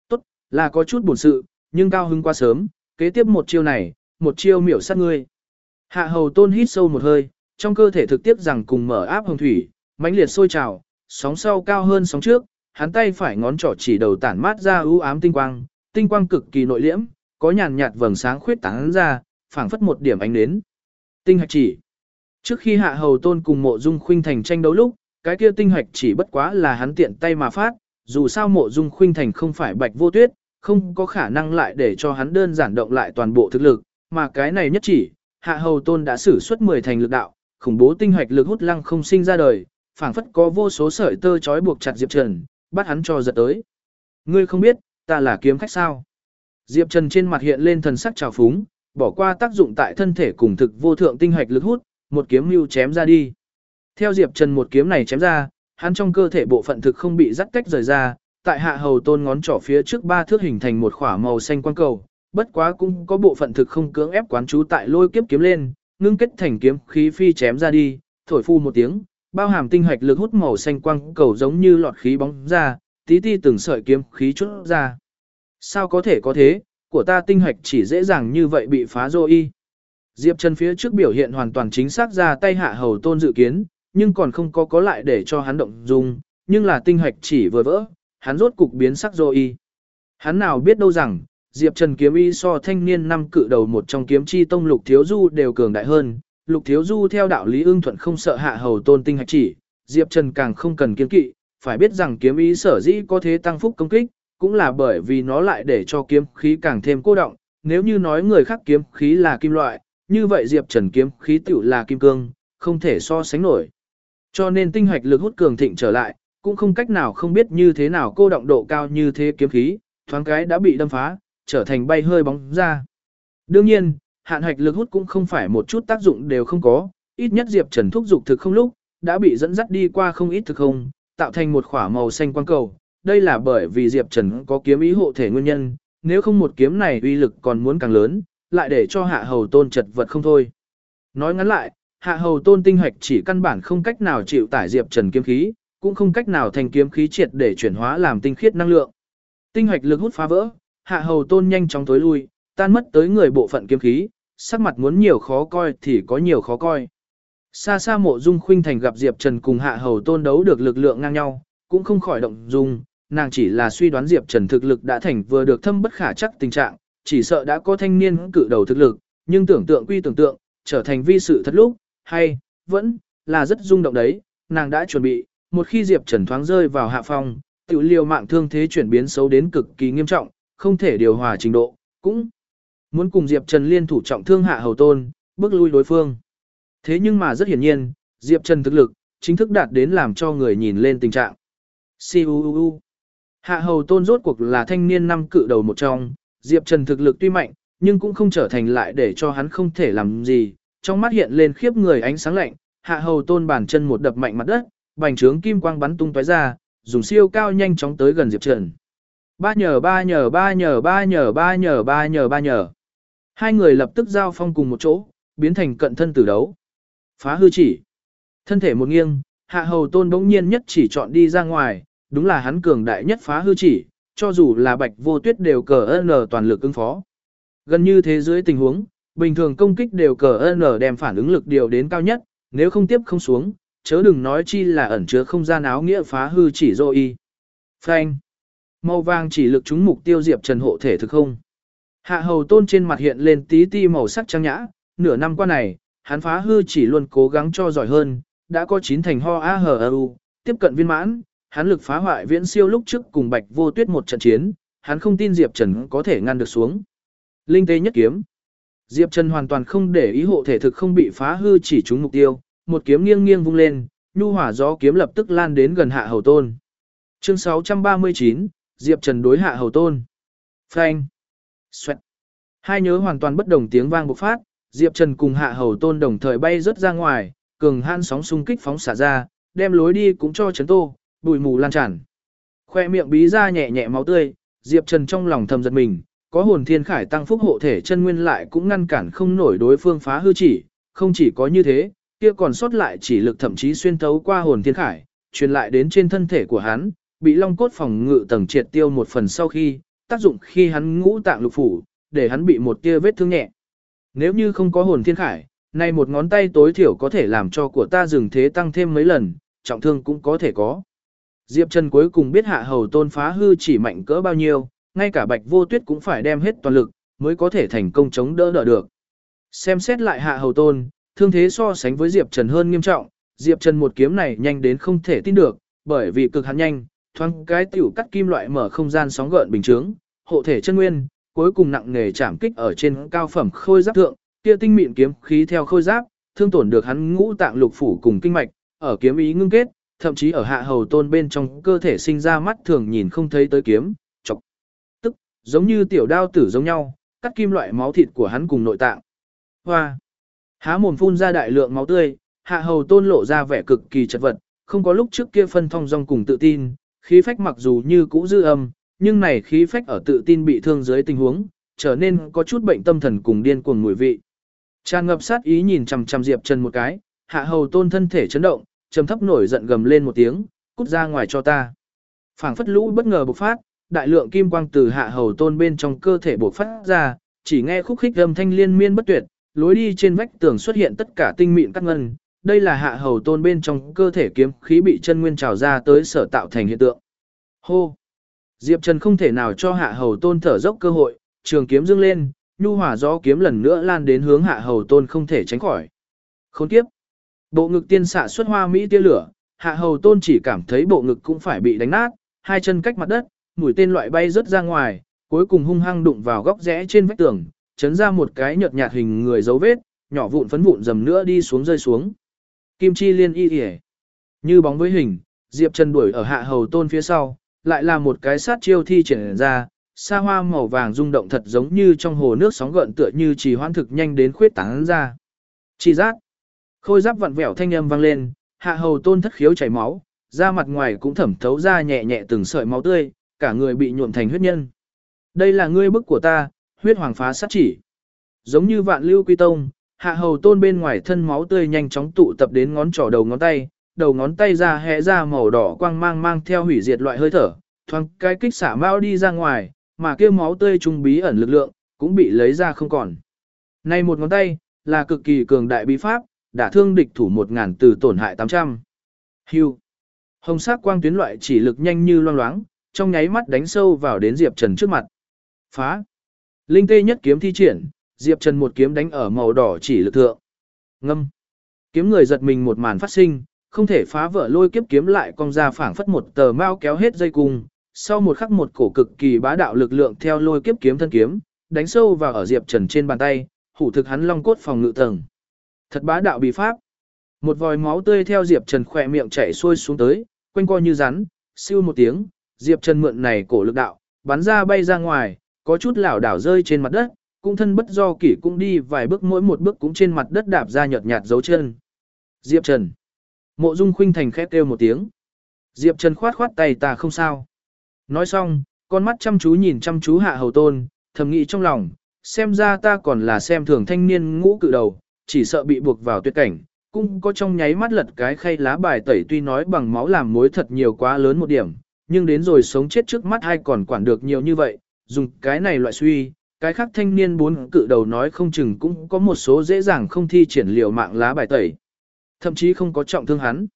Tốt, là có chút buồn sự, nhưng cao hứng quá sớm, kế tiếp một chiêu này, một chiêu miểu sát ngươi. Hạ hầu tôn hít sâu một hơi, trong cơ thể thực tiếp rằng cùng mở áp hồng thủy, mãnh liệt sôi trào, sóng sau cao hơn sóng trước, hắn tay phải ngón trỏ chỉ đầu tản mát ra ưu ám tinh quang, tinh quang cực kỳ nội liễm, có nhàn nhạt vầng sáng khuyết tán ra, phảng phất một điểm ánh đến. Tinh hạch chỉ. Trước khi hạ hầu tôn cùng mộ dung khuynh thành tranh đấu lúc, cái kia tinh hạch chỉ bất quá là hắn tiện tay mà phát, dù sao mộ dung khuynh thành không phải bạch vô tuyết, không có khả năng lại để cho hắn đơn giản động lại toàn bộ thực lực, mà cái này nhất chỉ, hạ hầu tôn đã sử xuất 10 thành lực đạo, khủng bố tinh hạch lực hút lăng không sinh ra đời, phảng phất có vô số sợi tơ trói buộc chặt Diệp Trần, bắt hắn cho giật tới. Ngươi không biết, ta là kiếm khách sao? Diệp Trần trên mặt hiện lên thần sắc trào phúng, bỏ qua tác dụng tại thân thể cùng thực vô thượng tinh hạch lực hút, một kiếm mưu chém ra đi. Theo Diệp Trần một kiếm này chém ra, hắn trong cơ thể bộ phận thực không bị rắc cách rời ra, tại hạ hầu tôn ngón trỏ phía trước ba thước hình thành một khỏa màu xanh quang cầu, bất quá cũng có bộ phận thực không cưỡng ép quán chú tại lôi kiếp kiếm lên, ngưng kết thành kiếm khí phi chém ra đi, thổi phu một tiếng, bao hàm tinh hạch lực hút màu xanh quang cầu giống như lọt khí bóng ra, tí ti từng sợi kiếm khí chút ra. Sao có thể có thế, của ta tinh hạch chỉ dễ dàng như vậy bị phá rồi y. Diệp Trần phía trước biểu hiện hoàn toàn chính xác ra tay hạ hầu tôn dự kiến, nhưng còn không có có lại để cho hắn động dung, nhưng là tinh hạch chỉ vừa vỡ, hắn rốt cục biến sắc rồi y. Hắn nào biết đâu rằng, Diệp Trần kiếm y so thanh niên năm cự đầu một trong kiếm chi tông lục thiếu du đều cường đại hơn. Lục thiếu du theo đạo lý ưng thuận không sợ hạ hầu tôn tinh hạch chỉ, Diệp Trần càng không cần kiên kỵ, phải biết rằng kiếm ý sở dĩ có thế tăng phúc công kích, cũng là bởi vì nó lại để cho kiếm khí càng thêm cô động, nếu như nói người khác kiếm khí là kim loại, như vậy Diệp Trần kiếm khí tiểu là kim cương, không thể so sánh nổi. Cho nên tinh hạch lực hút cường thịnh trở lại, cũng không cách nào không biết như thế nào cô động độ cao như thế kiếm khí, thoáng cái đã bị đâm phá, trở thành bay hơi bóng ra. Đương nhiên, hạn hạch lực hút cũng không phải một chút tác dụng đều không có, ít nhất Diệp Trần thúc dục thực không lúc, đã bị dẫn dắt đi qua không ít thực không, tạo thành một khỏa màu xanh quang cầu, đây là bởi vì Diệp Trần có kiếm ý hộ thể nguyên nhân, nếu không một kiếm này uy lực còn muốn càng lớn, lại để cho hạ hầu tôn chật vật không thôi. Nói ngắn lại, hạ hầu tôn tinh hoạch chỉ căn bản không cách nào chịu tải Diệp Trần kiếm khí, cũng không cách nào thành kiếm khí triệt để chuyển hóa làm tinh khiết năng lượng. Tinh hoạch lực hút phá vỡ, hạ hầu tôn nhanh chóng tối lui, tan mất tới người bộ phận kiếm khí, sắc mặt muốn nhiều khó coi thì có nhiều khó coi. Xa xa mộ dung khuynh thành gặp Diệp Trần cùng hạ hầu tôn đấu được lực lượng ngang nhau, cũng không khỏi động dung, nàng chỉ là suy đoán Diệp Trần thực lực đã thành vừa được thâm bất khả chắc tình trạng, chỉ sợ đã có thanh niên cự đầu thực lực, nhưng tưởng tượng quy tưởng tượng, trở thành vi sự thật lúc, hay, vẫn, là rất rung động đấy, nàng đã chuẩn bị, một khi Diệp Trần thoáng rơi vào hạ phong, tiểu liều mạng thương thế chuyển biến xấu đến cực kỳ nghiêm trọng, không thể điều hòa trình độ, cũng muốn cùng Diệp Trần liên thủ trọng thương hạ hầu tôn, bước lui đối phương. Thế nhưng mà rất hiển nhiên, Diệp Trần thực lực, chính thức đạt đến làm cho người nhìn lên tình trạng. Siu Hạ hầu tôn rốt cuộc là thanh niên năm cự đầu một trong, Diệp Trần thực lực tuy mạnh, nhưng cũng không trở thành lại để cho hắn không thể làm gì, trong mắt hiện lên khiếp người ánh sáng lạnh, hạ hầu tôn bàn chân một đập mạnh mặt đất, bành trướng kim quang bắn tung tóe ra, dùng siêu cao nhanh chóng tới gần Diệp Trần. Ba nhờ ba nhờ ba nhờ ba nhờ ba nhờ ba nhờ ba nhờ. Hai người lập tức giao phong cùng một chỗ, biến thành cận thân tử đấu. Phá hư chỉ. Thân thể một nghiêng, hạ hầu tôn bỗng nhiên nhất chỉ chọn đi ra ngoài, đúng là hắn cường đại nhất phá hư chỉ, cho dù là bạch vô tuyết đều cờ ơn toàn lực ứng phó. Gần như thế dưới tình huống, bình thường công kích đều cờ ơn đem phản ứng lực điều đến cao nhất, nếu không tiếp không xuống, chớ đừng nói chi là ẩn chứa không gian áo nghĩa phá hư chỉ dô y. Phanh. Màu vàng chỉ lực trúng mục tiêu Diệp Trần hộ thể thực không. Hạ hầu tôn trên mặt hiện lên tí ti màu sắc trang nhã, nửa năm qua này, hắn phá hư chỉ luôn cố gắng cho giỏi hơn, đã có chín thành ho a hờ u, tiếp cận viên mãn, hắn lực phá hoại viễn siêu lúc trước cùng bạch vô tuyết một trận chiến, hắn không tin Diệp Trần có thể ngăn được xuống. Linh tê nhất kiếm. Diệp Trần hoàn toàn không để ý hộ thể thực không bị phá hư chỉ trúng mục tiêu, một kiếm nghiêng nghiêng vung lên, nhu hỏa gió kiếm lập tức lan đến gần hạ hầu tôn. Chương 639, Diệp Trần đối hạ hầu tôn. Phanh. Xoẹt. Hai nhớ hoàn toàn bất đồng tiếng vang bộc phát, Diệp Trần cùng hạ hầu tôn đồng thời bay rất ra ngoài, cường han sóng xung kích phóng xả ra, đem lối đi cũng cho chấn tô, bụi mù lan tràn. Khoe miệng bí ra nhẹ nhẹ máu tươi, Diệp Trần trong lòng thầm giật mình, có hồn thiên khải tăng phúc hộ thể chân nguyên lại cũng ngăn cản không nổi đối phương phá hư chỉ, không chỉ có như thế, kia còn sót lại chỉ lực thậm chí xuyên thấu qua hồn thiên khải, truyền lại đến trên thân thể của hắn, bị long cốt phòng ngự tầng triệt tiêu một phần sau khi, tác dụng khi hắn ngũ tạng lục phủ, để hắn bị một tia vết thương nhẹ. Nếu như không có hồn thiên khải, nay một ngón tay tối thiểu có thể làm cho của ta dừng thế tăng thêm mấy lần, trọng thương cũng có thể có. Diệp Trần cuối cùng biết hạ hầu tôn phá hư chỉ mạnh cỡ bao nhiêu, ngay cả bạch vô tuyết cũng phải đem hết toàn lực, mới có thể thành công chống đỡ đỡ được. Xem xét lại hạ hầu tôn, thương thế so sánh với Diệp Trần hơn nghiêm trọng, Diệp Trần một kiếm này nhanh đến không thể tin được, bởi vì cực hạn nhanh, thoáng cái tiểu cắt kim loại mở không gian sóng gợn bình chứng, hộ thể chân nguyên, cuối cùng nặng nghề chạm kích ở trên cao phẩm khôi giáp thượng, kia tinh mịn kiếm khí theo khôi giáp, thương tổn được hắn ngũ tạng lục phủ cùng kinh mạch, ở kiếm ý ngưng kết, thậm chí ở hạ hầu tôn bên trong cơ thể sinh ra mắt thường nhìn không thấy tới kiếm, chọc. Tức, giống như tiểu đao tử giống nhau, cắt kim loại máu thịt của hắn cùng nội tạng. Hoa. Há mồm phun ra đại lượng máu tươi, hạ hầu tôn lộ ra vẻ cực kỳ chật vật, không có lúc trước kia phân thông dong cùng tự tin, khí phách mặc dù như cũ dư âm, nhưng này khí phách ở tự tin bị thương dưới tình huống, trở nên có chút bệnh tâm thần cùng điên cuồng mùi vị. Tràn ngập sát ý nhìn chằm chằm Diệp Trần một cái, hạ hầu tôn thân thể chấn động, trầm thấp nổi giận gầm lên một tiếng, cút ra ngoài cho ta. Phảng phất lũ bất ngờ bộc phát, đại lượng kim quang từ hạ hầu tôn bên trong cơ thể bộc phát ra, chỉ nghe khúc khích âm thanh liên miên bất tuyệt, lối đi trên vách tường xuất hiện tất cả tinh mịn cắt ngân, đây là hạ hầu tôn bên trong cơ thể kiếm khí bị chân nguyên trào ra tới sở tạo thành hiện tượng. Hô! Diệp Trần không thể nào cho hạ hầu tôn thở dốc cơ hội, trường kiếm dương lên, nhu hỏa gió kiếm lần nữa lan đến hướng hạ hầu tôn không thể tránh khỏi. Khốn kiếp! Bộ ngực tiên xạ xuất hoa mỹ tia lửa, hạ hầu tôn chỉ cảm thấy bộ ngực cũng phải bị đánh nát, hai chân cách mặt đất, mũi tên loại bay rớt ra ngoài, cuối cùng hung hăng đụng vào góc rẽ trên vách tường, chấn ra một cái nhợt nhạt hình người dấu vết, nhỏ vụn phấn vụn dầm nữa đi xuống rơi xuống. Kim chi liên y y Như bóng với hình, Diệp Trần đuổi ở hạ hầu tôn phía sau, lại là một cái sát chiêu thi triển ra, xa hoa màu vàng rung động thật giống như trong hồ nước sóng gợn tựa như chỉ hoãn thực nhanh đến khuyết tán ra. Chỉ giác. Khôi giáp vặn vẹo thanh âm vang lên, hạ hầu tôn thất khiếu chảy máu, da mặt ngoài cũng thẩm thấu ra nhẹ nhẹ từng sợi máu tươi, cả người bị nhuộm thành huyết nhân. Đây là ngươi bức của ta, huyết hoàng phá sát chỉ. Giống như vạn lưu quy tông, hạ hầu tôn bên ngoài thân máu tươi nhanh chóng tụ tập đến ngón trỏ đầu ngón tay, đầu ngón tay ra hẽ ra màu đỏ quang mang mang theo hủy diệt loại hơi thở, thoáng cái kích xả mau đi ra ngoài, mà kia máu tươi trung bí ẩn lực lượng, cũng bị lấy ra không còn. Này một ngón tay, là cực kỳ cường đại bí pháp, đã thương địch thủ một ngàn từ tổn hại 800. Hưu. Hồng sắc quang tuyến loại chỉ lực nhanh như loang loáng, trong nháy mắt đánh sâu vào đến Diệp Trần trước mặt. Phá. Linh tê nhất kiếm thi triển, Diệp Trần một kiếm đánh ở màu đỏ chỉ lực thượng. Ngâm. kiếm người giật mình một màn phát sinh, không thể phá vỡ lôi kiếp kiếm lại cong ra phảng phất một tờ mao kéo hết dây cung, sau một khắc một cổ cực kỳ bá đạo lực lượng theo lôi kiếp kiếm thân kiếm, đánh sâu vào ở Diệp Trần trên bàn tay, hủ thực hắn long cốt phòng ngự tầng. Thật bá đạo bí pháp. Một vòi máu tươi theo Diệp Trần khỏe miệng chảy xuôi xuống tới, quanh co như rắn, siêu một tiếng, Diệp Trần mượn này cổ lực đạo, bắn ra bay ra ngoài, có chút lảo đảo rơi trên mặt đất, cũng thân bất do kỷ cũng đi vài bước mỗi một bước cũng trên mặt đất đạp ra nhợt nhạt dấu chân. Diệp Trần. Mộ Dung Khuynh Thành khẽ kêu một tiếng. Diệp Trần khoát khoát tay ta không sao. Nói xong, con mắt chăm chú nhìn chăm chú hạ hầu tôn, thầm nghĩ trong lòng, xem ra ta còn là xem thường thanh niên ngũ cự đầu, chỉ sợ bị buộc vào tuyệt cảnh, cũng có trong nháy mắt lật cái khay lá bài tẩy tuy nói bằng máu làm mối thật nhiều quá lớn một điểm, nhưng đến rồi sống chết trước mắt hay còn quản được nhiều như vậy, dùng cái này loại suy, cái khác thanh niên bốn cự đầu nói không chừng cũng có một số dễ dàng không thi triển liều mạng lá bài tẩy. Thậm chí không có trọng thương hắn.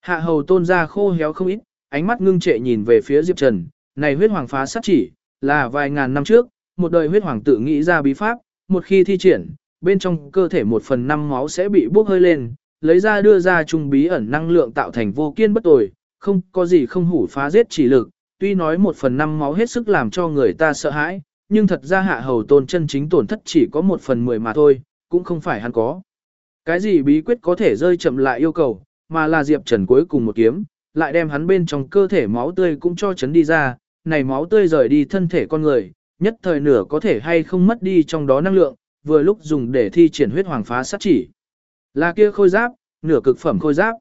Hạ hầu tôn ra khô héo không ít, ánh mắt ngưng trệ nhìn về phía Diệp Trần, này huyết hoàng phá sát chỉ, là vài ngàn năm trước, một đời huyết hoàng tự nghĩ ra bí pháp, một khi thi triển, bên trong cơ thể một phần năm máu sẽ bị bốc hơi lên, lấy ra đưa ra trung bí ẩn năng lượng tạo thành vô kiên bất tồi, không có gì không hủ phá giết chỉ lực, tuy nói một phần năm máu hết sức làm cho người ta sợ hãi, nhưng thật ra hạ hầu tôn chân chính tổn thất chỉ có một phần mười mà thôi, cũng không phải hắn có. Cái gì bí quyết có thể rơi chậm lại yêu cầu, mà là Diệp Trần cuối cùng một kiếm, lại đem hắn bên trong cơ thể máu tươi cũng cho chấn đi ra, này máu tươi rời đi thân thể con người, nhất thời nửa có thể hay không mất đi trong đó năng lượng, vừa lúc dùng để thi triển huyết hoàng phá sát chỉ. Là kia khôi giáp, nửa cực phẩm khôi giáp.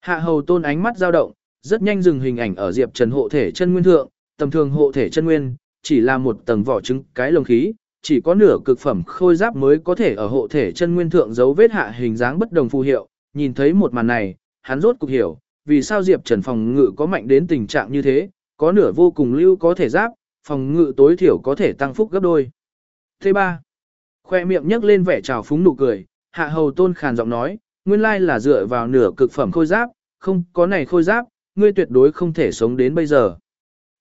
Hạ hầu tôn ánh mắt dao động, rất nhanh dừng hình ảnh ở Diệp Trần hộ thể chân nguyên thượng, tầm thường hộ thể chân nguyên, chỉ là một tầng vỏ trứng cái lồng khí, chỉ có nửa cực phẩm khôi giáp mới có thể ở hộ thể chân nguyên thượng dấu vết hạ hình dáng bất đồng phù hiệu, nhìn thấy một màn này, hắn rốt cục hiểu, vì sao Diệp Trần phòng ngự có mạnh đến tình trạng như thế, có nửa vô cùng lưu có thể giáp, phòng ngự tối thiểu có thể tăng phúc gấp đôi. Thứ ba, khoe miệng nhấc lên vẻ trào phúng nụ cười, hạ hầu tôn khàn giọng nói, nguyên lai là dựa vào nửa cực phẩm khôi giáp, không có này khôi giáp, ngươi tuyệt đối không thể sống đến bây giờ.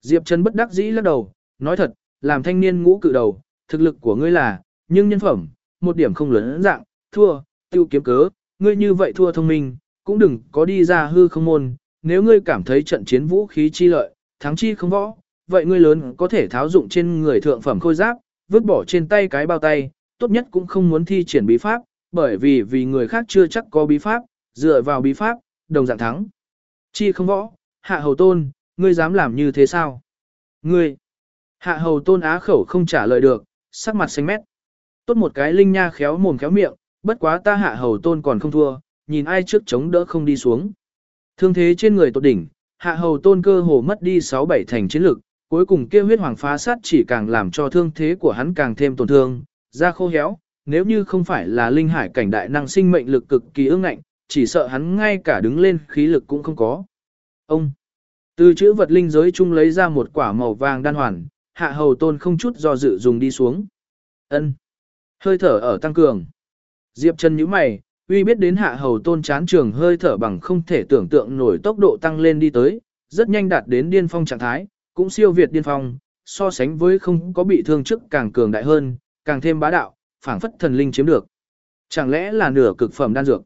Diệp Trần bất đắc dĩ lắc đầu, nói thật, làm thanh niên ngũ cự đầu, thực lực của ngươi là, nhưng nhân phẩm, một điểm không lớn dạng, thua, tiêu kiếm cớ, ngươi như vậy thua thông minh, cũng đừng có đi ra hư không môn, nếu ngươi cảm thấy trận chiến vũ khí chi lợi, thắng chi không võ, vậy ngươi lớn có thể tháo dụng trên người thượng phẩm khôi giáp, vứt bỏ trên tay cái bao tay, tốt nhất cũng không muốn thi triển bí pháp, bởi vì vì người khác chưa chắc có bí pháp, dựa vào bí pháp, đồng dạng thắng. Chi không võ, hạ hầu tôn, ngươi dám làm như thế sao? Ngươi, hạ hầu tôn á khẩu không trả lời được, sắc mặt xanh mét. Tốt một cái linh nha khéo mồm khéo miệng, bất quá ta hạ hầu tôn còn không thua, nhìn ai trước chống đỡ không đi xuống. Thương thế trên người tột đỉnh, hạ hầu tôn cơ hồ mất đi 6-7 thành chiến lực, cuối cùng kia huyết hoàng phá sát chỉ càng làm cho thương thế của hắn càng thêm tổn thương, da khô héo, nếu như không phải là linh hải cảnh đại năng sinh mệnh lực cực kỳ ương ngạnh, chỉ sợ hắn ngay cả đứng lên khí lực cũng không có. Ông, từ chữ vật linh giới chung lấy ra một quả màu vàng đan hoàn, hạ hầu tôn không chút do dự dùng đi xuống. ân Hơi thở ở tăng cường. Diệp chân nhíu mày, uy biết đến hạ hầu tôn chán trường hơi thở bằng không thể tưởng tượng nổi tốc độ tăng lên đi tới, rất nhanh đạt đến điên phong trạng thái, cũng siêu việt điên phong, so sánh với không có bị thương trước càng cường đại hơn, càng thêm bá đạo, phảng phất thần linh chiếm được. Chẳng lẽ là nửa cực phẩm đan dược?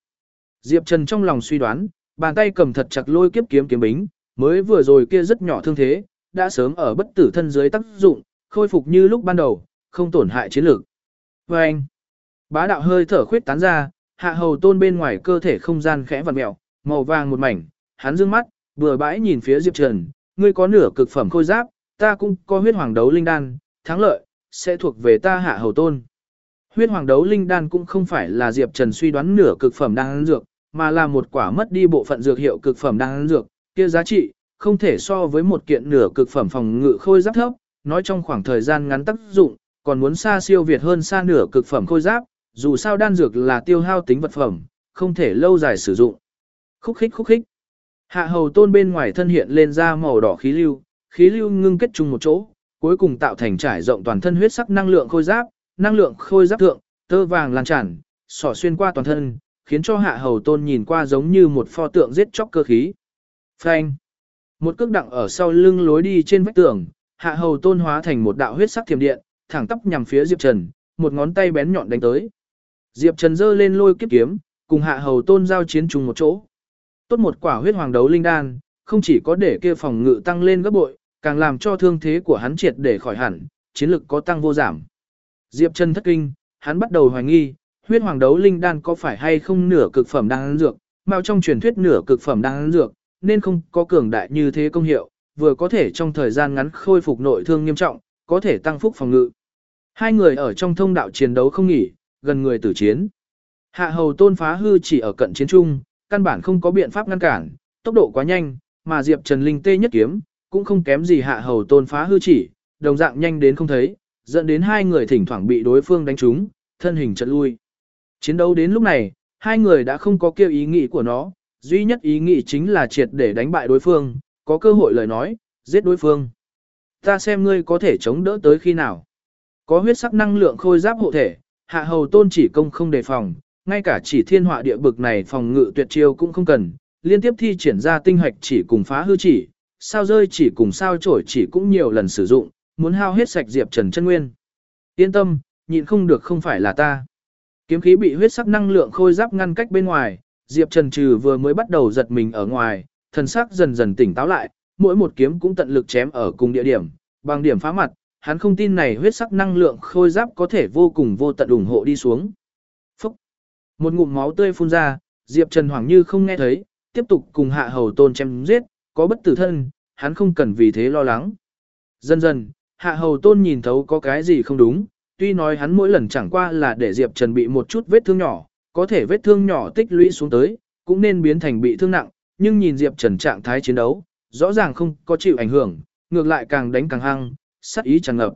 Diệp Trần trong lòng suy đoán, bàn tay cầm thật chặt lôi kiếp kiếm kiếm bính, mới vừa rồi kia rất nhỏ thương thế, đã sớm ở bất tử thân dưới tác dụng, khôi phục như lúc ban đầu, không tổn hại chiến lược. Và anh, bá đạo hơi thở khuyết tán ra, hạ hầu tôn bên ngoài cơ thể không gian khẽ vặn mẹo, màu vàng một mảnh, hắn dương mắt, vừa bãi nhìn phía Diệp Trần, ngươi có nửa cực phẩm khôi giáp, ta cũng có huyết hoàng đấu linh đan, thắng lợi, sẽ thuộc về ta hạ hầu tôn. Huyết hoàng đấu linh đan cũng không phải là Diệp Trần suy đoán nửa cực phẩm đang dược, mà là một quả mất đi bộ phận dược hiệu cực phẩm đan dược, kia giá trị, không thể so với một kiện nửa cực phẩm phòng ngự khôi giáp thấp, nói trong khoảng thời gian ngắn tác dụng, còn muốn xa siêu việt hơn xa nửa cực phẩm khôi giáp, dù sao đan dược là tiêu hao tính vật phẩm, không thể lâu dài sử dụng. Khúc khích khúc khích. Hạ hầu tôn bên ngoài thân hiện lên ra màu đỏ khí lưu, khí lưu ngưng kết chung một chỗ, cuối cùng tạo thành trải rộng toàn thân huyết sắc năng lượng khôi giáp, năng lượng khôi giáp thượng, tơ vàng lan tràn, xỏ xuyên qua toàn thân, khiến cho hạ hầu tôn nhìn qua giống như một pho tượng giết chóc cơ khí. Phanh. Một cước đặng ở sau lưng lối đi trên vách tường, hạ hầu tôn hóa thành một đạo huyết sắc thiểm điện, thẳng tắp nhằm phía Diệp Trần, một ngón tay bén nhọn đánh tới. Diệp Trần giơ lên lôi kiếp kiếm, cùng hạ hầu tôn giao chiến chung một chỗ. Tốt một quả huyết hoàng đấu linh đan, không chỉ có để kia phòng ngự tăng lên gấp bội, càng làm cho thương thế của hắn triệt để khỏi hẳn, chiến lực có tăng vô giảm. Diệp Trần thất kinh, hắn bắt đầu hoài nghi, huyết hoàng đấu linh đan có phải hay không nửa cực phẩm đan dược, mao trong truyền thuyết nửa cực phẩm đan dược, nên không có cường đại như thế công hiệu, vừa có thể trong thời gian ngắn khôi phục nội thương nghiêm trọng, có thể tăng phúc phòng ngự. Hai người ở trong thông đạo chiến đấu không nghỉ, gần người tử chiến. Hạ hầu tôn phá hư chỉ ở cận chiến trung, căn bản không có biện pháp ngăn cản, tốc độ quá nhanh, mà Diệp Trần Linh tê nhất kiếm, cũng không kém gì hạ hầu tôn phá hư chỉ, đồng dạng nhanh đến không thấy, dẫn đến hai người thỉnh thoảng bị đối phương đánh trúng, thân hình chật lui. Chiến đấu đến lúc này, hai người đã không có kêu ý nghĩ của nó, duy nhất ý nghĩ chính là triệt để đánh bại đối phương, có cơ hội lời nói, giết đối phương. Ta xem ngươi có thể chống đỡ tới khi nào. Có huyết sắc năng lượng khôi giáp hộ thể, hạ hầu tôn chỉ công không đề phòng, ngay cả chỉ thiên họa địa bực này phòng ngự tuyệt chiêu cũng không cần, liên tiếp thi triển ra tinh hoạch chỉ cùng phá hư chỉ, sao rơi chỉ cùng sao trổi chỉ cũng nhiều lần sử dụng, muốn hao hết sạch Diệp Trần chân nguyên. Yên tâm, nhịn không được không phải là ta. Kiếm khí bị huyết sắc năng lượng khôi giáp ngăn cách bên ngoài, Diệp Trần trừ vừa mới bắt đầu giật mình ở ngoài, thần sắc dần dần tỉnh táo lại, mỗi một kiếm cũng tận lực chém ở cùng địa điểm, bằng điểm phá mặt, hắn không tin này huyết sắc năng lượng khôi giáp có thể vô cùng vô tận ủng hộ đi xuống. Phúc! Một ngụm máu tươi phun ra, Diệp Trần hoảng như không nghe thấy, tiếp tục cùng hạ hầu tôn chém giết, có bất tử thân, hắn không cần vì thế lo lắng. Dần dần, hạ hầu tôn nhìn thấu có cái gì không đúng, tuy nói hắn mỗi lần chẳng qua là để Diệp Trần bị một chút vết thương nhỏ, có thể vết thương nhỏ tích lũy xuống tới, cũng nên biến thành bị thương nặng, nhưng nhìn Diệp Trần trạng thái chiến đấu, rõ ràng không có chịu ảnh hưởng, ngược lại càng đánh càng hăng, sát ý tràn ngập.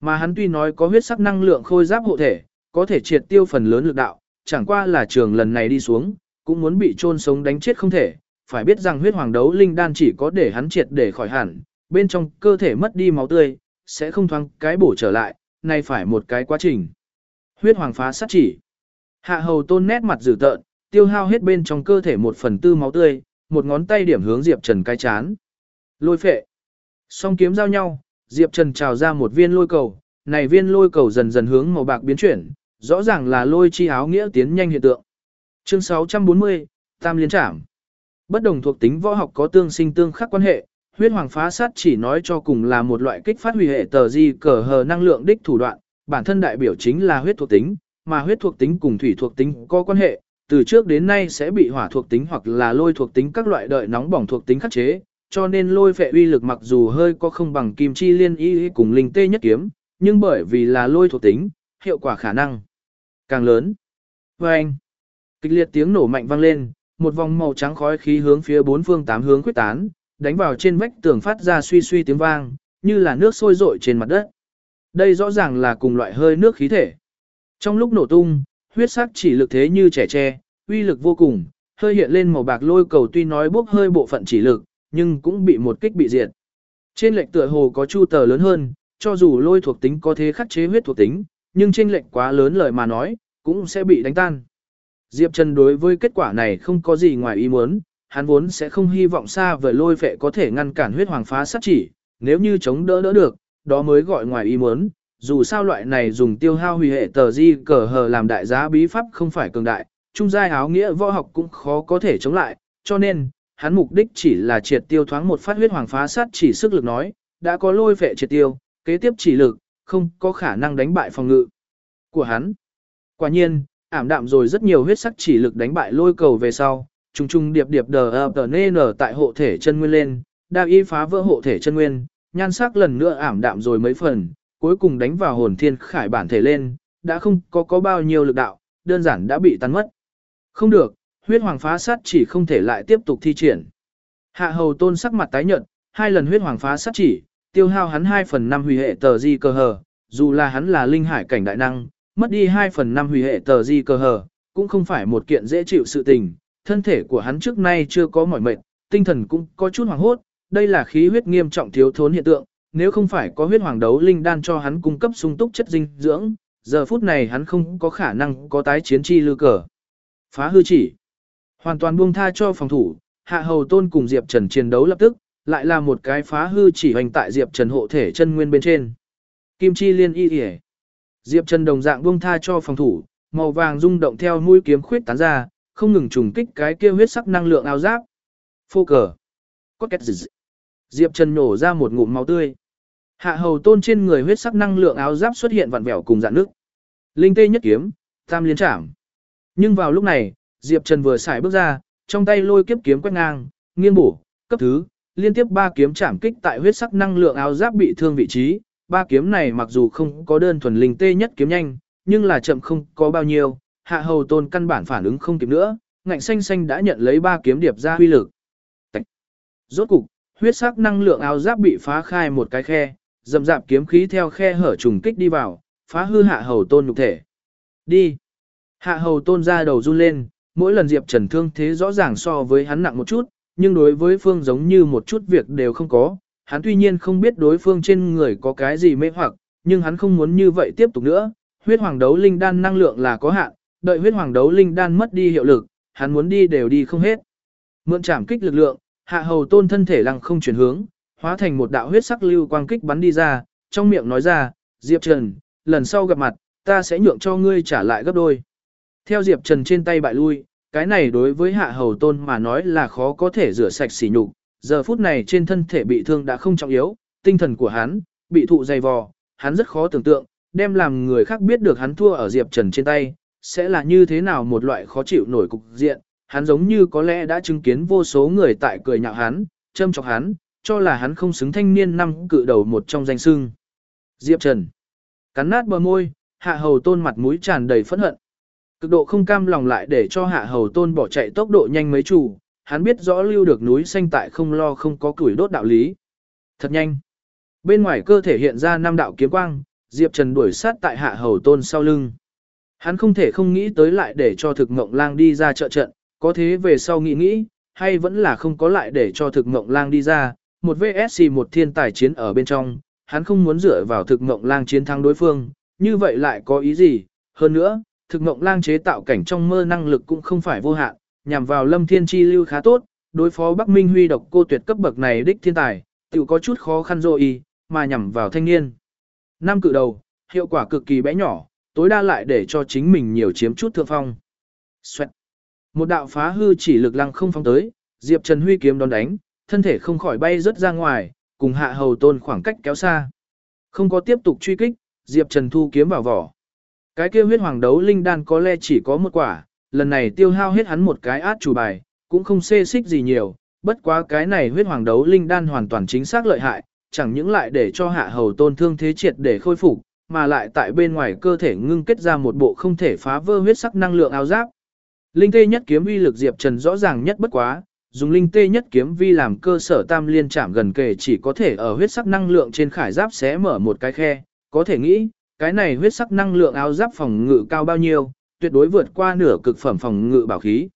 Mà hắn tuy nói có huyết sắc năng lượng khôi giáp hộ thể, có thể triệt tiêu phần lớn lực đạo, chẳng qua là trường lần này đi xuống, cũng muốn bị chôn sống đánh chết không thể, phải biết rằng huyết hoàng đấu linh đan chỉ có để hắn triệt để khỏi hẳn, bên trong cơ thể mất đi máu tươi, sẽ không thoáng cái bổ trở lại, này phải một cái quá trình. Huyết hoàng phá sát chỉ. Hạ hầu tôn nét mặt dữ tợn, tiêu hao hết bên trong cơ thể một phần tư máu tươi, một ngón tay điểm hướng Diệp Trần cái chán. Lôi phệ. Song kiếm giao nhau, Diệp Trần trào ra một viên lôi cầu, này viên lôi cầu dần dần hướng màu bạc biến chuyển, rõ ràng là lôi chi áo nghĩa tiến nhanh hiện tượng. Chương 640, Tam Liên Trảm. Bất đồng thuộc tính võ học có tương sinh tương khắc quan hệ, huyết hoàng phá sát chỉ nói cho cùng là một loại kích phát hủy hệ tờ di cờ hờ năng lượng đích thủ đoạn, bản thân đại biểu chính là huyết thuộc tính, mà huyết thuộc tính cùng thủy thuộc tính có quan hệ, từ trước đến nay sẽ bị hỏa thuộc tính hoặc là lôi thuộc tính các loại đợi nóng bỏng thuộc tính khắc chế, cho nên lôi phệ uy lực mặc dù hơi có không bằng kim chi liên y cùng linh tê nhất kiếm, nhưng bởi vì là lôi thuộc tính, hiệu quả khả năng càng lớn. Và anh, kịch liệt tiếng nổ mạnh vang lên, một vòng màu trắng khói khí hướng phía bốn phương tám hướng quyết tán, đánh vào trên vách tường phát ra suy suy tiếng vang, như là nước sôi rội trên mặt đất. Đây rõ ràng là cùng loại hơi nước khí thể. Trong lúc nổ tung, huyết sắc chỉ lực thế như trẻ tre, uy lực vô cùng, hơi hiện lên màu bạc lôi cầu tuy nói bốc hơi bộ phận chỉ lực, nhưng cũng bị một kích bị diệt. Trên lệnh tựa hồ có chu tờ lớn hơn, cho dù lôi thuộc tính có thế khắc chế huyết thuộc tính, nhưng trên lệnh quá lớn lời mà nói, cũng sẽ bị đánh tan. Diệp Trần đối với kết quả này không có gì ngoài ý muốn, hắn vốn sẽ không hy vọng xa vời lôi vệ có thể ngăn cản huyết hoàng phá sát chỉ, nếu như chống đỡ đỡ được, đó mới gọi ngoài ý muốn. Dù sao loại này dùng tiêu hao hủy hệ tờ di cờ hờ làm đại giá bí pháp không phải cường đại, trung giai áo nghĩa võ học cũng khó có thể chống lại, cho nên, hắn mục đích chỉ là triệt tiêu thoáng một phát huyết hoàng phá sát chỉ sức lực nói, đã có lôi vệ triệt tiêu, kế tiếp chỉ lực, không có khả năng đánh bại phòng ngự của hắn. Quả nhiên, ảm đạm rồi rất nhiều huyết sắc chỉ lực đánh bại lôi cầu về sau, trùng trùng điệp điệp đờ ập tờ nê nở tại hộ thể chân nguyên lên, đa y phá vỡ hộ thể chân nguyên, nhan sắc lần nữa ảm đạm rồi mấy phần, cuối cùng đánh vào hồn thiên khải bản thể lên, đã không có có bao nhiêu lực đạo, đơn giản đã bị tan mất. Không được, huyết hoàng phá sát chỉ không thể lại tiếp tục thi triển. Hạ hầu tôn sắc mặt tái nhợt, hai lần huyết hoàng phá sát chỉ, tiêu hao hắn 2 phần 5 hủy hệ tờ di cơ hờ, dù là hắn là linh hải cảnh đại năng, mất đi 2 phần 5 hủy hệ tờ di cơ hờ, cũng không phải một kiện dễ chịu sự tình, thân thể của hắn trước nay chưa có mỏi mệt, tinh thần cũng có chút hoảng hốt, đây là khí huyết nghiêm trọng thiếu thốn hiện tượng, nếu không phải có huyết hoàng đấu linh đan cho hắn cung cấp sung túc chất dinh dưỡng, giờ phút này hắn không có khả năng có tái chiến chi lưu cờ. Phá hư chỉ, hoàn toàn buông tha cho phòng thủ, hạ hầu tôn cùng Diệp Trần chiến đấu lập tức, lại là một cái phá hư chỉ hoành tại Diệp Trần hộ thể chân nguyên bên trên. Kim chi liên y y Diệp Trần đồng dạng buông tha cho phòng thủ, màu vàng rung động theo mũi kiếm khuyết tán ra, không ngừng trùng kích cái kia huyết sắc năng lượng áo giáp. Phô cờ. Có kết gì? Diệp Trần nổ ra một ngụm máu tươi. Hạ hầu tôn trên người huyết sắc năng lượng áo giáp xuất hiện vặn vẹo cùng dạn nước. Linh tê nhất kiếm, tam liên trảm. Nhưng vào lúc này, Diệp Trần vừa xài bước ra, trong tay lôi kiếp kiếm quét ngang, nghiêng bổ, cấp thứ, liên tiếp ba kiếm chạm kích tại huyết sắc năng lượng áo giáp bị thương vị trí. Ba kiếm này mặc dù không có đơn thuần linh tê nhất kiếm nhanh, nhưng là chậm không có bao nhiêu, hạ hầu tôn căn bản phản ứng không kịp nữa, ngạnh xanh xanh đã nhận lấy ba kiếm điệp ra huy lực. Tạch. Rốt cục, huyết sắc năng lượng áo giáp bị phá khai một cái khe, dầm dạp kiếm khí theo khe hở trùng kích đi vào, phá hư hạ hầu tôn nhục thể. Đi. Hạ hầu tôn ra đầu run lên, mỗi lần Diệp Trần thương thế rõ ràng so với hắn nặng một chút, nhưng đối với phương giống như một chút việc đều không có. Hắn tuy nhiên không biết đối phương trên người có cái gì mê hoặc, nhưng hắn không muốn như vậy tiếp tục nữa. Huyết hoàng đấu linh đan năng lượng là có hạn, đợi huyết hoàng đấu linh đan mất đi hiệu lực, hắn muốn đi đều đi không hết. Mượn chạm kích lực lượng, hạ hầu tôn thân thể lăng không chuyển hướng, hóa thành một đạo huyết sắc lưu quang kích bắn đi ra, trong miệng nói ra, Diệp Trần, lần sau gặp mặt, ta sẽ nhượng cho ngươi trả lại gấp đôi. Theo Diệp Trần trên tay bại lui, cái này đối với hạ hầu tôn mà nói là khó có thể rửa sạch sỉ nhục, giờ phút này trên thân thể bị thương đã không trọng yếu, tinh thần của hắn, bị thụ dày vò, hắn rất khó tưởng tượng, đem làm người khác biết được hắn thua ở Diệp Trần trên tay, sẽ là như thế nào một loại khó chịu nổi cục diện, hắn giống như có lẽ đã chứng kiến vô số người tại cười nhạo hắn, châm chọc hắn, cho là hắn không xứng thanh niên năm cự đầu một trong danh sưng. Diệp Trần cắn nát bờ môi, hạ hầu tôn mặt mũi tràn đầy phẫn hận. Cực độ không cam lòng lại để cho hạ hầu tôn bỏ chạy tốc độ nhanh mấy chủ, hắn biết rõ lưu được núi xanh tại không lo không có củi đốt đạo lý. Thật nhanh. Bên ngoài cơ thể hiện ra năm đạo kiếm quang, Diệp Trần đuổi sát tại hạ hầu tôn sau lưng. Hắn không thể không nghĩ tới lại để cho thực mộng lang đi ra trợ trận, có thế về sau nghĩ nghĩ, hay vẫn là không có lại để cho thực mộng lang đi ra, một VSC một thiên tài chiến ở bên trong, hắn không muốn dựa vào thực mộng lang chiến thắng đối phương, như vậy lại có ý gì, hơn nữa, thực mộng lang chế tạo cảnh trong mơ năng lực cũng không phải vô hạn, nhằm vào lâm thiên chi lưu khá tốt, đối phó Bắc Minh Huy độc cô tuyệt cấp bậc này đích thiên tài, tự có chút khó khăn rồi mà nhằm vào thanh niên. Năm cự đầu, hiệu quả cực kỳ bé nhỏ, tối đa lại để cho chính mình nhiều chiếm chút thượng phong. Xoẹt. Một đạo phá hư chỉ lực lăng không phong tới, Diệp Trần Huy kiếm đón đánh, thân thể không khỏi bay rất ra ngoài, cùng hạ hầu tôn khoảng cách kéo xa. Không có tiếp tục truy kích, Diệp Trần thu kiếm vào vỏ. Cái kia huyết hoàng đấu linh đan có lẽ chỉ có một quả, lần này tiêu hao hết hắn một cái át chủ bài, cũng không xê xích gì nhiều, bất quá cái này huyết hoàng đấu linh đan hoàn toàn chính xác lợi hại, chẳng những lại để cho hạ hầu tôn thương thế triệt để khôi phục, mà lại tại bên ngoài cơ thể ngưng kết ra một bộ không thể phá vỡ huyết sắc năng lượng áo giáp. Linh tê nhất kiếm uy lực Diệp Trần rõ ràng nhất bất quá, dùng linh tê nhất kiếm vi làm cơ sở tam liên chạm gần kề chỉ có thể ở huyết sắc năng lượng trên khải giáp xé mở một cái khe, có thể nghĩ, cái này huyết sắc năng lượng áo giáp phòng ngự cao bao nhiêu, tuyệt đối vượt qua nửa cực phẩm phòng ngự bảo khí.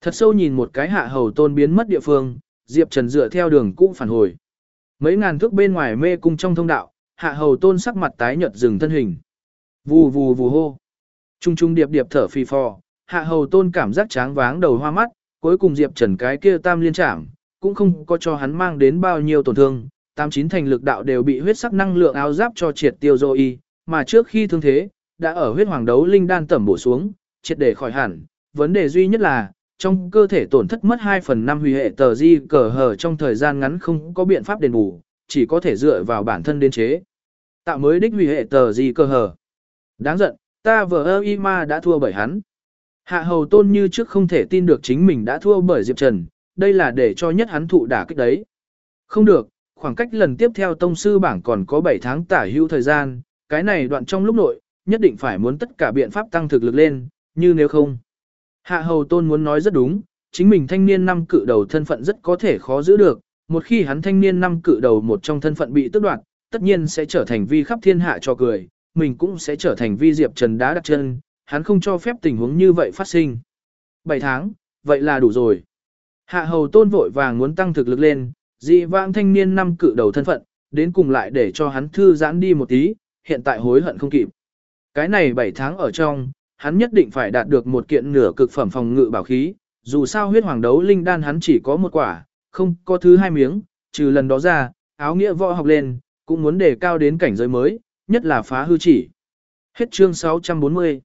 Thật sâu nhìn một cái hạ hầu tôn biến mất địa phương, Diệp Trần dựa theo đường cũ phản hồi. Mấy ngàn thước bên ngoài mê cung trong thông đạo, hạ hầu tôn sắc mặt tái nhợt dừng thân hình. Vù vù vù hô. Trung trung điệp điệp thở phì phò, hạ hầu tôn cảm giác tráng váng đầu hoa mắt, cuối cùng Diệp Trần cái kia tam liên trảm, cũng không có cho hắn mang đến bao nhiêu tổn thương, tám chín thành lực đạo đều bị huyết sắc năng lượng áo giáp cho triệt tiêu rồi mà trước khi thương thế, đã ở huyết hoàng đấu linh đan tẩm bổ xuống, triệt để khỏi hẳn, vấn đề duy nhất là, trong cơ thể tổn thất mất 2 phần 5 huy hệ tờ di cờ hở trong thời gian ngắn không có biện pháp đền bù, chỉ có thể dựa vào bản thân đến chế. Tạo mới đích hủy hệ tờ gì cơ hở. Đáng giận, ta vừa ơ y ma đã thua bởi hắn. Hạ hầu tôn như trước không thể tin được chính mình đã thua bởi Diệp Trần, đây là để cho nhất hắn thụ đả kích đấy. Không được, khoảng cách lần tiếp theo tông sư bảng còn có 7 tháng tả hữu thời gian, cái này đoạn trong lúc nội, nhất định phải muốn tất cả biện pháp tăng thực lực lên, như nếu không. Hạ hầu tôn muốn nói rất đúng, chính mình thanh niên năm cự đầu thân phận rất có thể khó giữ được, một khi hắn thanh niên năm cự đầu một trong thân phận bị tước đoạt, tất nhiên sẽ trở thành vi khắp thiên hạ cho cười, mình cũng sẽ trở thành vi diệp trần đá đặt chân, hắn không cho phép tình huống như vậy phát sinh. 7 tháng, vậy là đủ rồi. Hạ hầu tôn vội vàng muốn tăng thực lực lên, dị vãng thanh niên năm cự đầu thân phận, đến cùng lại để cho hắn thư giãn đi một tí, hiện tại hối hận không kịp. Cái này 7 tháng ở trong, hắn nhất định phải đạt được một kiện nửa cực phẩm phòng ngự bảo khí, dù sao huyết hoàng đấu linh đan hắn chỉ có một quả, không có thứ hai miếng, trừ lần đó ra, áo nghĩa võ học lên, cũng muốn đề cao đến cảnh giới mới, nhất là phá hư chỉ. Hết chương 640